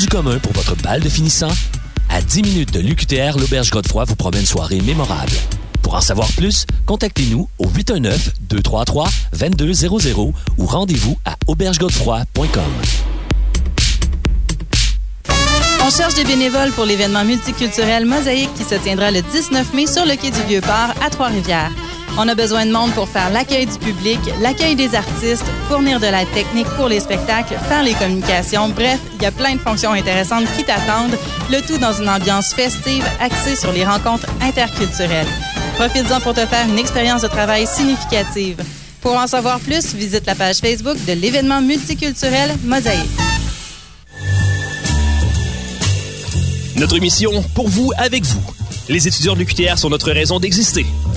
Du commun pour votre bal de finissant? À 10 minutes de l'UQTR, l'Auberge Godefroy vous promet une soirée mémorable. Pour en savoir plus, contactez-nous au 819-233-2200 ou rendez-vous à aubergegodefroy.com. On cherche des bénévoles pour l'événement multiculturel Mosaïque qui se tiendra le 19 mai sur le quai du Vieux-Port à Trois-Rivières. On a besoin de monde pour faire l'accueil du public, l'accueil des artistes, fournir de la technique pour les spectacles, faire les communications. Bref, il y a plein de fonctions intéressantes qui t'attendent, le tout dans une ambiance festive axée sur les rencontres interculturelles. Profites-en pour te faire une expérience de travail significative. Pour en savoir plus, visite la page Facebook de l'événement multiculturel Mosaïque. Notre mission, pour vous, avec vous. Les étudiants de l'UQTR sont notre raison d'exister.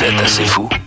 Vous êtes assez fou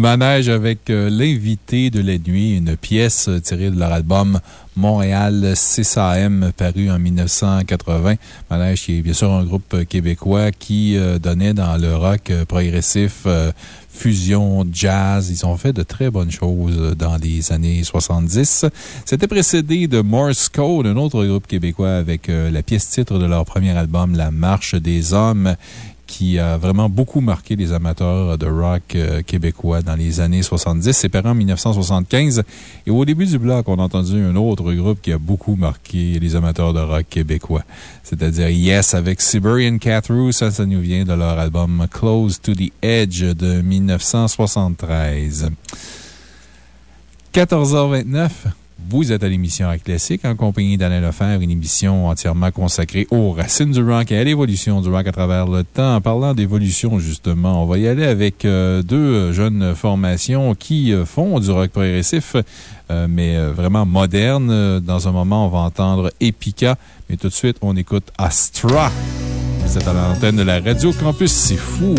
Manège avec euh, l'invité de la nuit, une pièce euh, tirée de leur album Montréal 6AM paru en 1980. Manège qui est bien sûr un groupe euh, québécois qui donnait dans le rock progressif fusion, jazz. Ils ont fait de très bonnes choses dans les années 70. C'était précédé de Morse Code, un autre groupe québécois avec la pièce titre de leur premier album, La Marche des Hommes qui a vraiment beaucoup marqué les amateurs de rock euh, québécois dans les années 70. C'est paru en 1975. Et au début du bloc, on a entendu un autre groupe qui a beaucoup marqué les amateurs de rock québécois. C'est-à-dire Yes avec Siberian Catrew. Ça, ça nous vient de leur album Close to the Edge de 1973. 14h29. Vous êtes à l'émission Rock Classique en compagnie d'Alain Lefebvre, une émission entièrement consacrée aux racines du rock et à l'évolution du rock à travers le temps. En parlant d'évolution, justement, on va y aller avec euh, deux jeunes formations qui euh, font du rock progressif, euh, mais vraiment moderne. Dans un moment, on va entendre Epica, mais tout de suite, on écoute Astra. C'est à l'antenne de la Radio Campus, c'est fou!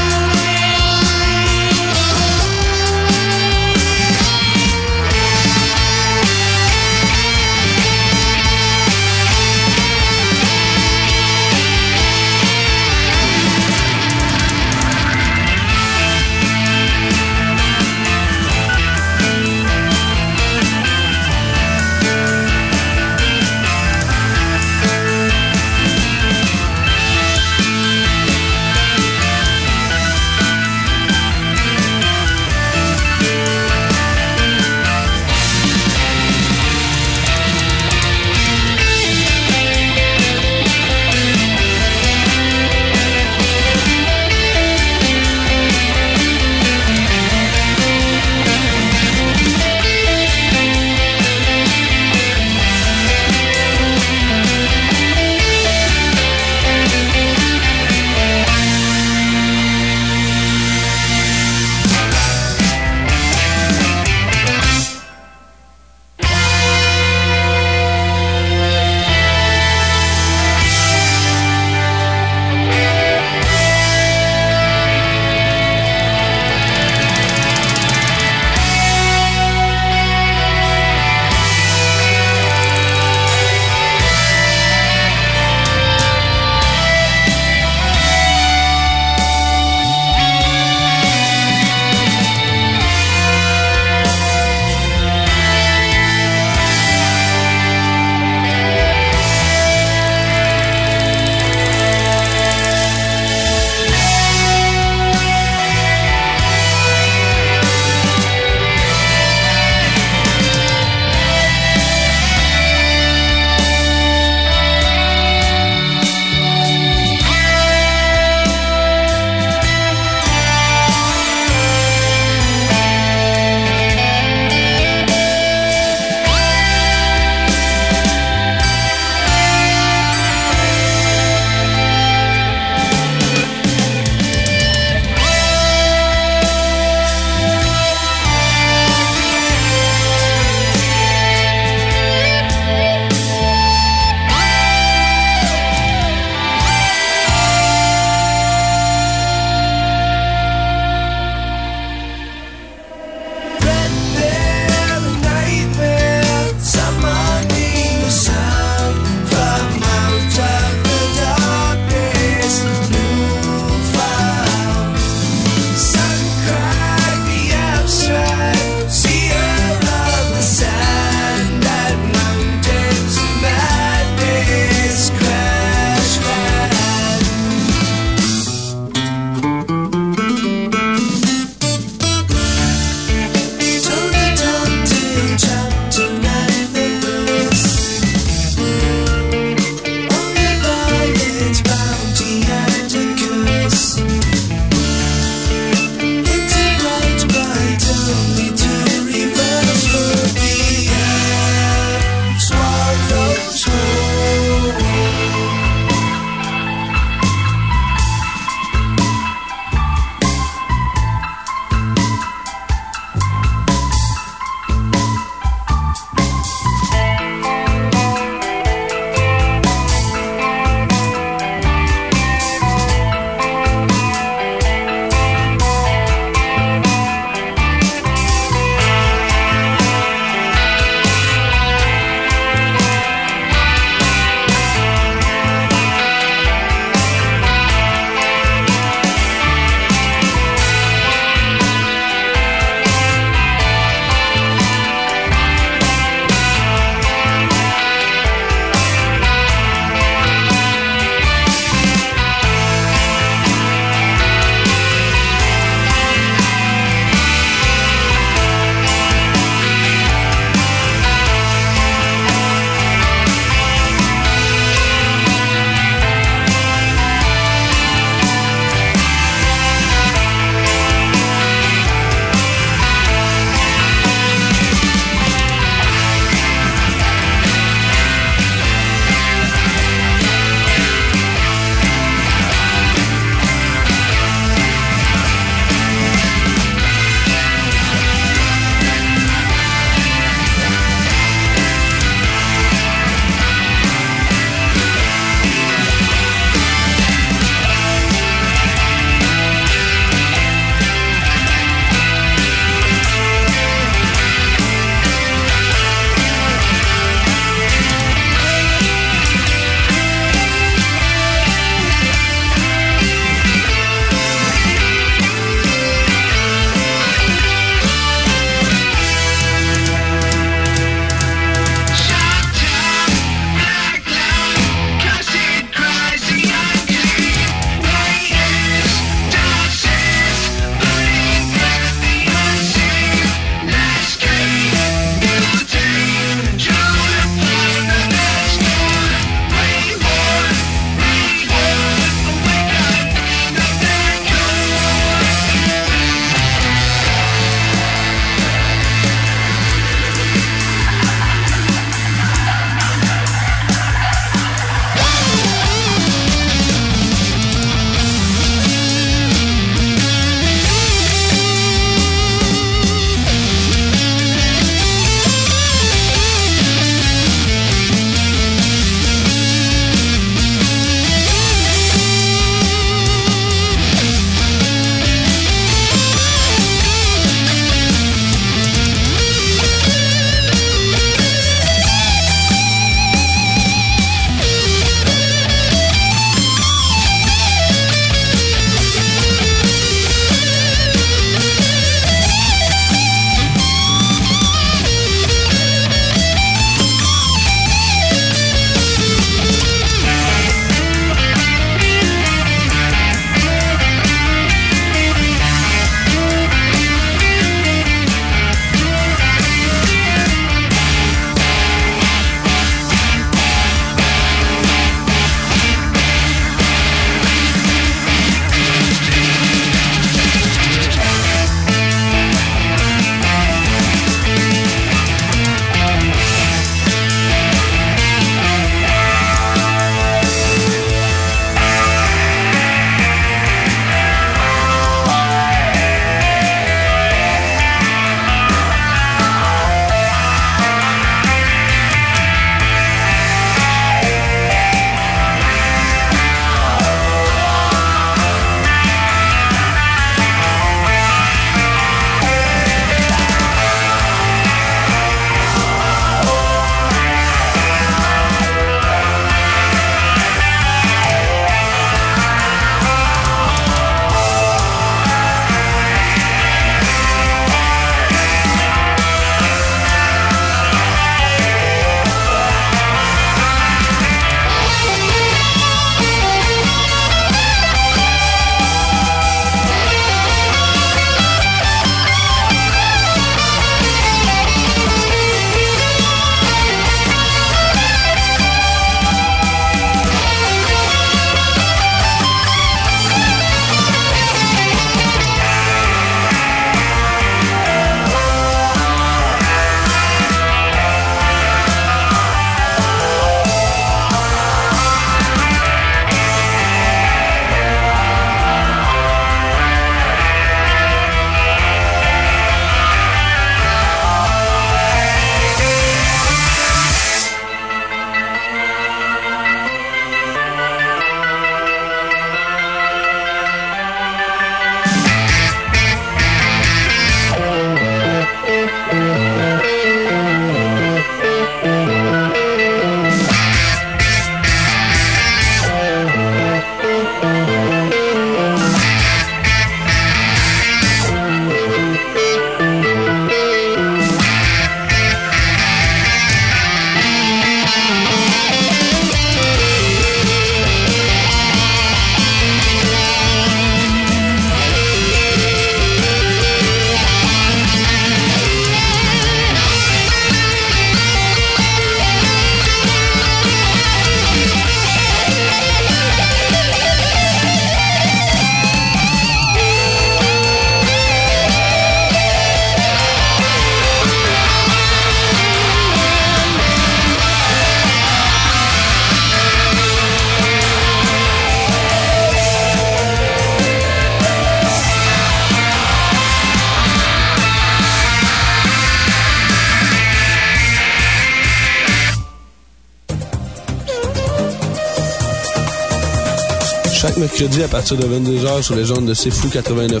Mercredi à partir de 22h sur les ondes de C'est Fou 89.1,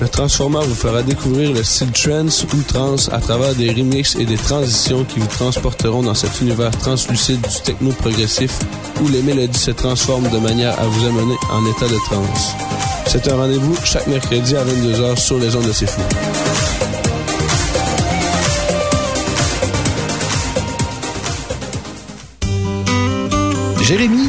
le Transformer vous fera découvrir le style trance ou trance à travers des remixes et des transitions qui vous transporteront dans cet univers translucide du techno progressif où les mélodies se transforment de manière à vous amener en état de trance. C'est un rendez-vous chaque mercredi à 22h sur les ondes de C'est Fou. Jérémy,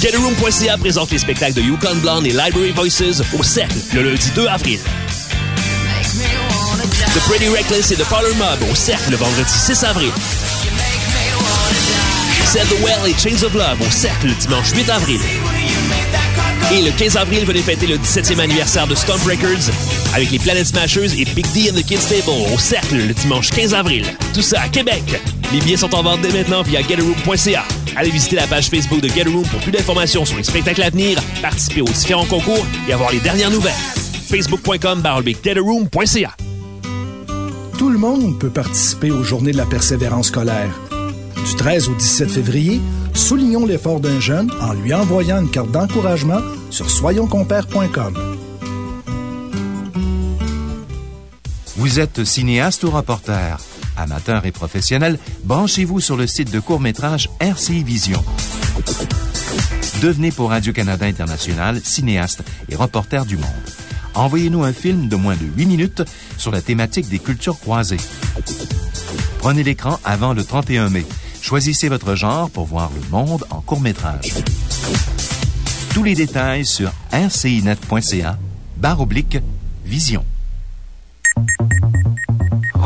GetAroom.ca présente les spectacles de Yukon Blonde et Library Voices au Cercle le lundi 2 avril. The Pretty Reckless et The Parlor Mob au Cercle le vendredi 6 avril. Send the Well et Chains of Love au Cercle le dimanche 8 avril. Et le 15 avril, venez fêter le 17e anniversaire de Stomp Records avec les Planet Smashers et Big D and the Kids Table au Cercle le dimanche 15 avril. Tout ça à Québec. Les billets sont en vente dès maintenant via getaroom.ca. Allez visiter la page Facebook de Getaroom pour plus d'informations sur les spectacles à venir, participer aux différents concours et avoir les dernières nouvelles. Facebook.com getaroom.ca. Tout le monde peut participer aux Journées de la persévérance scolaire. Du 13 au 17 février, soulignons l'effort d'un jeune en lui envoyant une carte d'encouragement sur soyonscompères.com. Vous êtes cinéaste ou reporter? Amateur et professionnel, branchez-vous sur le site de court-métrage RCI Vision. Devenez pour Radio-Canada International cinéaste et reporter du monde. Envoyez-nous un film de moins de 8 minutes sur la thématique des cultures croisées. Prenez l'écran avant le 31 mai. Choisissez votre genre pour voir le monde en court-métrage. Tous les détails sur rcinet.ca barre oblique vision.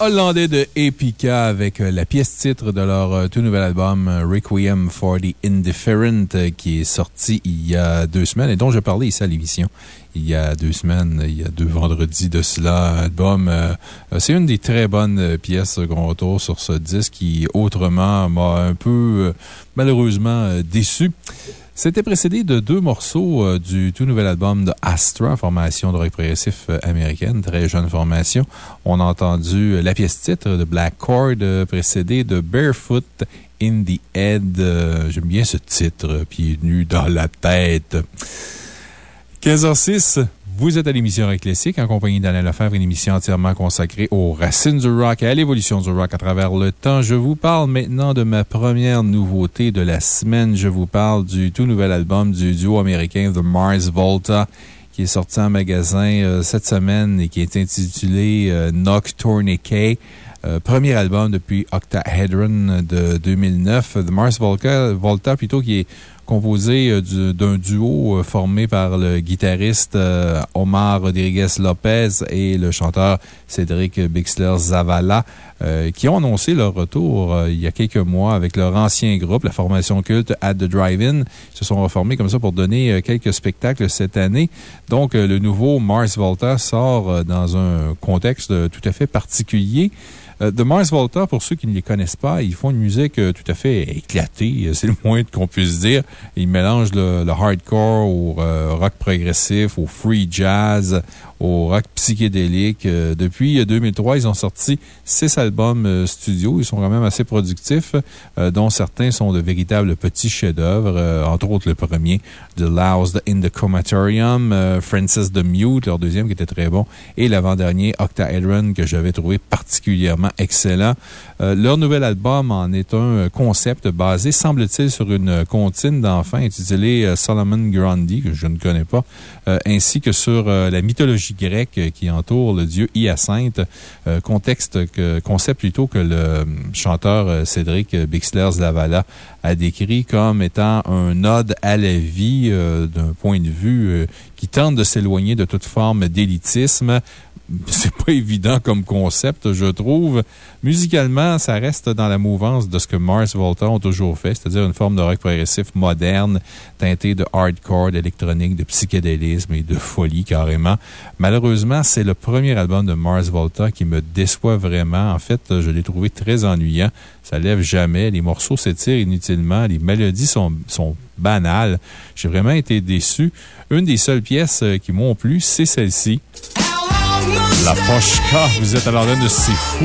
Hollandais de Epica avec euh, la pièce titre de leur euh, tout nouvel album euh, Requiem for the Indifferent qui est sorti il y a deux semaines et dont je parlais ici à l'émission il y a deux semaines, il y a deux vendredis de cela. Album, c'est une des très bonnes pièces qu'on retrouve sur ce disque qui autrement m'a un peu malheureusement déçu. C'était précédé de deux morceaux euh, du tout nouvel album de Astra, formation de rock progressif euh, américaine, très jeune formation. On a entendu euh, la pièce titre de Black Chord, précédée de Barefoot in the Head. J'aime bien ce titre, pieds nus dans la tête. 15h06. Vous êtes à l'émission Rock en compagnie d'Alain Lefebvre, une émission entièrement consacrée aux racines du rock et à l'évolution du rock à travers le temps. Je vous parle maintenant de ma première nouveauté de la semaine. Je vous parle du tout nouvel album du duo américain The Mars Volta qui est sorti en magasin euh, cette semaine et qui est intitulé euh, Nocturnique. Euh, premier album depuis Octahedron de 2009. The Mars Volta, Volta plutôt, qui est composé euh, d'un duo euh, formé par le guitariste euh, Omar Rodriguez Lopez et le chanteur Cédric Bixler Zavala, qui ont annoncé leur retour il y a quelques mois avec leur ancien groupe, la formation culte At the Drive-In. Ils se sont reformés comme ça pour donner quelques spectacles cette année. Donc, le nouveau Mars Volta sort dans un contexte tout à fait particulier. Euh, The Mars Volta, pour ceux qui ne les connaissent pas, ils font une musique euh, tout à fait éclatée, euh, c'est le moins qu'on puisse dire. Ils mélangent le, hardcore au rock progressif, au free jazz, au rock psychédélique. depuis 2003, ils ont sorti six albums studio. Ils sont quand même assez productifs, dont certains sont de véritables petits chefs-d'œuvre, entre autres le premier, The Loused in the Comatorium, Francis the Mute, leur deuxième qui était très bon, et l'avant-dernier, Octahedron, que j'avais trouvé particulièrement excellent. Euh, leur nouvel album en est un concept basé, semble-t-il, sur une comptine d'enfants intitulée euh, Solomon Grundy, que je ne connais pas, euh, ainsi que sur la mythologie grecque qui entoure le dieu Hyacinthe, contexte que, concept plutôt que le chanteur Cédric Bixler-Zavala a décrit comme étant un ode à la vie d'un point de vue qui tente de s'éloigner de toute forme d'élitisme c'est pas évident comme concept, je trouve. Musicalement, ça reste dans la mouvance de ce que Mars Volta ont toujours fait, c'est-à-dire une forme de rock progressif moderne, teinté de hardcore, d'électronique, de psychédélisme et de folie carrément. Malheureusement, c'est le premier album de Mars Volta qui me déçoit vraiment. En fait, je l'ai trouvé très ennuyant. Ça lève jamais. Les morceaux s'étirent inutilement. Les mélodies sont, banales. J'ai vraiment été déçu. Une des seules pièces euh, qui m'ont plu, c'est celle-ci. La Pochka, vous êtes à l'antenne de C'est Fou.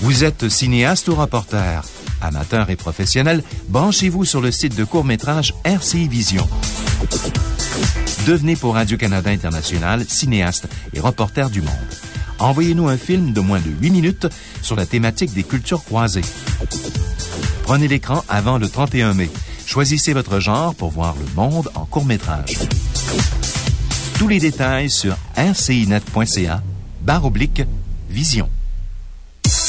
Vous êtes cinéaste ou reporter? Amateur et professionnel, branchez-vous sur le site de court-métrage RCI Vision. Devenez pour Radio-Canada International cinéaste et reporter du monde. Envoyez-nous un film de moins de 8 minutes sur la thématique des cultures croisées. Prenez l'écran avant le 31 mai. Choisissez votre genre pour voir le monde en court-métrage. Tous les détails sur rcinet.ca barre oblique vision.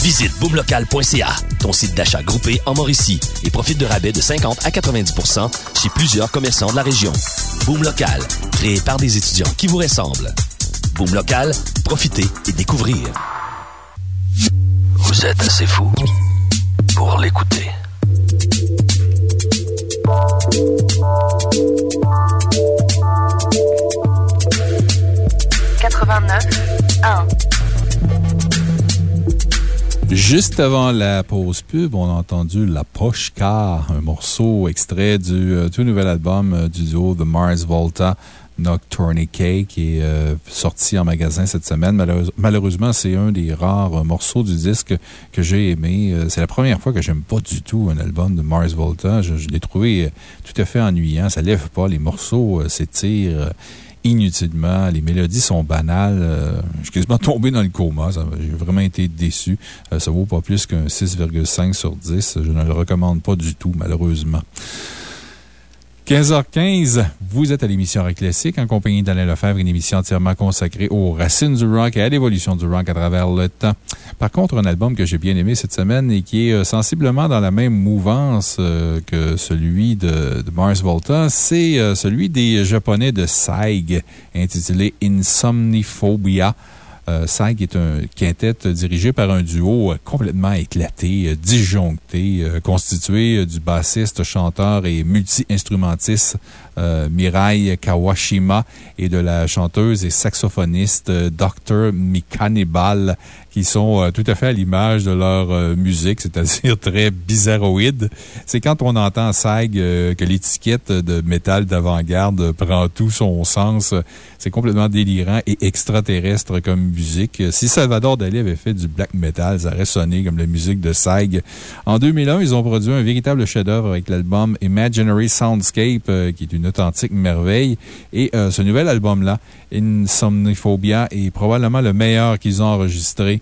Visite boomlocal.ca, ton site d'achat groupé en Mauricie, et profite de rabais de 50 à 90% chez plusieurs commerçants de la région. Boom Local, créé par des étudiants qui vous ressemblent. Boom Local, profitez et découvrez. Vous êtes assez fou pour l'écouter. « 89 1. Juste avant la pause pub, on a entendu La Poche Car, un morceau extrait du euh, tout nouvel album euh, du duo The Mars Volta. Nocturnique, qui est euh, sorti en magasin cette semaine. Malheureuse- malheureusement, c'est un des rares morceaux du disque que j'ai aimé. C'est la première fois que j'aime pas du tout un album de Mars Volta. Je, je l'ai trouvé tout à fait ennuyant. Ça lève pas. Les morceaux s'étirent. Inutilement. Les mélodies sont banales. Euh, je suis quasiment tombé dans le coma. J'ai vraiment été déçu. Euh, ça vaut pas plus qu'un 6,5 sur 10. Je ne le recommande pas du tout, malheureusement. 15h15, vous êtes à l'émission Rock Classique en compagnie d'Alain Lefebvre, une émission entièrement consacrée aux racines du rock et à l'évolution du rock à travers le temps. Par contre, un album que j'ai bien aimé cette semaine et qui est euh, sensiblement dans la même mouvance euh, que celui de, Mars Volta, c'est euh, celui des Japonais de SAIG, intitulé Insomniphobia. Euh, SAG est un quintet dirigé par un duo euh, complètement éclaté, euh, disjoncté, constitué du bassiste, chanteur et multi-instrumentiste Mirai Kawashima et de la chanteuse et saxophoniste Dr. Mikanibal, qui sont euh, tout à fait à l'image de leur euh, musique, c'est-à-dire *laughs* très bizarroïde. C'est quand on entend SAG euh, que l'étiquette de métal d'avant-garde prend tout son sens. C'est complètement délirant et extraterrestre comme musique. Si Salvador Dali avait fait du black metal, ça aurait sonné comme la musique de SAG. En 2001, ils ont produit un véritable chef-d'œuvre avec l'album Imaginary Soundscape, qui est une authentique merveille. Et ce nouvel album-là, Insomniphobia, est probablement le meilleur qu'ils ont enregistré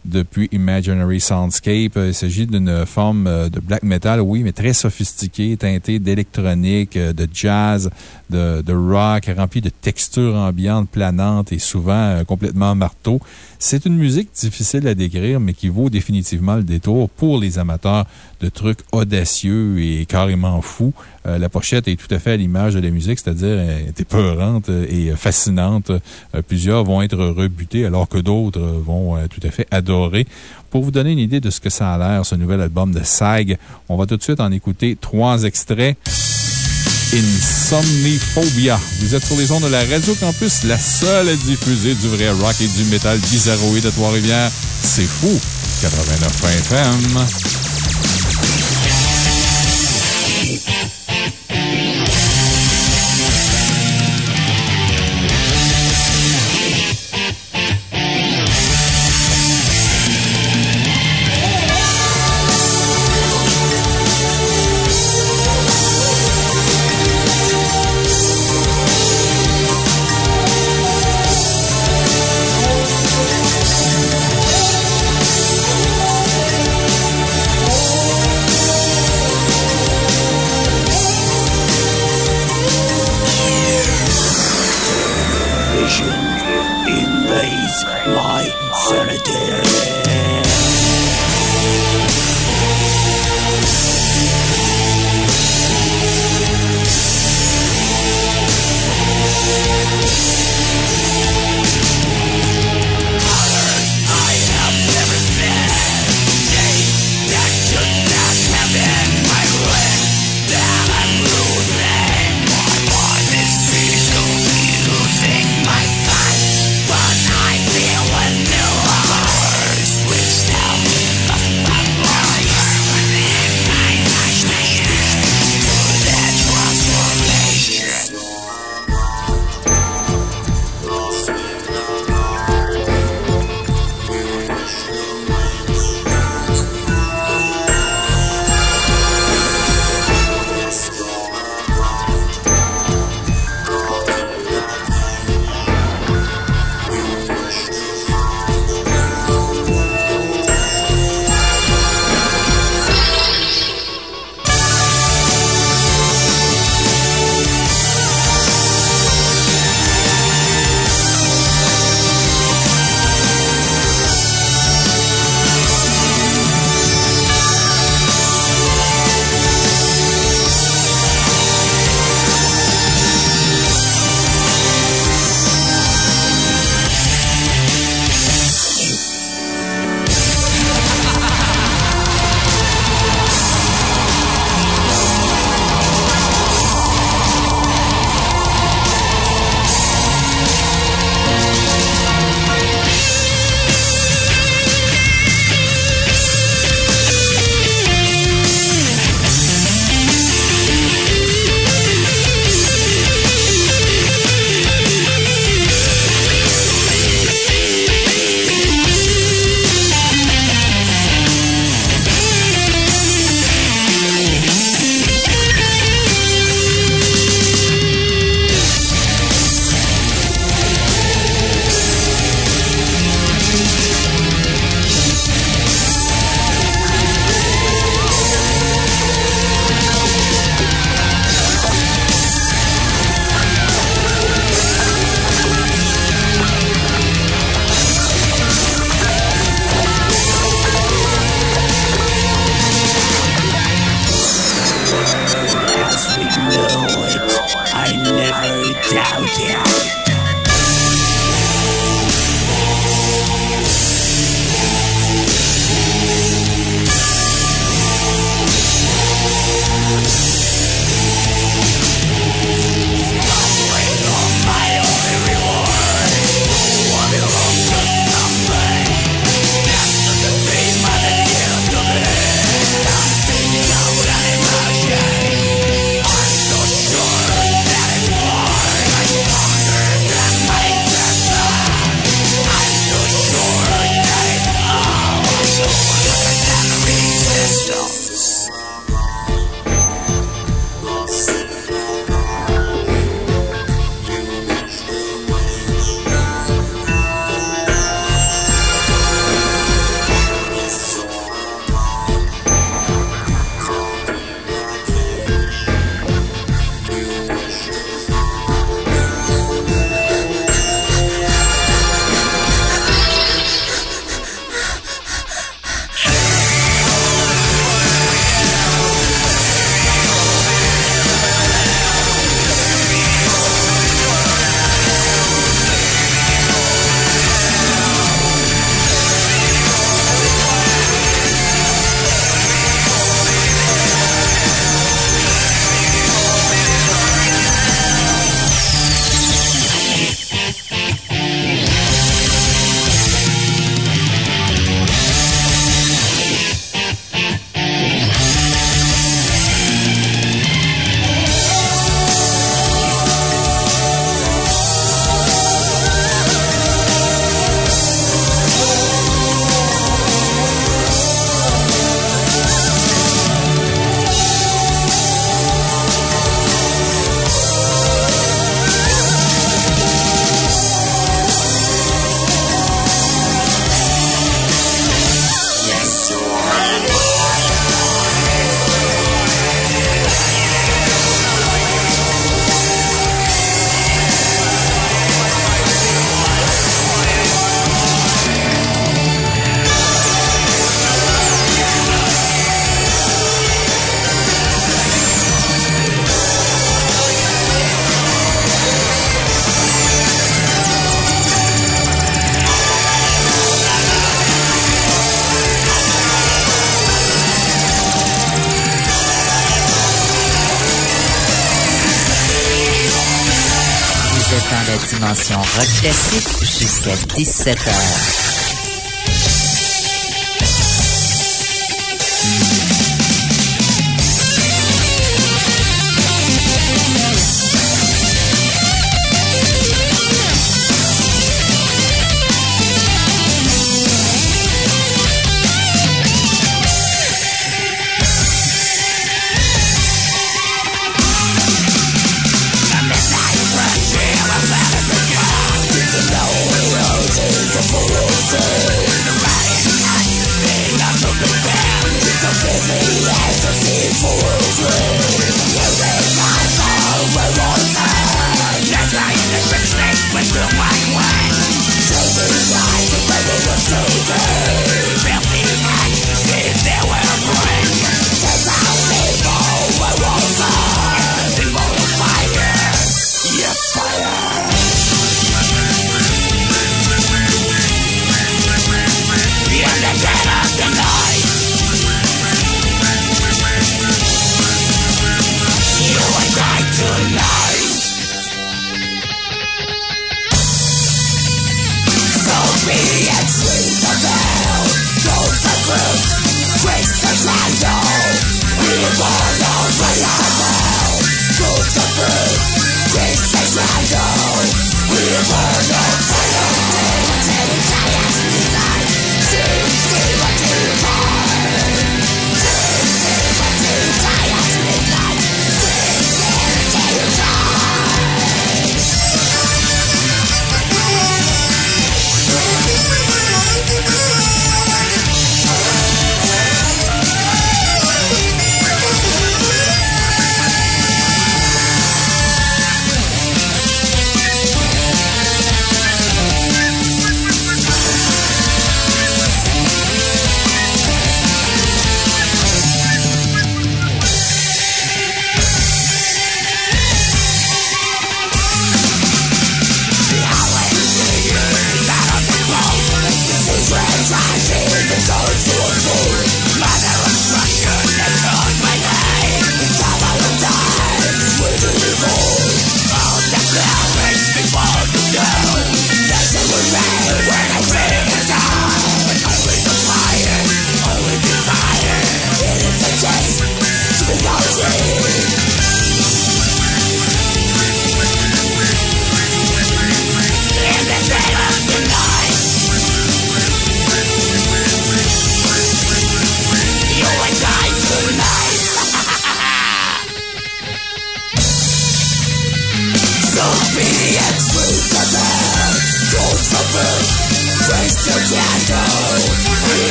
depuis Imaginary Soundscape. Euh, Il s'agit d'une forme euh, de black metal, oui, mais très sophistiquée, teintée d'électronique, euh, de jazz, de, rock, remplie de textures ambiantes planantes et souvent complètement marteau. C'est une musique difficile à décrire, mais qui vaut définitivement le détour pour les amateurs de trucs audacieux et carrément fous. La pochette est tout à fait à l'image de la musique, c'est-à-dire est épeurante et fascinante. Plusieurs vont être rebutés alors que d'autres vont tout à fait adorer. Pour vous donner une idée de ce que ça a l'air, ce nouvel album de SAG, on va tout de suite en écouter trois extraits. Insomniphobia. Vous êtes sur les ondes de la Radio Campus, la seule à diffuser du vrai rock et du métal bizarroïde de Trois-Rivières. C'est fou! 89 FM. 17h.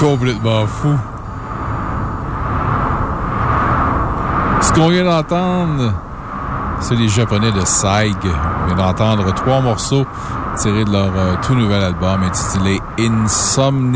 Complètement fou. Ce qu'on vient d'entendre, c'est les Japonais de Saig. On vient d'entendre trois morceaux tirés de leur euh, tout nouvel album intitulé Insomniphobia.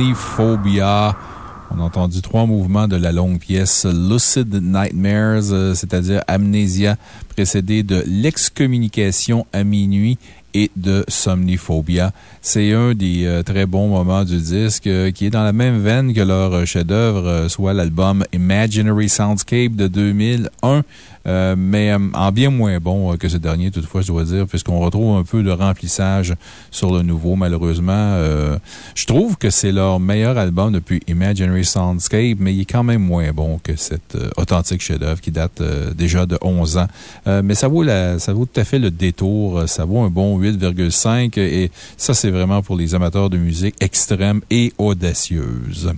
On a entendu trois mouvements de la longue pièce Lucid Nightmares, euh, c'est-à-dire Amnésia, précédé de L'excommunication à minuit et de Somniphobia. C'est un des euh, très bons moments du disque euh, qui est dans la même veine que leur euh, chef-d'œuvre, soit l'album Imaginary Soundscape de 2001. Euh, mais euh, en bien moins bon euh, que ce dernier, toutefois, je dois dire, puisqu'on retrouve un peu de remplissage sur le nouveau, malheureusement. je trouve que c'est leur meilleur album depuis Imaginary Soundscape, mais il est quand même moins bon que cet authentique chef-d'œuvre qui date déjà de 11 ans. mais ça vaut, la, ça vaut tout à fait le détour. Ça vaut un bon 8,5 et ça, c'est vraiment pour les amateurs de musique extrême et audacieuse.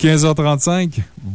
15h35,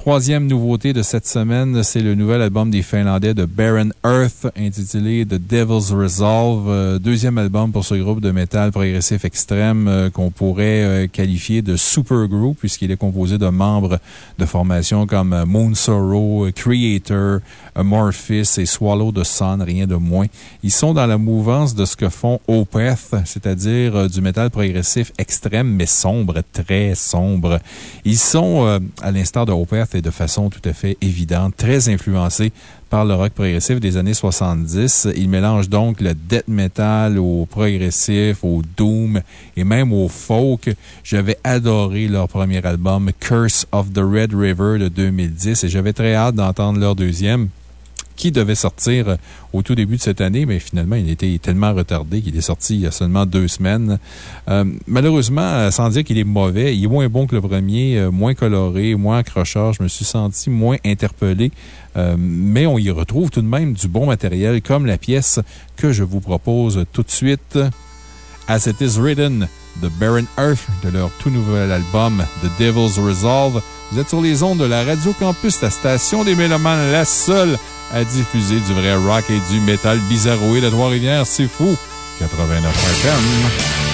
Troisième nouveauté de cette semaine, c'est le nouvel album des Finlandais de Baron Earth intitulé The Devil's Resolve. Euh, deuxième album pour ce groupe de métal progressif extrême euh, qu'on pourrait euh, qualifier de supergroup puisqu'il est composé de membres de formations comme Moon Sorrow, Creator, Amorphis et Swallow the Sun, rien de moins. Ils sont dans la mouvance de ce que font Opeth, c'est-à-dire du métal progressif extrême mais sombre, très sombre. Ils sont, à l'instar de Opeth, de façon tout à fait évidente, très influencé par le rock progressif des années 70. Il mélange donc le death metal au progressif, au doom et même au folk. J'avais adoré leur premier album, Curse of the Red River de 2010 et j'avais très hâte d'entendre leur deuxième qui devait sortir euh, au tout début de cette année, mais finalement, il était tellement retardé qu'il est sorti il y a seulement deux semaines. Euh, malheureusement, euh, sans dire qu'il est mauvais, il est moins bon que le premier, moins coloré, moins accrocheur. Je me suis senti moins interpellé. mais on y retrouve tout de même du bon matériel, comme la pièce que je vous propose tout de suite. As It Is Written de Baron Earth de leur tout nouvel album The Devil's Resolve. Vous êtes sur les ondes de la Radio Campus, la station des Mélomanes, la seule à diffuser du vrai rock et du métal bizarroïde de Trois-Rivières. C'est fou! 89 FM.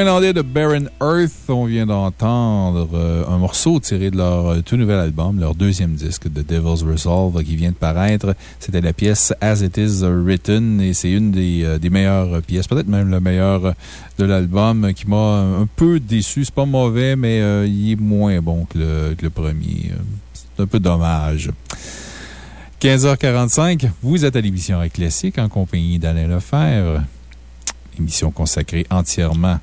Finlandais de Barren Earth, on vient d'entendre euh, un morceau tiré de leur euh, tout nouvel album, leur deuxième disque, The Devil's Resolve, qui vient de paraître. C'était la pièce As It Is Written et c'est une des, euh, des meilleures pièces, peut-être même la meilleure de l'album, qui m'a un peu déçu. C'est pas mauvais, mais il est moins bon que le, premier. C'est un peu dommage. 15h45, vous êtes à l'émission Classique en compagnie d'Alain Lefebvre. Émission consacrée entièrement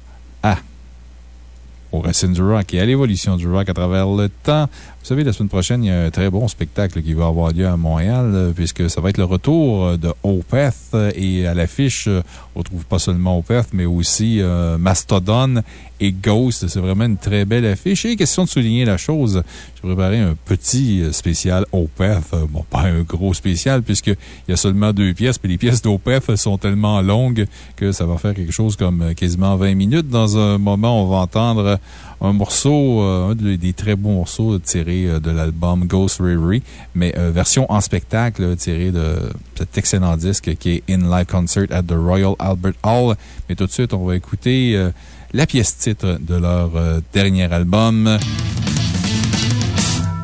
aux racines du rock et à l'évolution du rock à travers le temps. Vous savez, la semaine prochaine, il y a un très bon spectacle qui va avoir lieu à Montréal, euh, puisque ça va être le retour euh, de Opeth. Et à l'affiche, euh, on trouve pas seulement Opeth, mais aussi Mastodon et Ghost. C'est vraiment une très belle affiche. Et question de souligner la chose, j'ai préparé un petit spécial Opeth. Bon, pas un gros spécial, puisqu'il y a seulement deux pièces, puis les pièces d'Opeth sont tellement longues que ça va faire quelque chose comme quasiment 20 minutes. Dans un moment, on va entendre un morceau, un des très bons morceaux tirés euh, de l'album Ghost Reverie, mais euh, version en spectacle tirée de cet excellent disque qui est In Live Concert at the Royal Albert Hall. Mais tout de suite, on va écouter euh, la pièce titre de leur dernier album.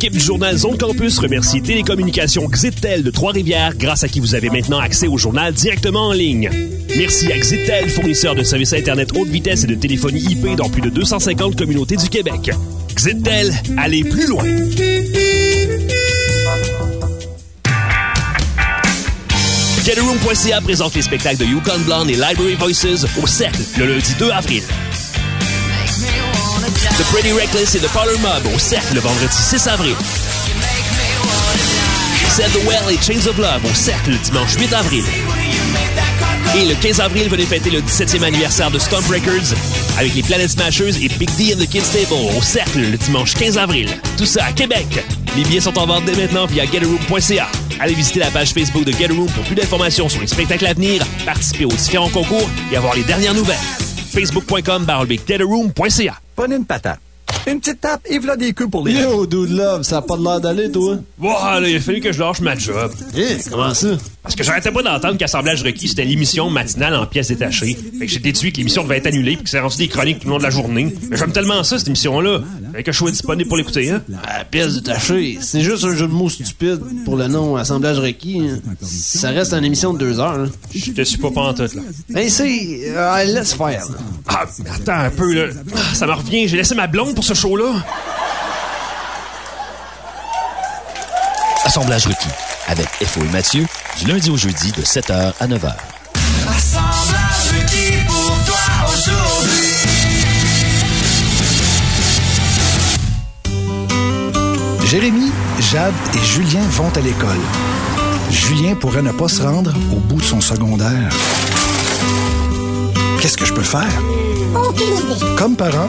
L'équipe du journal Zone Campus remercie Télécommunications Xitel de Trois-Rivières, grâce à qui vous avez maintenant accès au journal directement en ligne. Merci à Xitel, fournisseur de services Internet haute vitesse et de téléphonie IP dans plus de 250 communautés du Québec. Xitel, allez plus loin! GetAroom.ca présente les spectacles de Yukon Blonde et Library Voices au Cercle le lundi 2 avril. The Pretty Reckless et The Parlor Mob au Cercle le vendredi 6 avril. Send the Well et Chains of Love au Cercle le dimanche 8 avril. Et le 15 avril, venez fêter le 17e anniversaire de Stomp Records avec les Planet Smashers et Big D and the Kids Table au Cercle le dimanche 15 avril. Tout ça à Québec. Les billets sont en vente dès maintenant via getaroom.ca. Allez visiter la page Facebook de Getaroom pour plus d'informations sur les spectacles à venir, participer aux différents concours et avoir les dernières nouvelles. Facebook.com getaroom.ca. Prenez une patate. Une petite tape et voilà des queues pour les. Yo, dude love, ça a pas de l'air d'aller, toi? Voilà, il a fallu que je lâche ma job. Eh, comment ça? Parce que j'arrêtais pas d'entendre qu'Assemblage requis, c'était l'émission matinale en pièces détachées. Fait que j'ai déduit que l'émission devait être annulée puis que c'est rendu des chroniques tout le long de la journée. Mais j'aime tellement ça, cette émission-là. Fait que je sois disponible pour l'écouter, hein. Ah, pièce détachée, c'est juste un jeu de mots stupide pour le nom Assemblage requis. hein. Ça reste une émission de deux heures. Hein. Je te suis pas pantoute, là. Ben, c'est... euh, laisse faire. là. Ah, attends un peu, là. Ah, Ça me revient, j'ai laissé ma blonde pour ce show-là? Assemblage requis avec FO et Mathieu du lundi au jeudi de 7h à 9h. Assemblage requis pour toi aujourd'hui. Jérémy, Jade et Julien vont à l'école. Julien pourrait ne pas se rendre au bout de son secondaire. Qu'est-ce que je peux faire? Comme parent,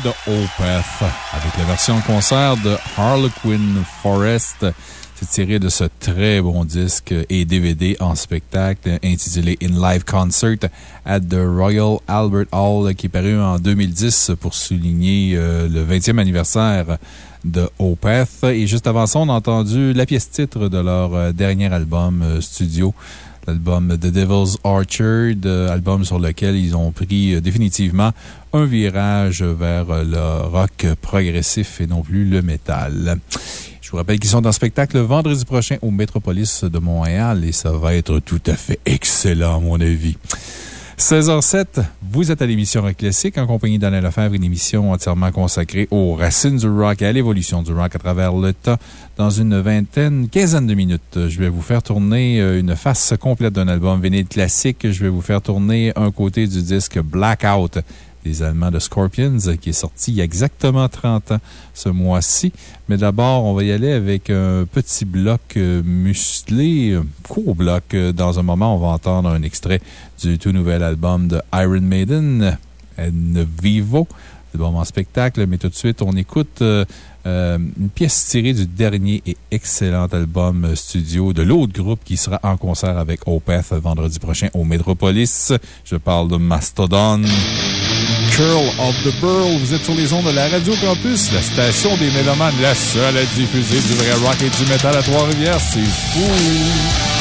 De Opeth, avec la version concert de Harlequin Forest. C'est tiré de ce très bon disque et DVD en spectacle intitulé In Live Concert at the Royal Albert Hall qui est paru en 2010 pour souligner euh, le 20e anniversaire de Opeth. Et juste avant ça, on a entendu la pièce titre de leur euh, dernier album euh, studio l'album The Devil's Orchard, album sur lequel ils ont pris définitivement un virage vers le rock progressif et non plus le métal. Je vous rappelle qu'ils sont en spectacle vendredi prochain au Métropolis de Montréal et ça va être tout à fait excellent, à mon avis. 16h07, vous êtes à l'émission Rock Classique en compagnie d'Alain Lefebvre, une émission entièrement consacrée aux racines du rock et à l'évolution du rock à travers le temps. Dans une vingtaine, quinzaine de minutes, je vais vous faire tourner euh, une face complète d'un album vinyle classique. Je vais vous faire tourner un côté du disque Blackout des Allemands de Scorpions, qui est sorti il y a exactement 30 ans ce mois-ci. Mais d'abord, on va y aller avec un petit bloc euh, musclé, court bloc. Euh, dans un moment, on va entendre un extrait du tout nouvel album de Iron Maiden, En Vivo, album en spectacle. Mais tout de suite, on écoute euh, une pièce tirée du dernier et excellent album studio de l'autre groupe qui sera en concert avec Opeth vendredi prochain au Metropolis. Je parle de Mastodon. Curl of the Burl. Vous êtes sur les ondes de la Radio Campus, la station des Mélomanes, la seule à diffuser du vrai rock et du métal à Trois-Rivières. C'est fou!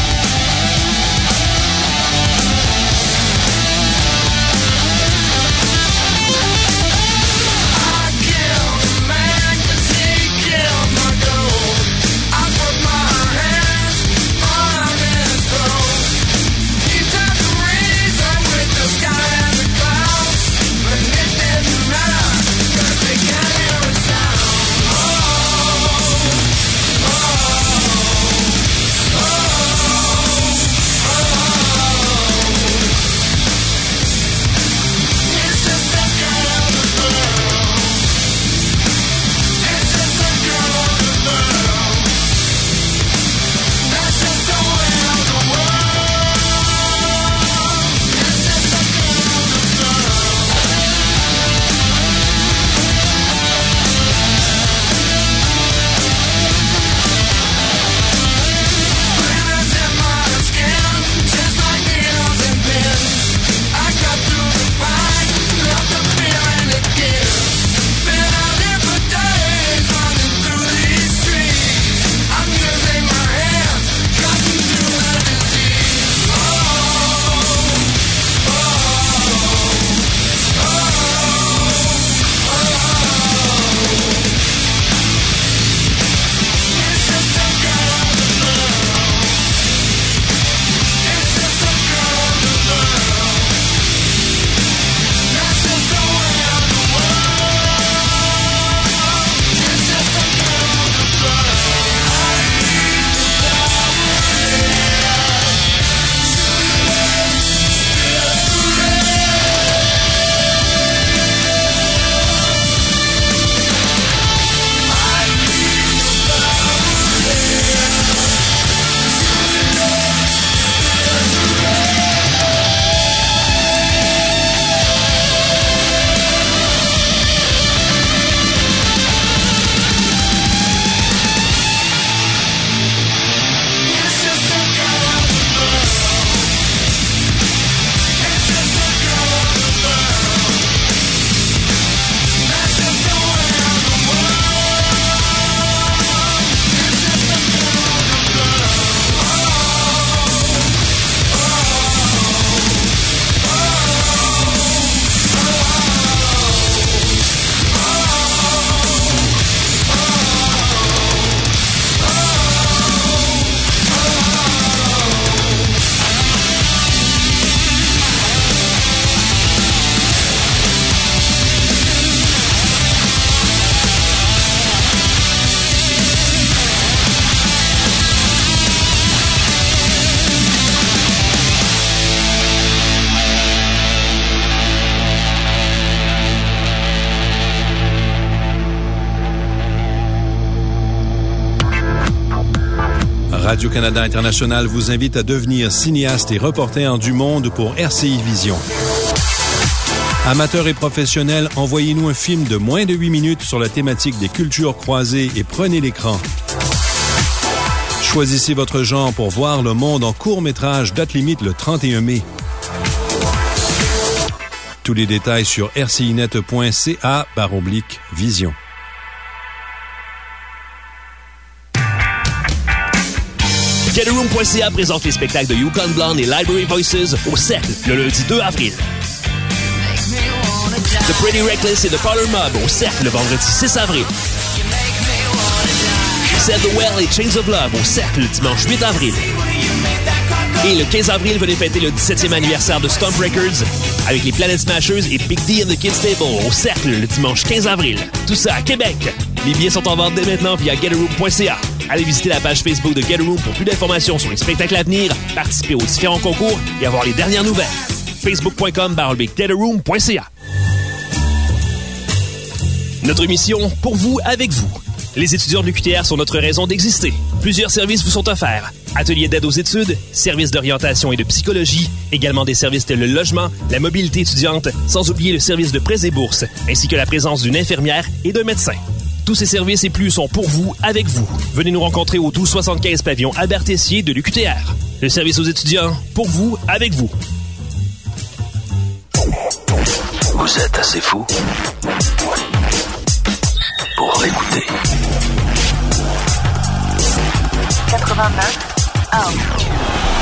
Radio-Canada International vous invite à devenir cinéaste et reporter du monde pour RCI Vision. Amateurs et professionnels, envoyez-nous un film de moins de 8 minutes sur la thématique des cultures croisées et prenez l'écran. Choisissez votre genre pour voir le monde en court-métrage, date limite le 31 mai. Tous les détails sur rcinet.ca oblique vision. GetAroom.ca présente les spectacles de Yukon Blonde et Library Voices au Cercle le lundi 2 avril. The Pretty Reckless et The Parlor Mob au Cercle le vendredi 6 avril. Sell the Well et Chains of Love au Cercle le dimanche 8 avril. Et le 15 avril, venez fêter le 17e anniversaire de Stomp Records avec les Planet Smashers et Big D and the Kids Table au Cercle le dimanche 15 avril. Tout ça à Québec. Les billets sont en vente dès maintenant via getaroom.ca. Allez visiter la page Facebook de Getaroom pour plus d'informations sur les spectacles à venir, participer aux différents concours et avoir les dernières nouvelles. facebook.com getaroom.ca Notre mission, pour vous, avec vous. Les étudiants de l'UQTR sont notre raison d'exister. Plusieurs services vous sont offerts. Ateliers d'aide aux études, services d'orientation et de psychologie, également des services tels le logement, la mobilité étudiante, sans oublier le service de prêts et bourses, ainsi que la présence d'une infirmière et d'un médecin. Tous ces services et plus sont pour vous, avec vous. Venez nous rencontrer au 1275 pavillon Albert Tessier de l'UQTR. Le service aux étudiants, pour vous, avec vous. Vous êtes assez fou pour l'écouter. 89 1.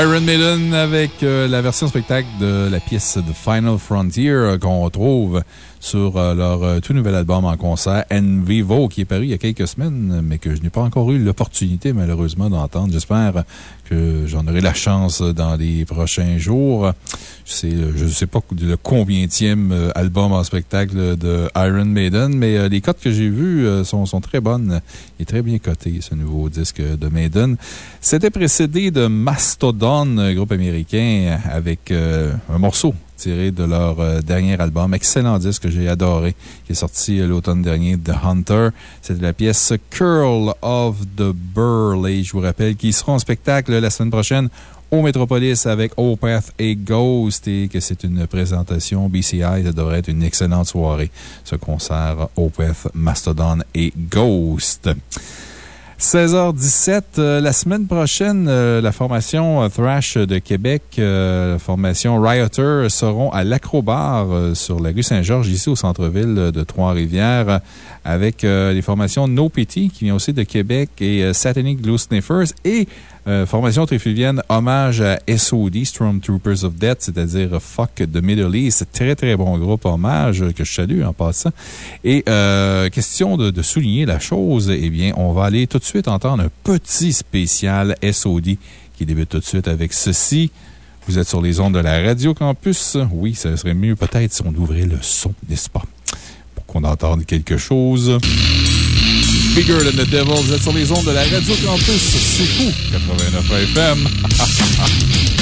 Iron Maiden avec euh, la version spectacle de la pièce The Final Frontier euh, qu'on retrouve sur euh, leur tout nouvel album en concert, En Vivo, qui est paru il y a quelques semaines, mais que je n'ai pas encore eu l'opportunité, malheureusement, d'entendre. J'espère que j'en aurai la chance dans les prochains jours. Je ne sais pas le combienième album en spectacle de Iron Maiden, mais les cotes que j'ai vues sont, sont très bonnes. Est très bien coté, ce nouveau disque de Maiden. C'était précédé de Mastodon, groupe américain, avec euh, un morceau tiré de leur euh, dernier album. Excellent disque que j'ai adoré, qui est sorti euh, l'automne dernier, The Hunter. C'était la pièce Curl of the Burley, je vous rappelle, qui sera en spectacle la semaine prochaine au Metropolis avec Opeth et Ghost et que c'est une présentation BCI. Ça devrait être une excellente soirée, ce concert Opeth, Mastodon et Ghost. 16h17. Euh, la semaine prochaine, euh, la formation euh, Thrash de Québec, la formation Rioter, seront à l'Acrobar sur la rue Saint-Georges, ici au centre-ville de Trois-Rivières, avec les formations No Pity, qui vient aussi de Québec, et Satanic Blue Sniffers, et euh, formation trifluvienne, hommage à SOD, Stormtroopers of Death, c'est-à-dire Fuck the Middle East. Très, très bon groupe hommage que je salue en passant. Et euh, question de, souligner la chose, eh bien, on va aller tout de suite entendre un petit spécial SOD qui débute tout de suite avec ceci. Vous êtes sur les ondes de la Radio Campus. Oui, ça serait mieux peut-être si on ouvrait le son, n'est-ce pas? Pour qu'on entende quelque chose. Bigger Than the Devil. Vous êtes sur les ondes de la Radio Campus. C'est fou. 89 *laughs* FM.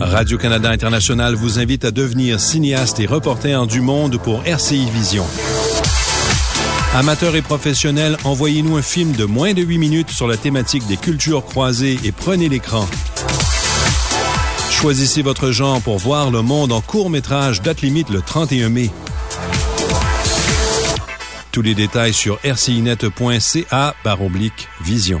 Radio-Canada International vous invite à devenir cinéaste et reporter du monde pour RCI Vision. Amateurs et professionnels, envoyez-nous un film de moins de 8 minutes sur la thématique des cultures croisées et prenez l'écran. Choisissez votre genre pour voir le monde en court métrage, date limite le 31 mai. Tous les détails sur rcinet.ca baroblique vision.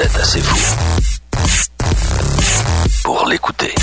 Êtes assez fou pour l'écouter.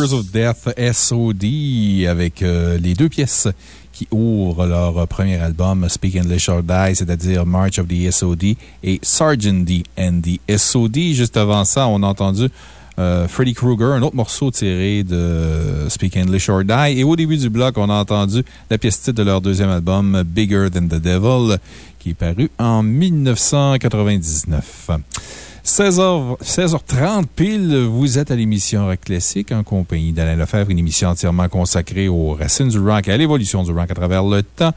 Of Death SOD avec euh, les deux pièces qui ouvrent leur premier album Speak English or Die, c'est-à-dire March of the SOD et Sergeant D and the SOD. Juste avant ça, on a entendu euh, Freddy Krueger, un autre morceau tiré de Speak English or Die. Et au début du bloc, on a entendu la pièce titre de leur deuxième album Bigger Than the Devil qui est paru en 1999. 16h, 16h30 pile, vous êtes à l'émission Rock Classique en compagnie d'Alain Lefebvre, une émission entièrement consacrée aux racines du rock et à l'évolution du rock à travers le temps.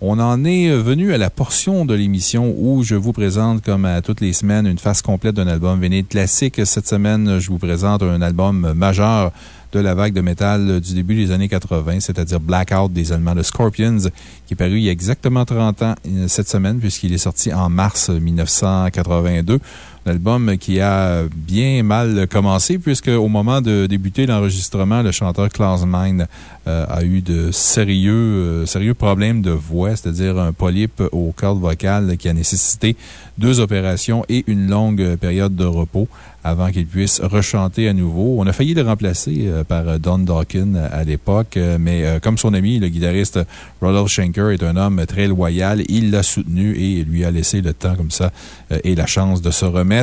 On en est venu à la portion de l'émission où je vous présente, comme à toutes les semaines, une face complète d'un album vinyle classique. Cette semaine, je vous présente un album majeur de la vague de métal du début des années 80, c'est-à-dire Blackout des Allemands de Scorpions, qui est paru il y a exactement 30 ans euh, cette semaine, puisqu'il est sorti en mars 1982. Un album qui a bien mal commencé, puisque au moment de débuter l'enregistrement, le chanteur Klaus Meine euh, a eu de sérieux, euh, sérieux problèmes de voix, c'est-à-dire un polype aux cordes vocales qui a nécessité deux opérations et une longue période de repos avant qu'il puisse rechanter à nouveau. On a failli le remplacer euh, par Don Dawkins à l'époque, mais comme son ami, le guitariste Rodolph Schenker est un homme très loyal, il l'a soutenu et lui a laissé le temps comme ça et la chance de se remettre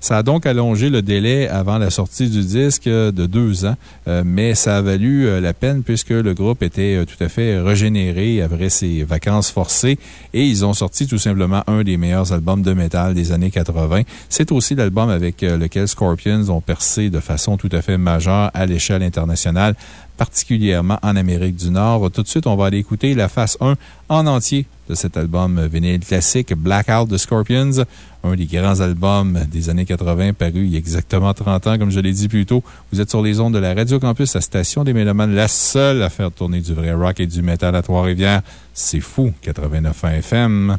ça a donc allongé le délai avant la sortie du disque de deux ans, euh, mais ça a valu euh, la peine puisque le groupe était euh, tout à fait régénéré après ses vacances forcées et ils ont sorti tout simplement un des meilleurs albums de métal des années 80. C'est aussi l'album avec lequel Scorpions ont percé de façon tout à fait majeure à l'échelle internationale particulièrement en Amérique du Nord. Tout de suite, on va aller écouter la phase 1 en entier de cet album vinyle classique Blackout de Scorpions, un des grands albums des années 80 paru il y a exactement 30 ans, comme je l'ai dit plus tôt. Vous êtes sur les ondes de la Radio Campus, la station des Mélomanes, la seule à faire tourner du vrai rock et du métal à Trois-Rivières. C'est fou, 89 FM.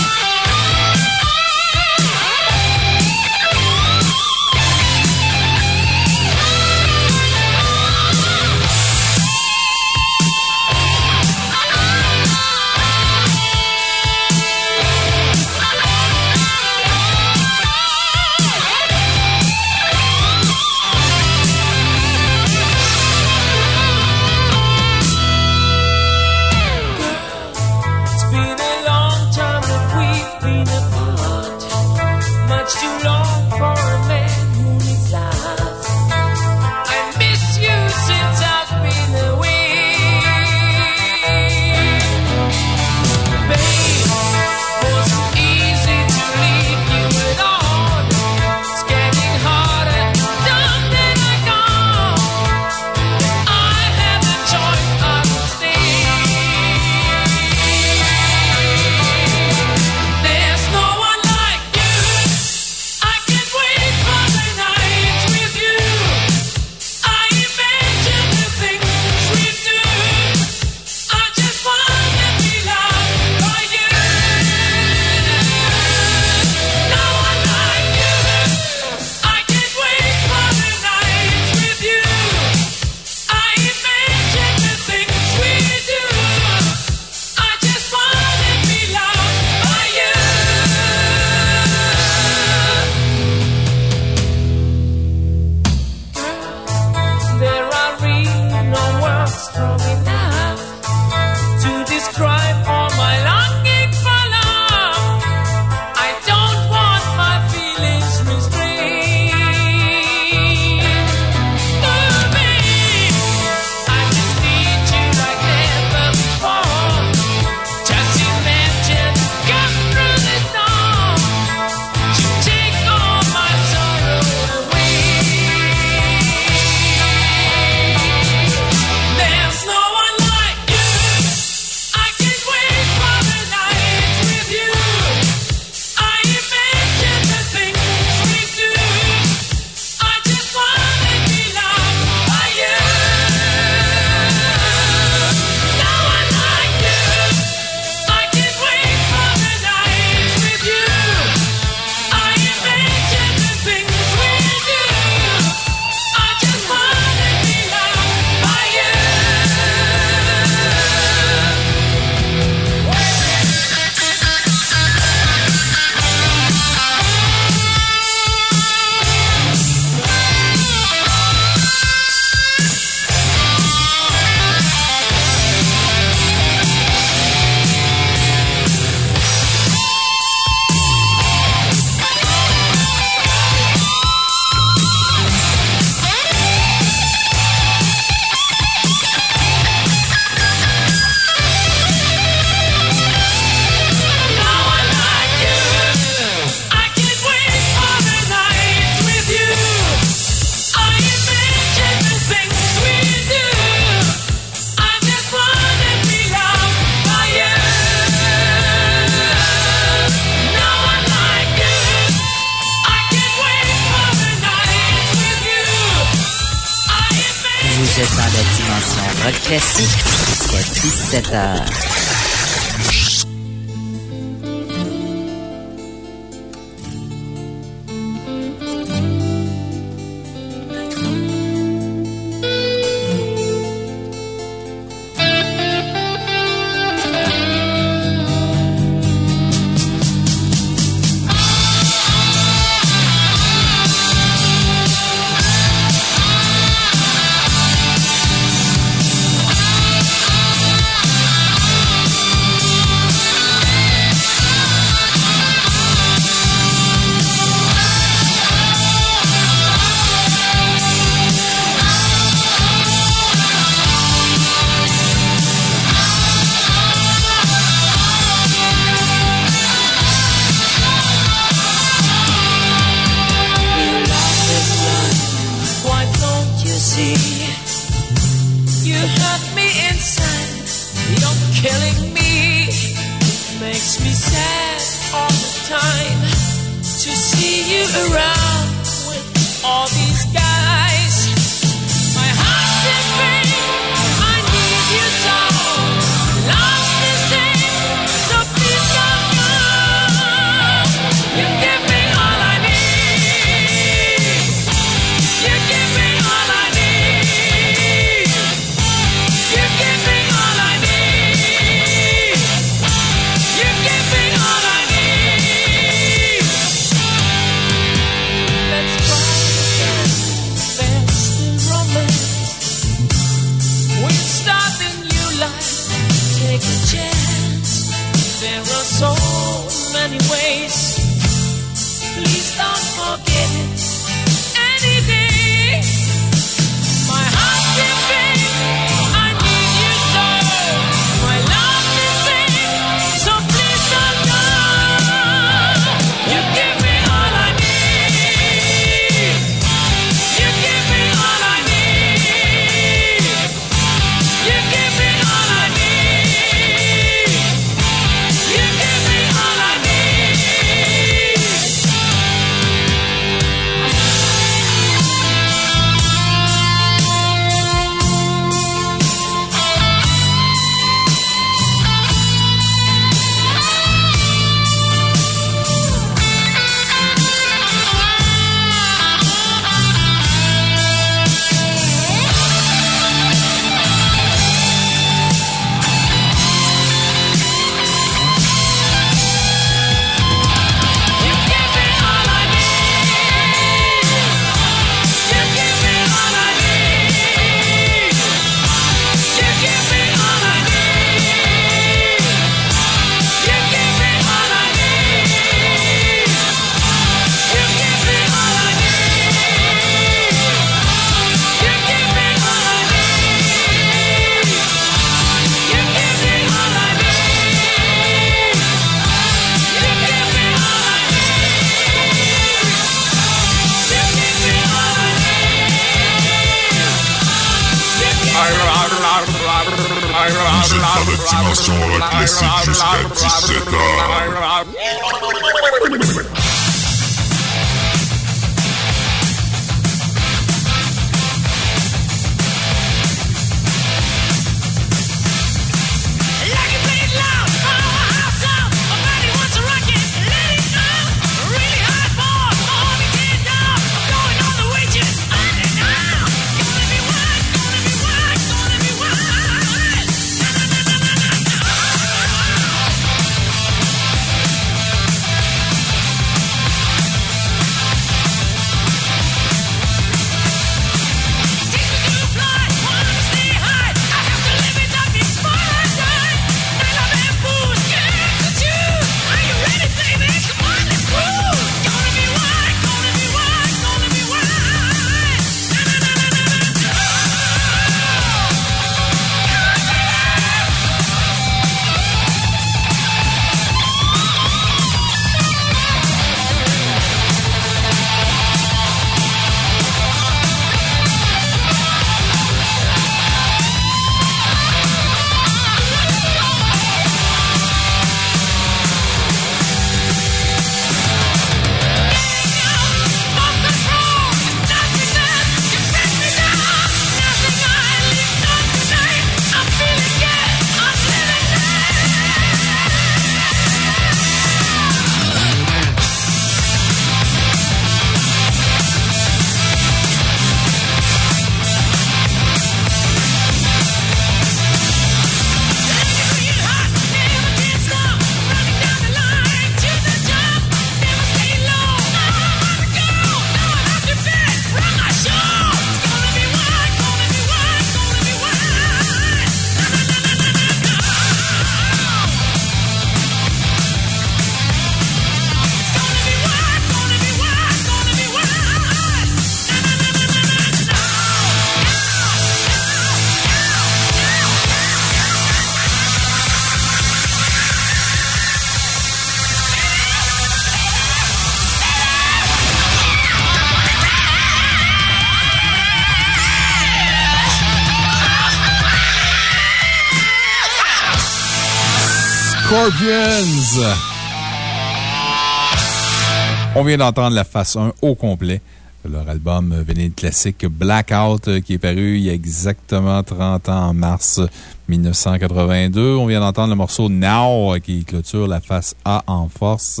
On vient d'entendre la face 1 au complet de leur album vinyle classique Blackout qui est paru il y a exactement 30 ans en mars 1982. On vient d'entendre le morceau Now qui clôture la face A en force.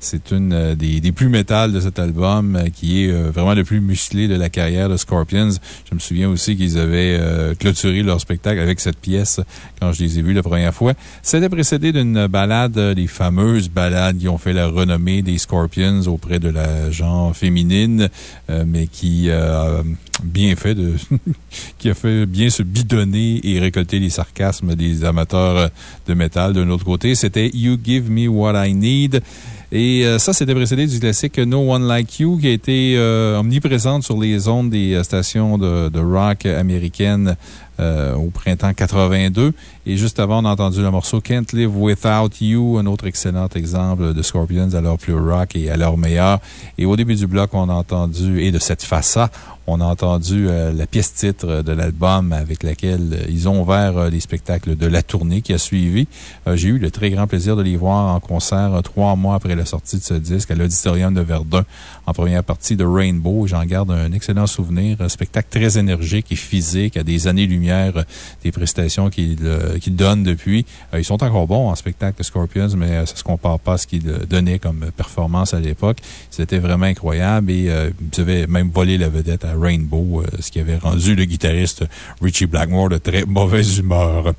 C'est une euh, des, plus métal de cet album euh, qui est euh, vraiment le plus musclé de la carrière de Scorpions. Je me souviens aussi qu'ils avaient clôturé leur spectacle avec cette pièce quand je les ai vus la première fois. C'était précédé d'une balade, des fameuses balades qui ont fait la renommée des Scorpions auprès de la genre féminine, mais qui a bien fait de, *laughs* qui a fait bien se bidonner et récolter les sarcasmes des amateurs de métal d'un autre côté. C'était You Give Me What I Need. Et euh, ça, c'était précédé du classique No One Like You, qui a été euh, omniprésente sur les ondes des euh, stations de, de rock américaines au printemps 82. Et juste avant, on a entendu le morceau Can't Live Without You, un autre excellent exemple de Scorpions à leur plus rock et à leur meilleur. Et au début du bloc, on a entendu, et de cette face-là, on a entendu euh, la pièce titre de l'album avec laquelle euh, ils ont ouvert euh, les spectacles de la tournée qui a suivi. J'ai eu le très grand plaisir de les voir en concert trois mois après la sortie de ce disque à l'Auditorium de Verdun en première partie de Rainbow. J'en garde un excellent souvenir. Un spectacle très énergique et physique, à des années-lumière des prestations qu'ils donnent depuis. Ils sont encore bons en spectacle, Scorpions, mais ça ne se compare pas à ce qu'ils donnaient comme performance à l'époque. C'était vraiment incroyable et ils avaient même volé la vedette à Rainbow, euh, ce qui avait rendu le guitariste Richie Blackmore de très mauvaise humeur.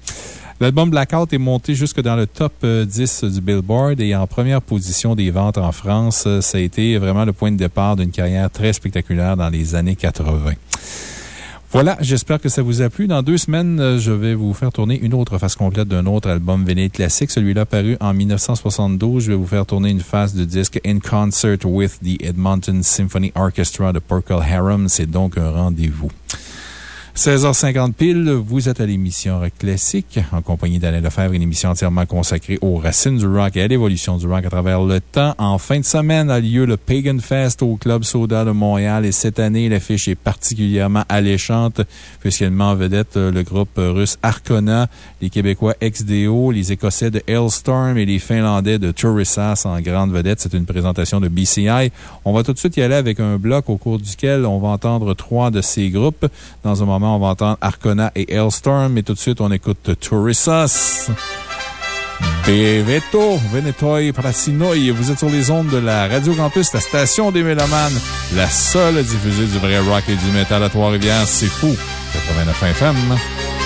L'album Blackout est monté jusque dans le top 10 euh, du Billboard et en première position des ventes en France. Ça a été vraiment le point de départ d'une carrière très spectaculaire dans les années 80. Voilà, j'espère que ça vous a plu. Dans deux semaines, euh, je vais vous faire tourner une autre phase complète d'un autre album vinyle classique. Celui-là paru en 1972. Je vais vous faire tourner une phase de disque In Concert with the Edmonton Symphony Orchestra de Purple Harem. C'est donc un rendez-vous. 16h50 pile, vous êtes à l'émission Rock Classique, en compagnie d'Alain Lefebvre, une émission entièrement consacrée aux racines du rock et à l'évolution du rock à travers le temps. En fin de semaine a lieu le Pagan Fest au Club Soda de Montréal et cette année, l'affiche est particulièrement alléchante puisqu'elle met en vedette euh, le groupe russe Arcona, les Québécois XDO, les Écossais de Hailstorm et les Finlandais de Turissas en grande vedette. C'est une présentation de BCI. On va tout de suite y aller avec un bloc au cours duquel on va entendre trois de ces groupes. Dans un moment, on va entendre Arcona et Hailstorm, mais tout de suite, on écoute Turissas. Beveto, Venetoi, Prasinoi. Vous êtes sur les ondes de la Radio Campus, la station des Mélomanes, la seule à diffuser du vrai rock et du métal à Trois-Rivières. C'est fou. 89 FM.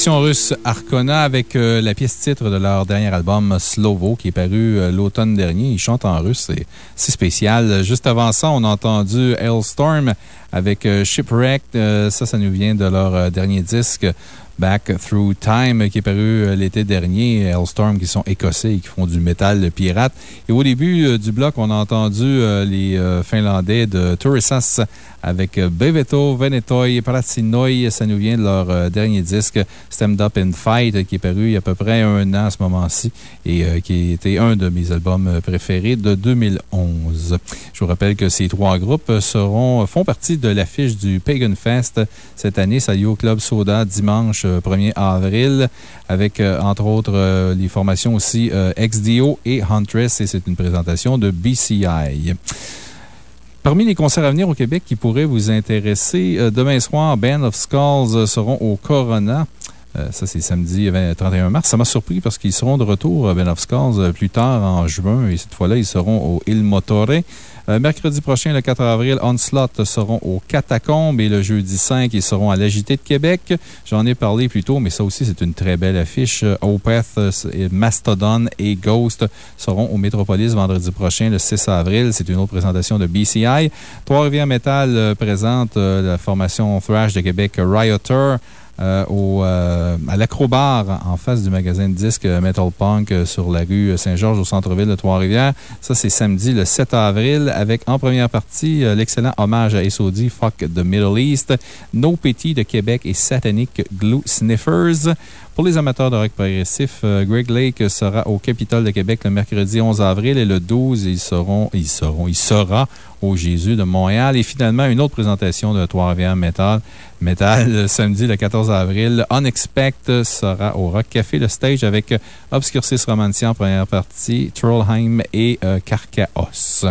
Formation russe avec euh, la pièce titre de leur dernier album Slovo qui est paru euh, l'automne dernier. Ils chantent en russe, c'est spécial. Juste avant ça, on a entendu Hailstorm avec euh, Shipwreck. ça, ça nous vient de leur dernier disque. Back Through Time, qui est paru l'été dernier. Hellstorm, qui sont écossais et qui font du métal pirate. Et au début euh, du bloc, on a entendu euh, les Finlandais de Turissas avec Beveto, Venetoi, Prasinoi. Ça nous vient de leur dernier disque, Stemmed Up in Fight, qui est paru il y a à peu près un an à ce moment-ci et qui était un de mes albums préférés de 2011. Je vous rappelle que ces trois groupes seront, font partie de l'affiche du Pagan Fest cette année. Ça y est au Club Soda dimanche 1er avril, avec euh, entre autres euh, les formations aussi euh, XDO et Huntress, une présentation de BCI. Parmi les concerts à venir au Québec qui pourraient vous intéresser, demain soir, Band of Skulls seront au Corona. Ça, c'est samedi 31 mars. Ça m'a surpris parce qu'ils seront de retour, Band of Skulls, plus tard en juin. Et cette fois-là, ils seront au Il Motore. Euh, mercredi prochain, le 4 avril, Onslaught seront aux Catacombes et le jeudi 5, ils seront à l'Agité de Québec. J'en ai parlé plus tôt, mais ça aussi, c'est une très belle affiche. Euh, Opeth, euh, Mastodon et Ghost seront au Métropolis vendredi prochain, le 6 avril. C'est une autre présentation de BCI. Trois-Rivières Metal présente la formation Thrash de Québec Rioter. Euh, au, euh, à l'Acrobar, en face du magasin de disques Metal Punk euh, sur la rue Saint-Georges au centre-ville de Trois-Rivières. Ça, c'est samedi le 7 avril avec en première partie l'excellent hommage à SOD Fuck the Middle East, No Pity de Québec et Satanic Glue Sniffers. Pour les amateurs de rock progressif, Greg Lake sera au Capitole de Québec le mercredi 11 avril et le 12, ils seront, ils seront, il sera au Jésus de Montréal. Et finalement, une autre présentation de Trois-Rivières Metal. Metal, samedi le 14 avril. Unexpect sera au Rock Café, le stage avec Obscurcis Romancia en première partie, Trollheim et euh, Carcaos.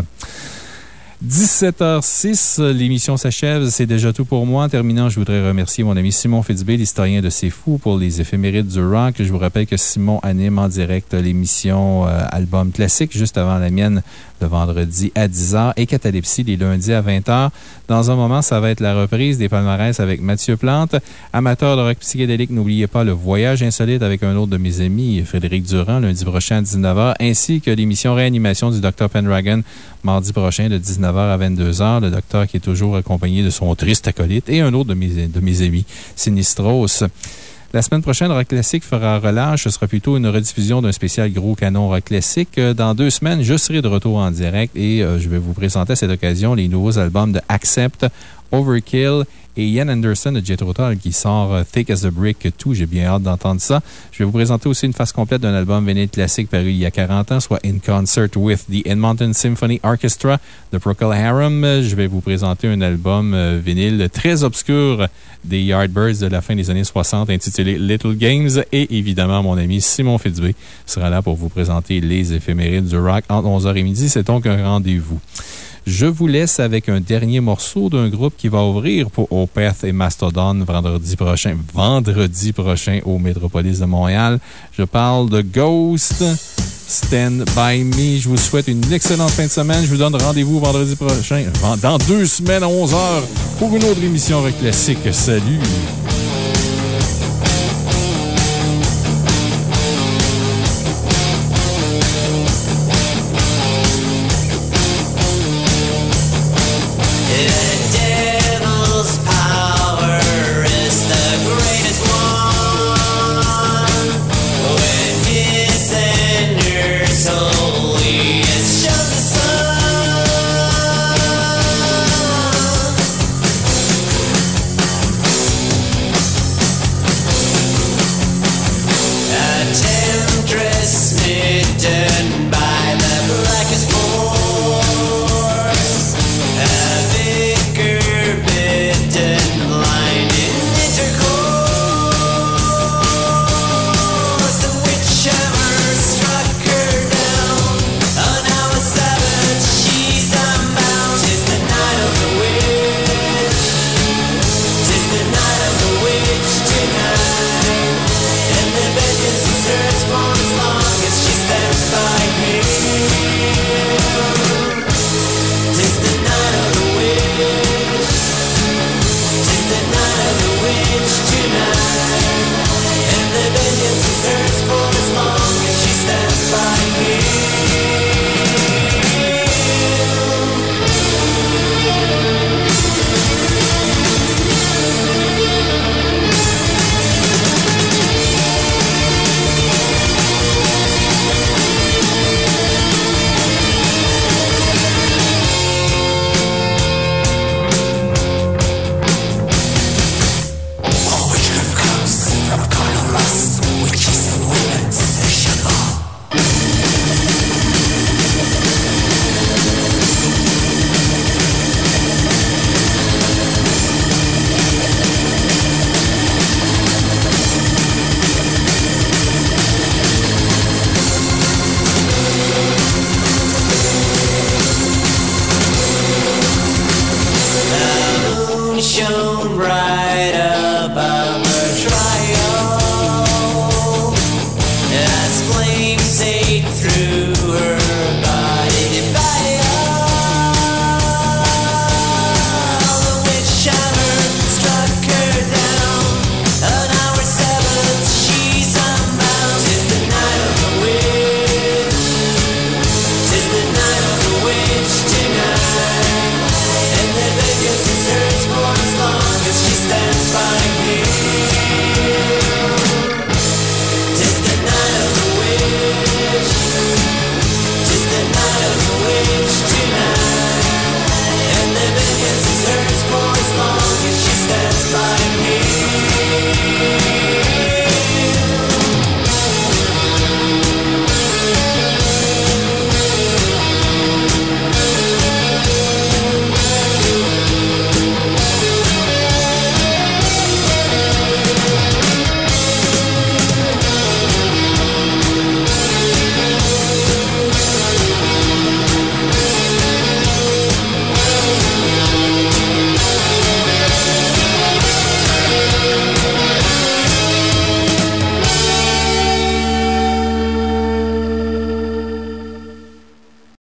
17h06, l'émission s'achève. C'est déjà tout pour moi. En terminant, je voudrais remercier mon ami Simon Fitzbé, l'historien de C'est Fou, pour les éphémérides du rock. Je vous rappelle que Simon anime en direct l'émission euh, Album Classique juste avant la mienne le vendredi à 10h et Catalepsie les lundis à 20h. Dans un moment, ça va être la reprise des palmarès avec Mathieu Plante. Amateur de rock psychédélique, n'oubliez pas le voyage insolite avec un autre de mes amis, Frédéric Durand, lundi prochain à 19h, ainsi que l'émission réanimation du Dr. Pendragon, mardi prochain de 19h à 22h. Le docteur qui est toujours accompagné de son triste acolyte et un autre de mes, de mes amis, Sinistros. La semaine prochaine, Rock Classique fera relâche. Ce sera plutôt une rediffusion d'un spécial gros canon Rock Classique. Euh, dans deux semaines, je serai de retour en direct et euh, je vais vous présenter à cette occasion les nouveaux albums de Accept, Overkill et Ian Anderson de Jet qui sort euh, Thick as a Brick tout. J'ai bien hâte d'entendre ça. Je vais vous présenter aussi une face complète d'un album véné classique paru il y a 40 ans, soit In Concert with the Edmonton Symphony Orchestra de Procol Harum. Je vais vous présenter un album euh, vinyle très obscur des Yardbirds de la fin des années 60 intitulé Little Games. Et évidemment, mon ami Simon Fitzbé sera là pour vous présenter les éphémérides du rock entre 11h et midi. C'est donc un rendez-vous. Je vous laisse avec un dernier morceau d'un groupe qui va ouvrir pour Opeth et Mastodon vendredi prochain, vendredi prochain au Métropolis de Montréal. Je parle de Ghost. Stand By Me. Je vous souhaite une excellente fin de semaine. Je vous donne rendez-vous vendredi prochain, dans deux semaines à 11h, pour une autre émission Rock. Salut!